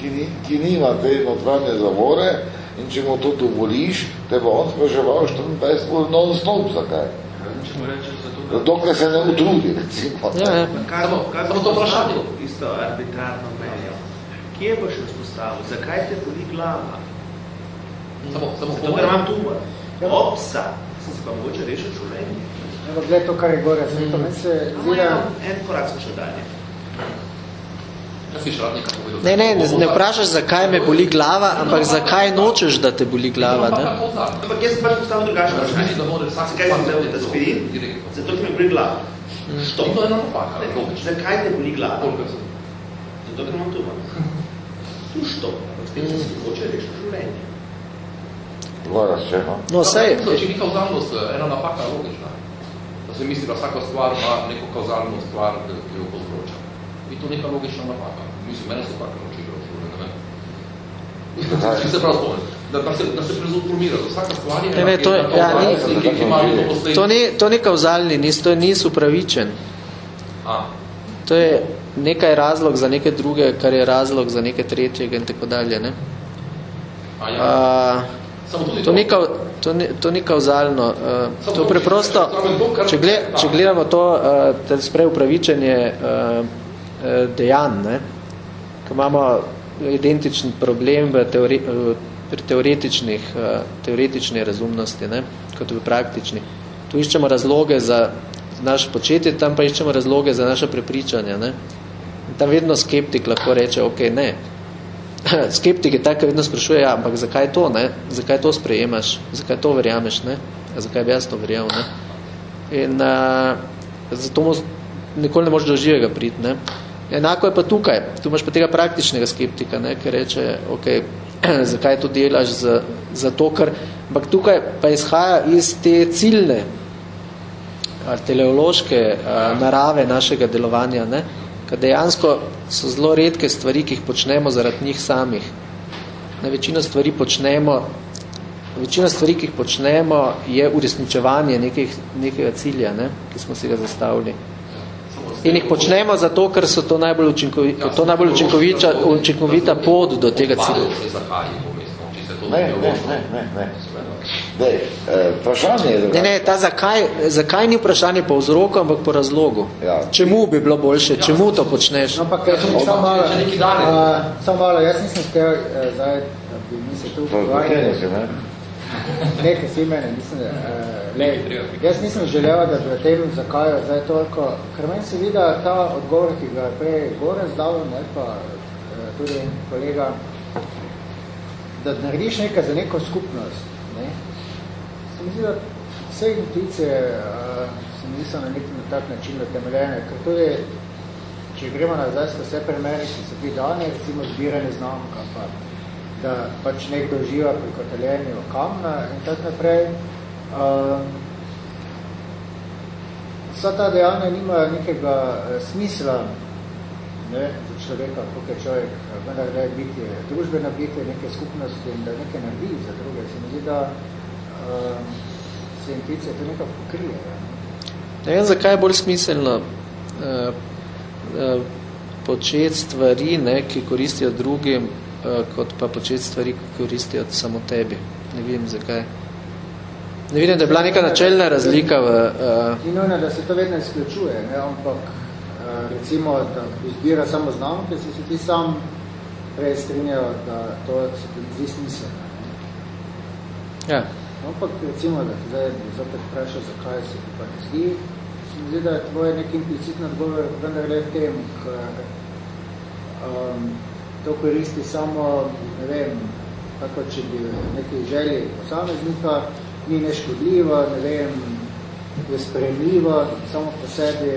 ki, ni, ki nima te notranje zavore in če mu to dovoliš, te bo on spraševal 24 ur non-stop, zakaj? Dokaj se ne utrudi, recimo. Ja, ja. Kaj bo, kaj bo to vprašanje? Isto arbitrarno mejo. Kje boš vzpostavil? Zakaj te boli glava? Samo, samo Zato, ker imam tumor. Opsa, sem se pa mogoče rešil življenje. Evo, gled to, kar je gore, mm. to meni se zira... En korak smo še dalje. Ne, ne, ne, ne vprašaš, zakaj me boli glava, ampak zakaj nočeš, da te boli glava, ne? Ampak jaz sem pač postavil drugačno vprašanje. Zakaj sem vzel aspirin? Zato, ker me boli glava. Što? Zakaj te boli glava? Zato, ker imam tumor. Tu što? S tem se mogoče rešil življenje. Gora, če, no? No, sej. Če ni kauzalnost, ena napaka je logična. Da se misli, da vsaka stvar ima neko kauzalno stvar, ki jo povzroča. In to neka logična napaka. Mislim, mene so tako naučili v šole, ne vem. Če se prav spomnim. Da, da se, da se prezulformira, da vsaka stvar je... Ne, ne, to, je, ja, ni, to, ni, to ni kauzalni nis, to je nis upravičen. A. To je nekaj razlog za neke druge, kar je razlog za neke tretjega in tako dalje, ne? A, ja. A, To ni, kao, to, ni, to ni kauzalno. Uh, to preprosto, če, gled, če gledamo to, uh, sprej upravičenje uh, dejanj, ne, ko imamo identičen problem v teori, pri teoretičnih, uh, teoretični razumnosti, ne, kot v praktični. Tu iščemo razloge za naš početje, tam pa iščemo razloge za naše prepričanja. Ne. Tam vedno skeptik lahko reče, ok, ne, <clears throat> skeptik je tako, vedno sprašuje, ja, ampak zakaj to, ne? Zakaj to sprejemaš? Zakaj to verjameš, ne? Zakaj bi jaz to verjel, ne? In uh, zato mu nikoli ne možeš do živega priti, ne? Enako je pa tukaj. Tu imaš pa tega praktičnega skeptika, ne? Ker reče, ok, <clears throat> zakaj to delaš za, za to, ker... Ampak tukaj pa izhaja iz te ciljne, teleološke uh, narave našega delovanja, ne? Ker dejansko so zelo redke stvari, ki jih počnemo zaradi njih samih. Na večino stvari počnemo, večina stvari, ki jih počnemo, je uresničevanje nekih, nekega cilja, ne, ki smo si ga zastavili. In jih počnemo zato, ker so to najbolj, učinkovita, to najbolj učinkovita, učinkovita pot do tega cilja. Ne, ne, ne, ne. Dej, eh, vprašanje je ne, ne, ta zakaj, zakaj ni vprašanje po vzroku, ampak po razlogu? Ja. Čemu bi bilo boljše? Ja. Čemu to počneš? No, ampak, ja, samo malo, uh, samo malo, jaz nisem stel, uh, zdaj, da bi mi se tu pogovarjali. ne? Nekaj si mene, mislim, uh, le, jaz nisem želel, da bi tem zakaj zdaj toliko, ker meni se vidi, ta odgovor, ki ga je prej gore zdal, ne, pa uh, tudi kolega, da narediš nekaj za neko skupnost. Ne? Se mi zdi, da vse intuicije uh, se mi niso na nek na tak način natemeljene, ker tudi, če gremo nazaj s vse primere, ki so bili dane, recimo zbiranje znamka, pa, da pač nekdo živa pri koteljenju kamna in tak naprej, uh, vsa ta dejanja nimajo nekega smisla ne, človeka, kako je človek, vendar da je biti družbena biti, neke skupnosti in da nekaj naredi za druge. Se mi zdi, da uh, se intuicija to nekako pokrije. Ne. Vem, zakaj je bolj smiselno uh, uh, početi stvari, ne, ki koristijo drugim, uh, kot pa početi stvari, ki koristijo samo tebi. Ne vem, zakaj. Ne vidim, da je bila neka načeljna razlika v... Uh... Ni nujno, da se to vedno izključuje, ne? ampak uh, recimo, da izbira samo znamke, se se ti sam prej strinjajo, da to se ti zdi smiselno. Ja. Ampak recimo, da ti zdaj zopet vprašal, zakaj se ti pa ne zdi, se mi zdi, da je tvoj nek implicitno odgovor vendar le v tem, ker um, to koristi samo, ne vem, tako če bi neki želji posameznika, ni neškodljivo, ne vem, je spremljivo, samo po sebi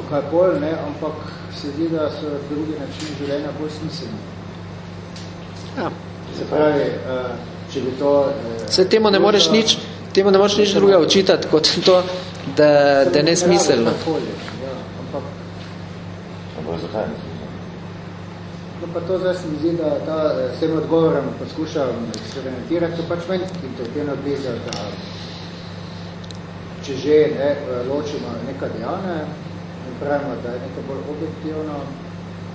pa kaj bolj, ne, ampak se zdi, da so drugi načini življenja bolj smiselni. Ja. Se pravi, uh, če bi to... Uh, Se temu ne moreš nič, temu ne moreš nič drugega učitati, kot to, da, da je nesmiselno. Ja, ampak Ampak zakaj ne No pa to zdaj se mi zdi, da ta, eh, s tem odgovorom poskušam eksperimentirati, to pač meni intuitivno bliza, da če že ne, ločimo neka dejanja pravimo, da je nekaj bolj objektivno,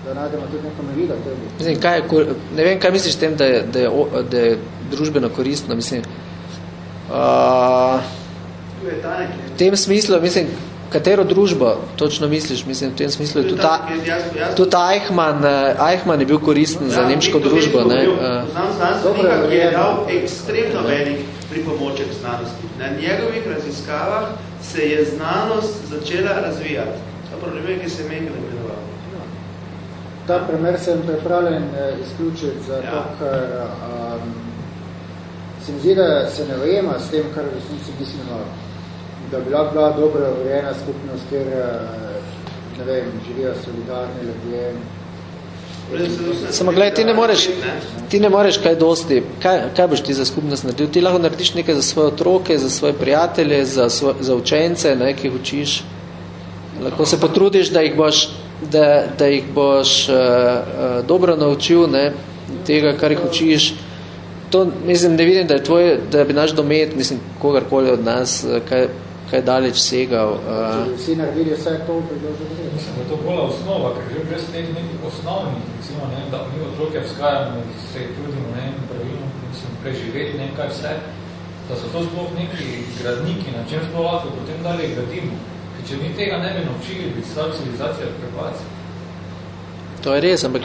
da najdemo tudi neko merilo tebi. Mislim, kaj je, ne vem, kaj misliš s tem, da je, da je, da je družbeno koristno, mislim. Uh, v tem smislu, mislim, katero družbo točno misliš, mislim, v tem smislu je tudi, tudi Eichmann, eh, Eichmann je bil koristen za nemško družbo, ne, uh, Poznam znanstvenika, ki je dal ekstremno velik pripomoček znanosti. Na njegovih raziskavah se je znanost začela razvijati. Ta problem je, ki se je Mengele imenoval. Ta primer sem pripravljen eh, izključiti, zato Ja. ker um, se mi zdi, da se ne ujema s tem, kar v resnici mislimo, da bi lahko bila dobro urejena skupnost, kjer eh, ne vem, živijo solidarni ljudje. Samo gledaj, ti ne moreš, ti ne moreš kaj dosti, kaj, kaj boš ti za skupnost naredil? Ti lahko narediš nekaj za svoje otroke, za svoje prijatelje, za, svoj, za učence, ne, ki jih učiš. Lahko se potrudiš, da jih boš, da, da jih boš uh, uh, dobro naučil ne, tega, kar jih učiš. To, mislim, ne vidim, da, je tvoj, da bi naš domet, mislim, kogarkoli od nas, eh, kaj, kaj daleč segal. Uh, Če bi vsi naredili vse to, bi bilo. Mislim, da je to bolj osnova, ker že brez teh nekih osnovnih, recimo, ne, da mi otroke vzgajamo, se trudimo, ne, pravilno, mislim, preživeti, ne, kaj vse, da so to sploh neki gradniki, na čem sploh lahko potem dalje gradimo. Če mi tega ne bi naučili, bi slab civilizacija prepacija. to je res, ampak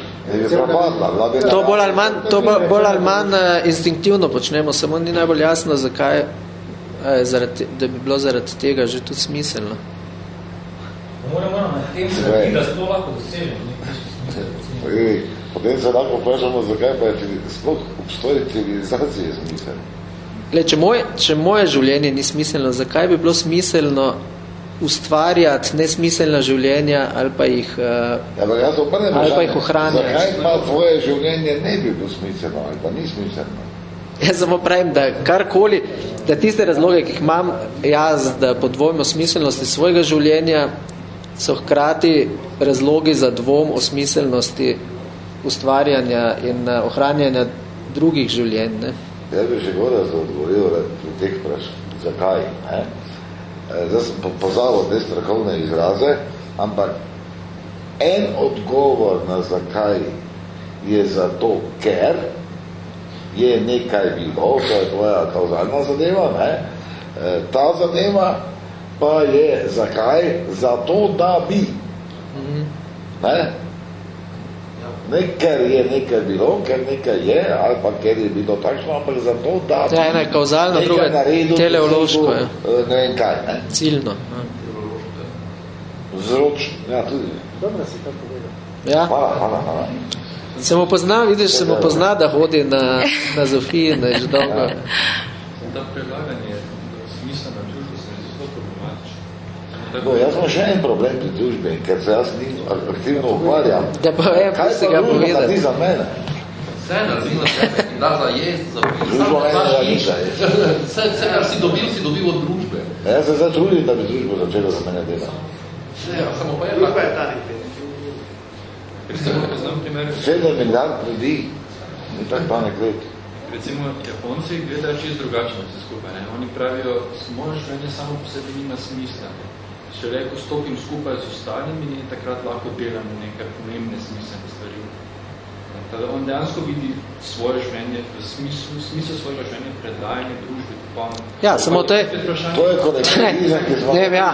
To bolj ali manj, to bolj, bolj ali manj eh, instinktivno počnemo, samo ni najbolj jasno, zakaj, eh, zaradi, da bi bilo zaradi tega že tudi smiselno. Moramo na tem da lahko dosežemo nekaj smisel, recimo. Ej, Potem se lahko vprašamo, zakaj pa je sploh obstoj civilizacije smisel. Le, če, moje, če moje življenje ni smiselno, zakaj bi bilo smiselno ustvarjati nesmiselna življenja ali pa jih... Uh, Ja, jaz obrnem Ali pa jih ohranjaš. Zakaj pa tvoje življenje ne bi bilo smiselno ali pa ni smiselno? Jaz samo pravim, da karkoli, da tiste razloge, ki jih imam jaz, da podvojim o smiselnosti svojega življenja, so hkrati razlogi za dvom o smiselnosti ustvarjanja in eh, ohranjanja drugih življenj. Ne? Jaz bi že gore odgovoril pri teh vprašanj, zakaj. Ne? Zdaj sem po- pozabil te strokovne izraze, ampak en odgovor na zakaj je zato, ker je nekaj bilo, to je tvoja kauzalna zadeva, ne? Eh, ta zadeva pa je zakaj? Zato, da bi. Ne? Ne, ker je nekaj bilo, ker nekaj je, ali pa ker je bilo takšno, ampak zato, da bi Ja, ena je kauzalna, nekaj druga je naredil, teleološko, dosegel, ja. eh, Ne vem kaj, ne? Ciljno. Ja. Vzročno, ja, tudi. Dobro si to povedal. Ja. Hvala, hvala, hvala. Se mu pozna, vidiš, se mu pozna, da hodi na, na Zofiji, ne, že dolgo. Ta predlaganje smisla na družbo se mi zdi zelo problematično. No, jaz imam še en problem pri družbi, ker se jaz njim aktivno ukvarjam. Da pa vem, Kaj pa ga družba povedal. naredi za mene? Vse naredi za sebe, da za jest, za pil, Družbo samo ni nič. za Vse, vse, kar si dobil, si dobil od družbe. Ja, Jaz se zdaj trudim, da bi družbo začela za mene delati. Ne, samo pa je Družba tako. je ta nekaj. Sedem milijard ljudi, ni tak panek let. recimo Japonci gledajo čisto drugačno vse skupaj. Ne? Oni pravijo, moje življenje samo po sebi nima smisla. Šele ko stopim skupaj z ostalimi, takrat lahko delam neke pomembne smiselne stvari. Tada on dejansko vidi svoje življenje, v smislu, smislu svojega življenja predajanje družbe. Pa, Ja, samo to je... To je kolektivizem, ki vem, ja,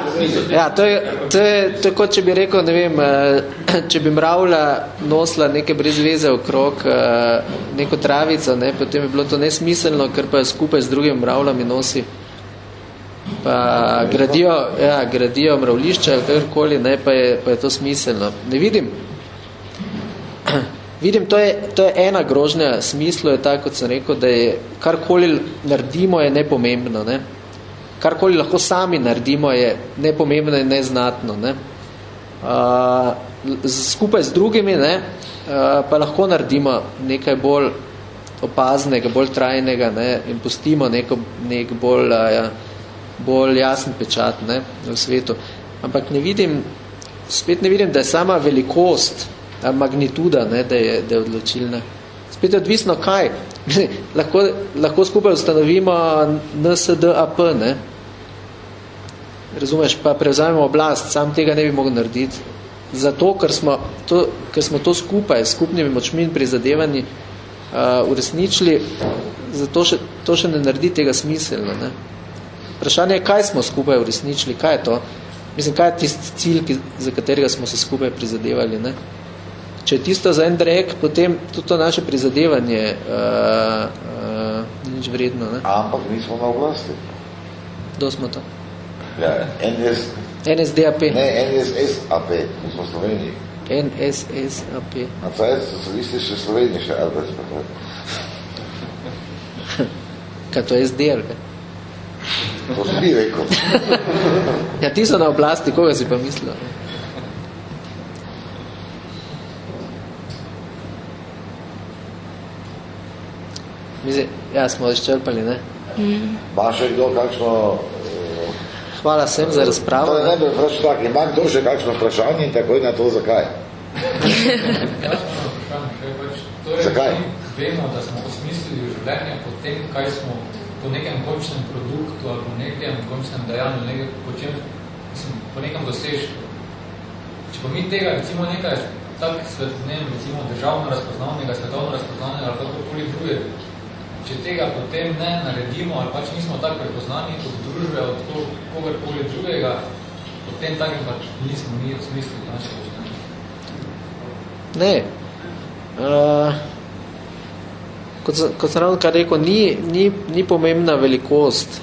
ja to, je, to je to je kot če bi rekel, ne vem, eh, <clears throat> če bi mravlja nosila neke brezveze okrog eh, neko travico, ne, potem bi bilo to nesmiselno, ker pa skupaj z drugimi mravljami nosi pa gradijo, ja, gradijo mravlišča, kakorkoli, ne, pa je, pa je to smiselno. Ne vidim, <clears throat> vidim, to je, to je ena grožnja smislu, je tako, kot sem rekel, da je karkoli naredimo, je nepomembno, ne. Karkoli lahko sami naredimo, je nepomembno in neznatno, ne. Uh, skupaj z drugimi, ne, uh, pa lahko naredimo nekaj bolj opaznega, bolj trajnega ne, in pustimo neko, nek bolj uh, ja, bolj jasen pečat ne, v svetu. Ampak ne vidim, spet ne vidim, da je sama velikost, magnituda, ne, da, je, da je odločilna. Spet je odvisno kaj. <laughs> lahko, lahko skupaj ustanovimo NSDAP, ne. Razumeš, pa prevzamemo oblast, sam tega ne bi mogel narediti. Zato, ker smo to, ker smo to skupaj, skupnimi močmi in prizadevanji uh, uresničili, zato še, to še ne naredi tega smiselno. Ne. Vprašanje je, kaj smo skupaj uresničili, kaj je to? Mislim, kaj je tisti cilj, ki, za katerega smo se skupaj prizadevali. Ne? Če je tisto za en drek, potem tudi to naše prizadevanje uh, uh, nič vredno. Ne? Ampak nismo na oblasti. Kdo smo to? Ja, NS, NSDAP. ne, NSSAP, mi smo Sloveniji. NSSAP. Na cajt socialistične Slovenije še, ali prehod. Kaj to je SD, ali kaj? To si ti rekel. <laughs> Ja, ti so na oblasti, koga si pa mislil? Mislim, ja, smo izčrpali, ne? Ma še kdo kakšno... Hvala vsem za razpravo. To je najbolj vprašanje tak, ima kdo še kakšno vprašanje in takoj na to zakaj? Torej, <laughs> Zakaj? Vemo, da smo osmislili življenje po tem, kaj smo po nekem končnem produktu ali po nekem končnem dajanju, nekaj, po, čem, mislim, po nekem dosežku. Če pa mi tega, recimo nekaj tak svet, ne, recimo državno razpoznavnega, svetovno razpoznavnega ali kakorkoli druge, če tega potem ne naredimo ali pač nismo tako prepoznani kot družbe od kogarkoli drugega, potem takim pač nismo mi v smislu našega. Ne. Uh, kot, kot sem ravno kar rekel, ni, ni, ni pomembna velikost.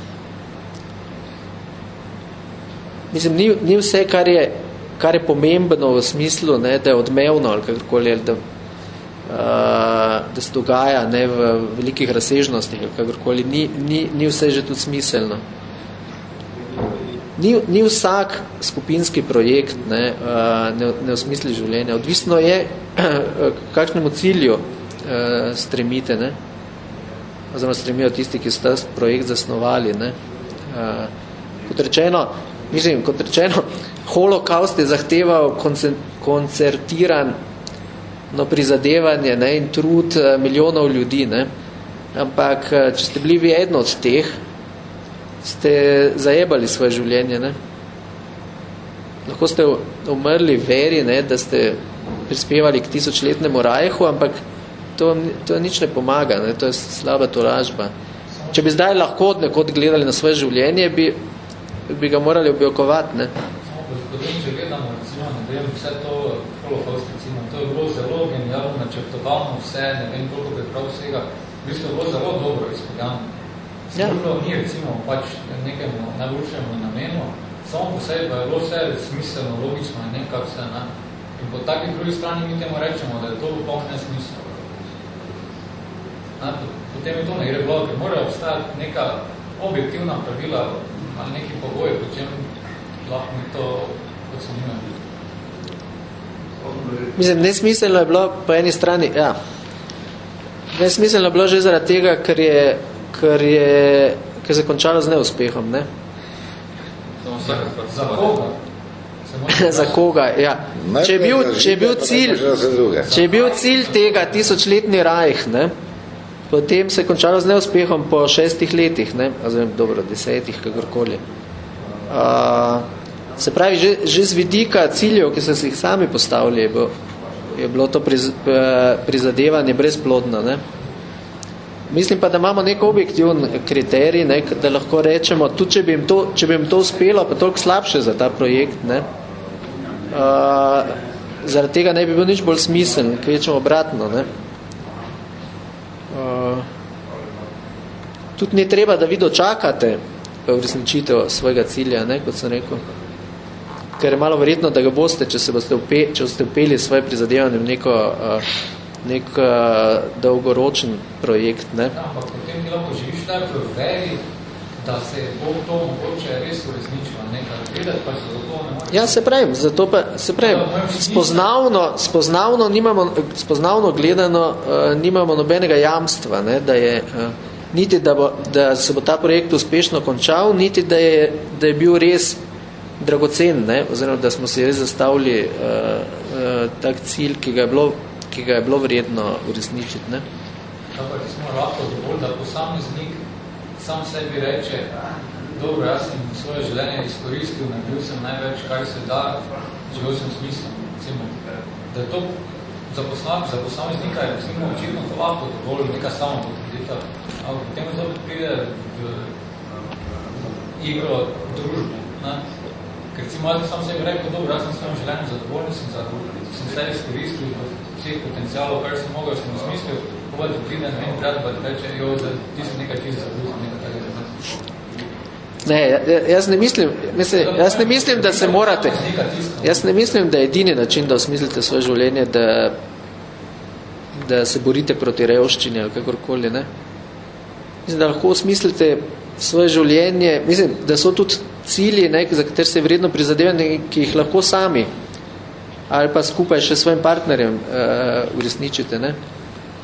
Mislim, ni, ni vse, kar je, kar je pomembno v smislu, ne, da je odmevno ali kakorkoli, ali da, uh, da se dogaja ne, v velikih razsežnostih ali kakorkoli. Ni, ni, ni vse že tudi smiselno. Ni, ni vsak skupinski projekt ne, uh, ne, ne osmisli življenja. Odvisno je, <clears throat> kakšnemu cilju uh, stremite, ne? oziroma stremijo tisti, ki so ta projekt zasnovali. Ne? Uh, kot rečeno, mislim, kot rečeno, holokaust je zahteval koncertiran no, prizadevanje ne, in trud uh, milijonov ljudi. Ne? Ampak, uh, če ste bili vi eno od teh, ste zajebali svoje življenje. Ne? Lahko ste umrli veri, ne, da ste prispevali k tisočletnemu rajhu, ampak to, to nič ne pomaga, ne, to je slaba tolažba. Če bi zdaj lahko od nekod gledali na svoje življenje, bi, bi ga morali objokovati. Ne. Samo po zgodovini, če gledamo, recimo, ne vem, vse to holokaust, recimo, to je bilo zelo genialno načrtovano, vse, ne vem, koliko priprav vsega, v bistvu je bilo zelo dobro izpeljano. Ja. Služilo ni, recimo, pač nekemu najboljšemu namenu, samo po sebi pa je bilo vse smiselno, logično in nekak vse, ne. In po taki drugi strani mi temu rečemo, da je to popoln nesmisel. Ne, po- Potem je to ne gre bilo, ker mora obstajati neka objektivna pravila ali neki pogoji, po čem lahko mi to ocenjujemo. Mislim, nesmiselno je bilo po eni strani, ja, nesmiselno je bilo že zaradi tega, ker je, ker je, ker se je končalo z neuspehom, ne? Za koga? <laughs> Za koga, ja. Če je bil, če je bil cilj, če je bil cilj tega tisočletni rajh, ne, potem se je končalo z neuspehom po šestih letih, ne, oziroma dobro, desetih, kakorkoli. Uh, se pravi, že, že z vidika ciljev, ki so si jih sami postavili, je bil je bilo to priz, prizadevanje brezplodno. Ne? Mislim pa, da imamo nek objektivn kriterij, ne, da lahko rečemo, tudi če bi, jim to, če bi jim to uspelo, pa toliko slabše za ta projekt, ne, uh, zaradi tega ne bi bil nič bolj smiseln, kvečemo obratno. Ne. Uh, tudi ni treba, da vi dočakate uresničitev svojega cilja, ne, kot sem rekel. Ker je malo verjetno, da ga boste, če se boste, upe, če boste upeli svoje prizadevanje v neko uh, nek uh, dolgoročen projekt. Ne? Ja, ampak potem lahko živiš tak v veri, da se bo to mogoče res uresničilo, nekaj vedeti, pa se zato ne more... Ja, se pravim, zato pa, se pravim, spoznavno, spoznavno, nimamo, spoznavno gledano uh, nimamo nobenega jamstva, ne, da je uh, niti, da, bo, da se bo ta projekt uspešno končal, niti, da je, da je bil res dragocen, ne, oziroma, da smo si res zastavili uh, uh, tak cilj, ki ga je bilo ki ga je bilo vredno uresničiti. Ne? Tako je smo lahko dovolj, da posameznik sam sebi reče, dobro, jaz sem svoje življenje izkoristil, nabil sem največ, kaj se da, živel sem smisel. Recimo, da je to za, posameznika, za posameznika je recimo, očitno to lahko dovolj, neka samo potredita, ampak potem zopet pride v igro družbe. Ne? Ker recimo, jaz sam sebi rekel, dobro, jaz sem svojim življenjem zadovoljni, sem, zadovoljni, sem sebi izkoristil, vseh potencijalov, kar sem mogel, sem smislil, pa da pride na en grad, pa da reče, jo, da ti si nekaj čisto zabruzil, nekaj takega. Ne, jaz ne mislim, mislim, jaz ne mislim, da se morate, jaz ne mislim, da je edini način, da osmislite svoje življenje, da, da se borite proti revščini ali kakorkoli, ne. Mislim, da lahko osmislite svoje življenje, mislim, da so tudi cilji, ne, za kater se je vredno prizadevanje, ki jih lahko sami ali pa skupaj še svojim partnerjem uh, uresničite. Ne?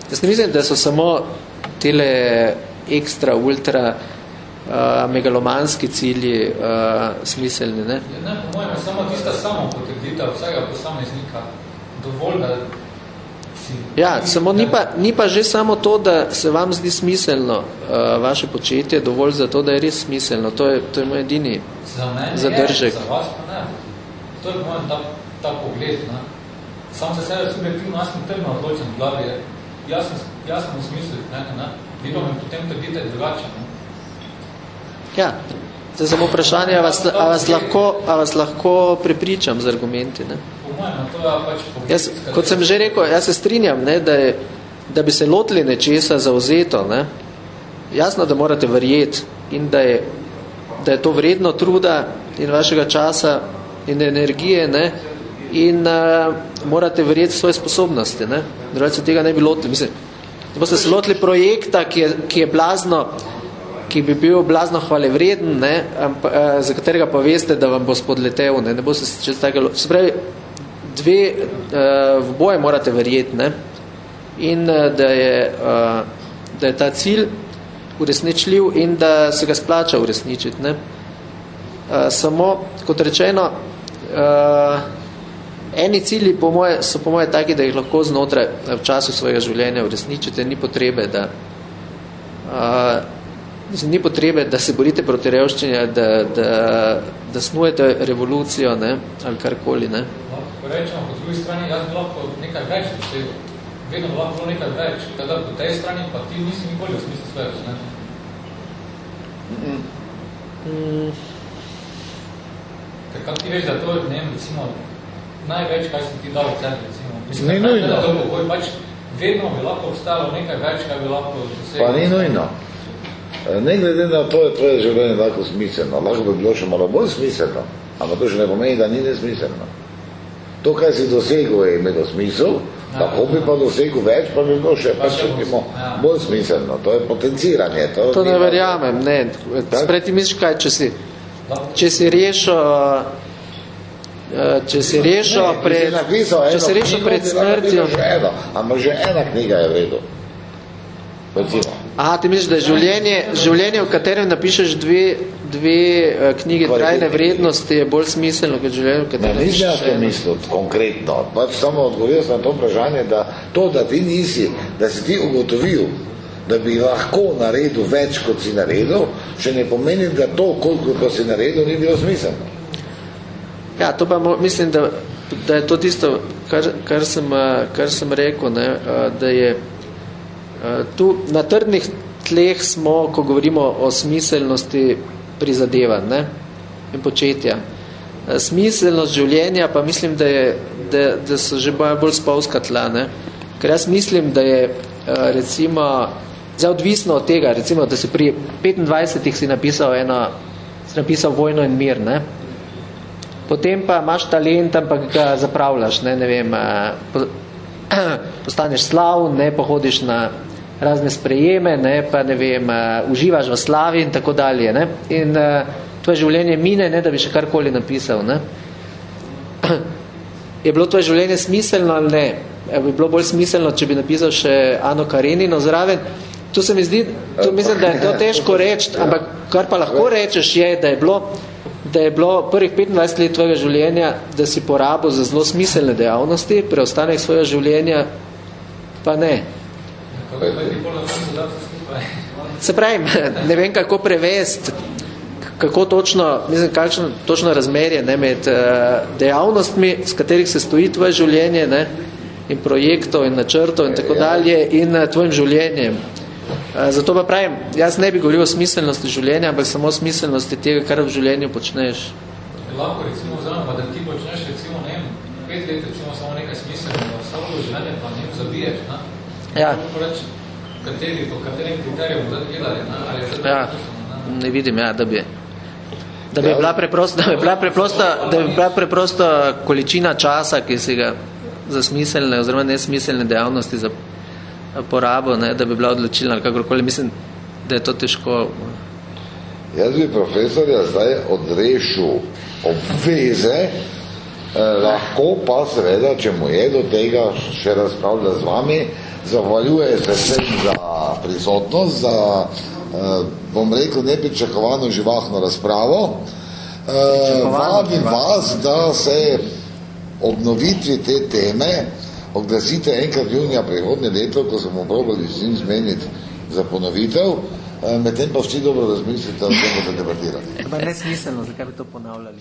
Jaz ne mislim, da so samo tele ekstra, ultra uh, megalomanski cilji uh, smiselni. Ne? Ja, ne, po mojem, samo tista samo potrditev vsega posameznika dovolj, da si... Ja, samo ni pa, ni pa že samo to, da se vam zdi smiselno uh, vaše početje, dovolj za to, da je res smiselno. To je, to je moj edini za zadržek. Je, za vas pa ne. To je mojem, da ta pogled. Ne? Sam se sebe subjektivno, jaz sem trdno odločen v glavi, sem v smislu, ne, ne, vi pa me potem trdite drugače. Ne? Ja, zdaj samo vprašanje, a vas, a, vas lahko, a vas lahko prepričam z argumenti. Ne? To je pač. Jaz, kot sem že rekel, jaz se strinjam, ne, da, je, da bi se lotili nečesa zauzeto. Ne? Jasno, da morate verjeti in da je, da je to vredno truda in vašega časa in energije, ne, in uh, morate verjeti svoje sposobnosti. Ne? Drugače se tega ne bi lotili. Mislim, da boste se lotili projekta, ki je, ki je blazno, ki bi bil blazno hvalevreden, ne? Amp, uh, za katerega pa veste, da vam bo spodletel. Ne, ne boste se čez tega lotili. Se pravi, dve uh, v boje morate verjeti. Ne? In uh, da, je, uh, da je ta cilj uresničljiv in da se ga splača uresničiti. Ne? Uh, samo, kot rečeno, uh, Eni cilji po moje, so po moje taki, da jih lahko znotraj v času svojega življenja uresničite, ni potrebe, da uh, ni potrebe, da se borite proti revščini, da, da, da snujete revolucijo ne, ali karkoli. Ne. Lahko rečemo, po drugi strani, jaz bi lahko nekaj več dosegel. Vedno bi lahko nekaj več. Teda po tej strani pa ti nisi nikoli v smislu sveč. Ne? Mm. Ker kako ti veš, da to, ne vem, recimo, največ, kaj si ti dal v sebe, recimo. Mislim, Ni nujno. Da, pač vedno bi lahko obstalo nekaj več, kaj bi lahko dosegel. Pa ni nujno. E, Ne glede na to, je tvoje življenje lahko smiselno. Lahko bi bilo še malo bolj smiselno, ampak to še ne pomeni, da ni nesmiselno. To, kaj si dosegel, je imelo smisel, Ja. lahko bi pa dosegel več, pa bi bilo še Pa pač še bolj, ja. bolj smiselno. To je potenciranje. To, To ne verjamem, ne. Sprej ti misliš kaj, če si, če si rešil, uh, če si rešil Ne, pred, če si rešil pred smrtjo. Še eno, ampak že ena knjiga je v redu. Recimo. Aha, ti misliš, da je življenje, življenje, v katerem napišeš dve, dve uh, knjige Kvalitetne trajne vrednosti, je bolj smiselno kot življenje, v Ne, katerem nisem jaz napišeš to eno. mislil konkretno, pač samo odgovoril sem na to vprašanje, da to, da ti nisi, da si ti ugotovil, da bi lahko naredil več, kot si naredil, še ne pomeni, da to, koliko ko si naredil, ni bilo smiselno. Ja, to pa mislim, da, da je to tisto, kar, kar, sem, kar sem rekel, ne, da je tu na trdnih tleh smo, ko govorimo o smiselnosti prizadevanj ne, in početja. Smiselnost življenja pa mislim, da, je, da, da so že bolj spolska tla. Ne. Ker jaz mislim, da je recimo, zdaj odvisno od tega, recimo, da si pri 25 si napisal eno, si napisal vojno in mir, ne, potem pa imaš talent, ampak ga zapravljaš, ne, ne vem, po, <clears throat> postaneš slav, ne, pohodiš na razne sprejeme, ne, pa ne vem, uživaš v slavi in tako dalje, ne, in tvoje življenje mine, ne, da bi še karkoli napisal, ne. <clears throat> Je bilo tvoje življenje smiselno ali ne? Bi bilo bolj smiselno, če bi napisal še Ano Karenino zraven? Tu se mi zdi, tu mislim, da je to težko reči, ampak kar pa lahko rečeš je, da je bilo da je bilo prvih 25 let tvojega življenja, da si porabil za zelo smiselne dejavnosti, preostanek svojega življenja pa ne. Se pravim, <laughs> ne vem, kako prevest, kako točno, mislim, kakšno točno razmerje ne, med uh, dejavnostmi, s katerih se stoji tvoje življenje, ne, in projektov in načrtov in tako dalje, in uh, tvojim življenjem. Eh, zato pa pravim, jaz ne bi govoril o smiselnosti življenja, ampak samo o smiselnosti tega, kar v življenju počneš. Lahko recimo vzamemo, da ti počneš recimo, ne vem, pet let recimo samo nekaj smiselno, ostalo življenje pa ne zabiješ, ne? Ja. Kateri, po katerem kriteriju bodo gledali, ne? Ali je ja. ne? ne vidim, ja, da bi da bi bila preprosta, da bi bila preprosta, da bi bila preprosta količina časa, ki si ga za smiselne oziroma nesmiselne dejavnosti za porabo, ne, da bi bila odločilna ali kakorkoli. Mislim, da je to težko. Jaz bi profesorja zdaj odrešil obveze, eh, lahko pa seveda, če mu je do tega še razpravlja z vami, zahvaljuje se vsem za prisotnost, za, eh, bom rekel, nepričakovano živahno razpravo. Eh, vabim vas, da se obnovitvi te teme oglasite enkrat junija prihodnje leto, ko smo probali z njim zmeniti za ponovitev, medtem pa vsi dobro razmislite, da boste debatirali. To je nesmiselno, zakaj bi to ponavljali.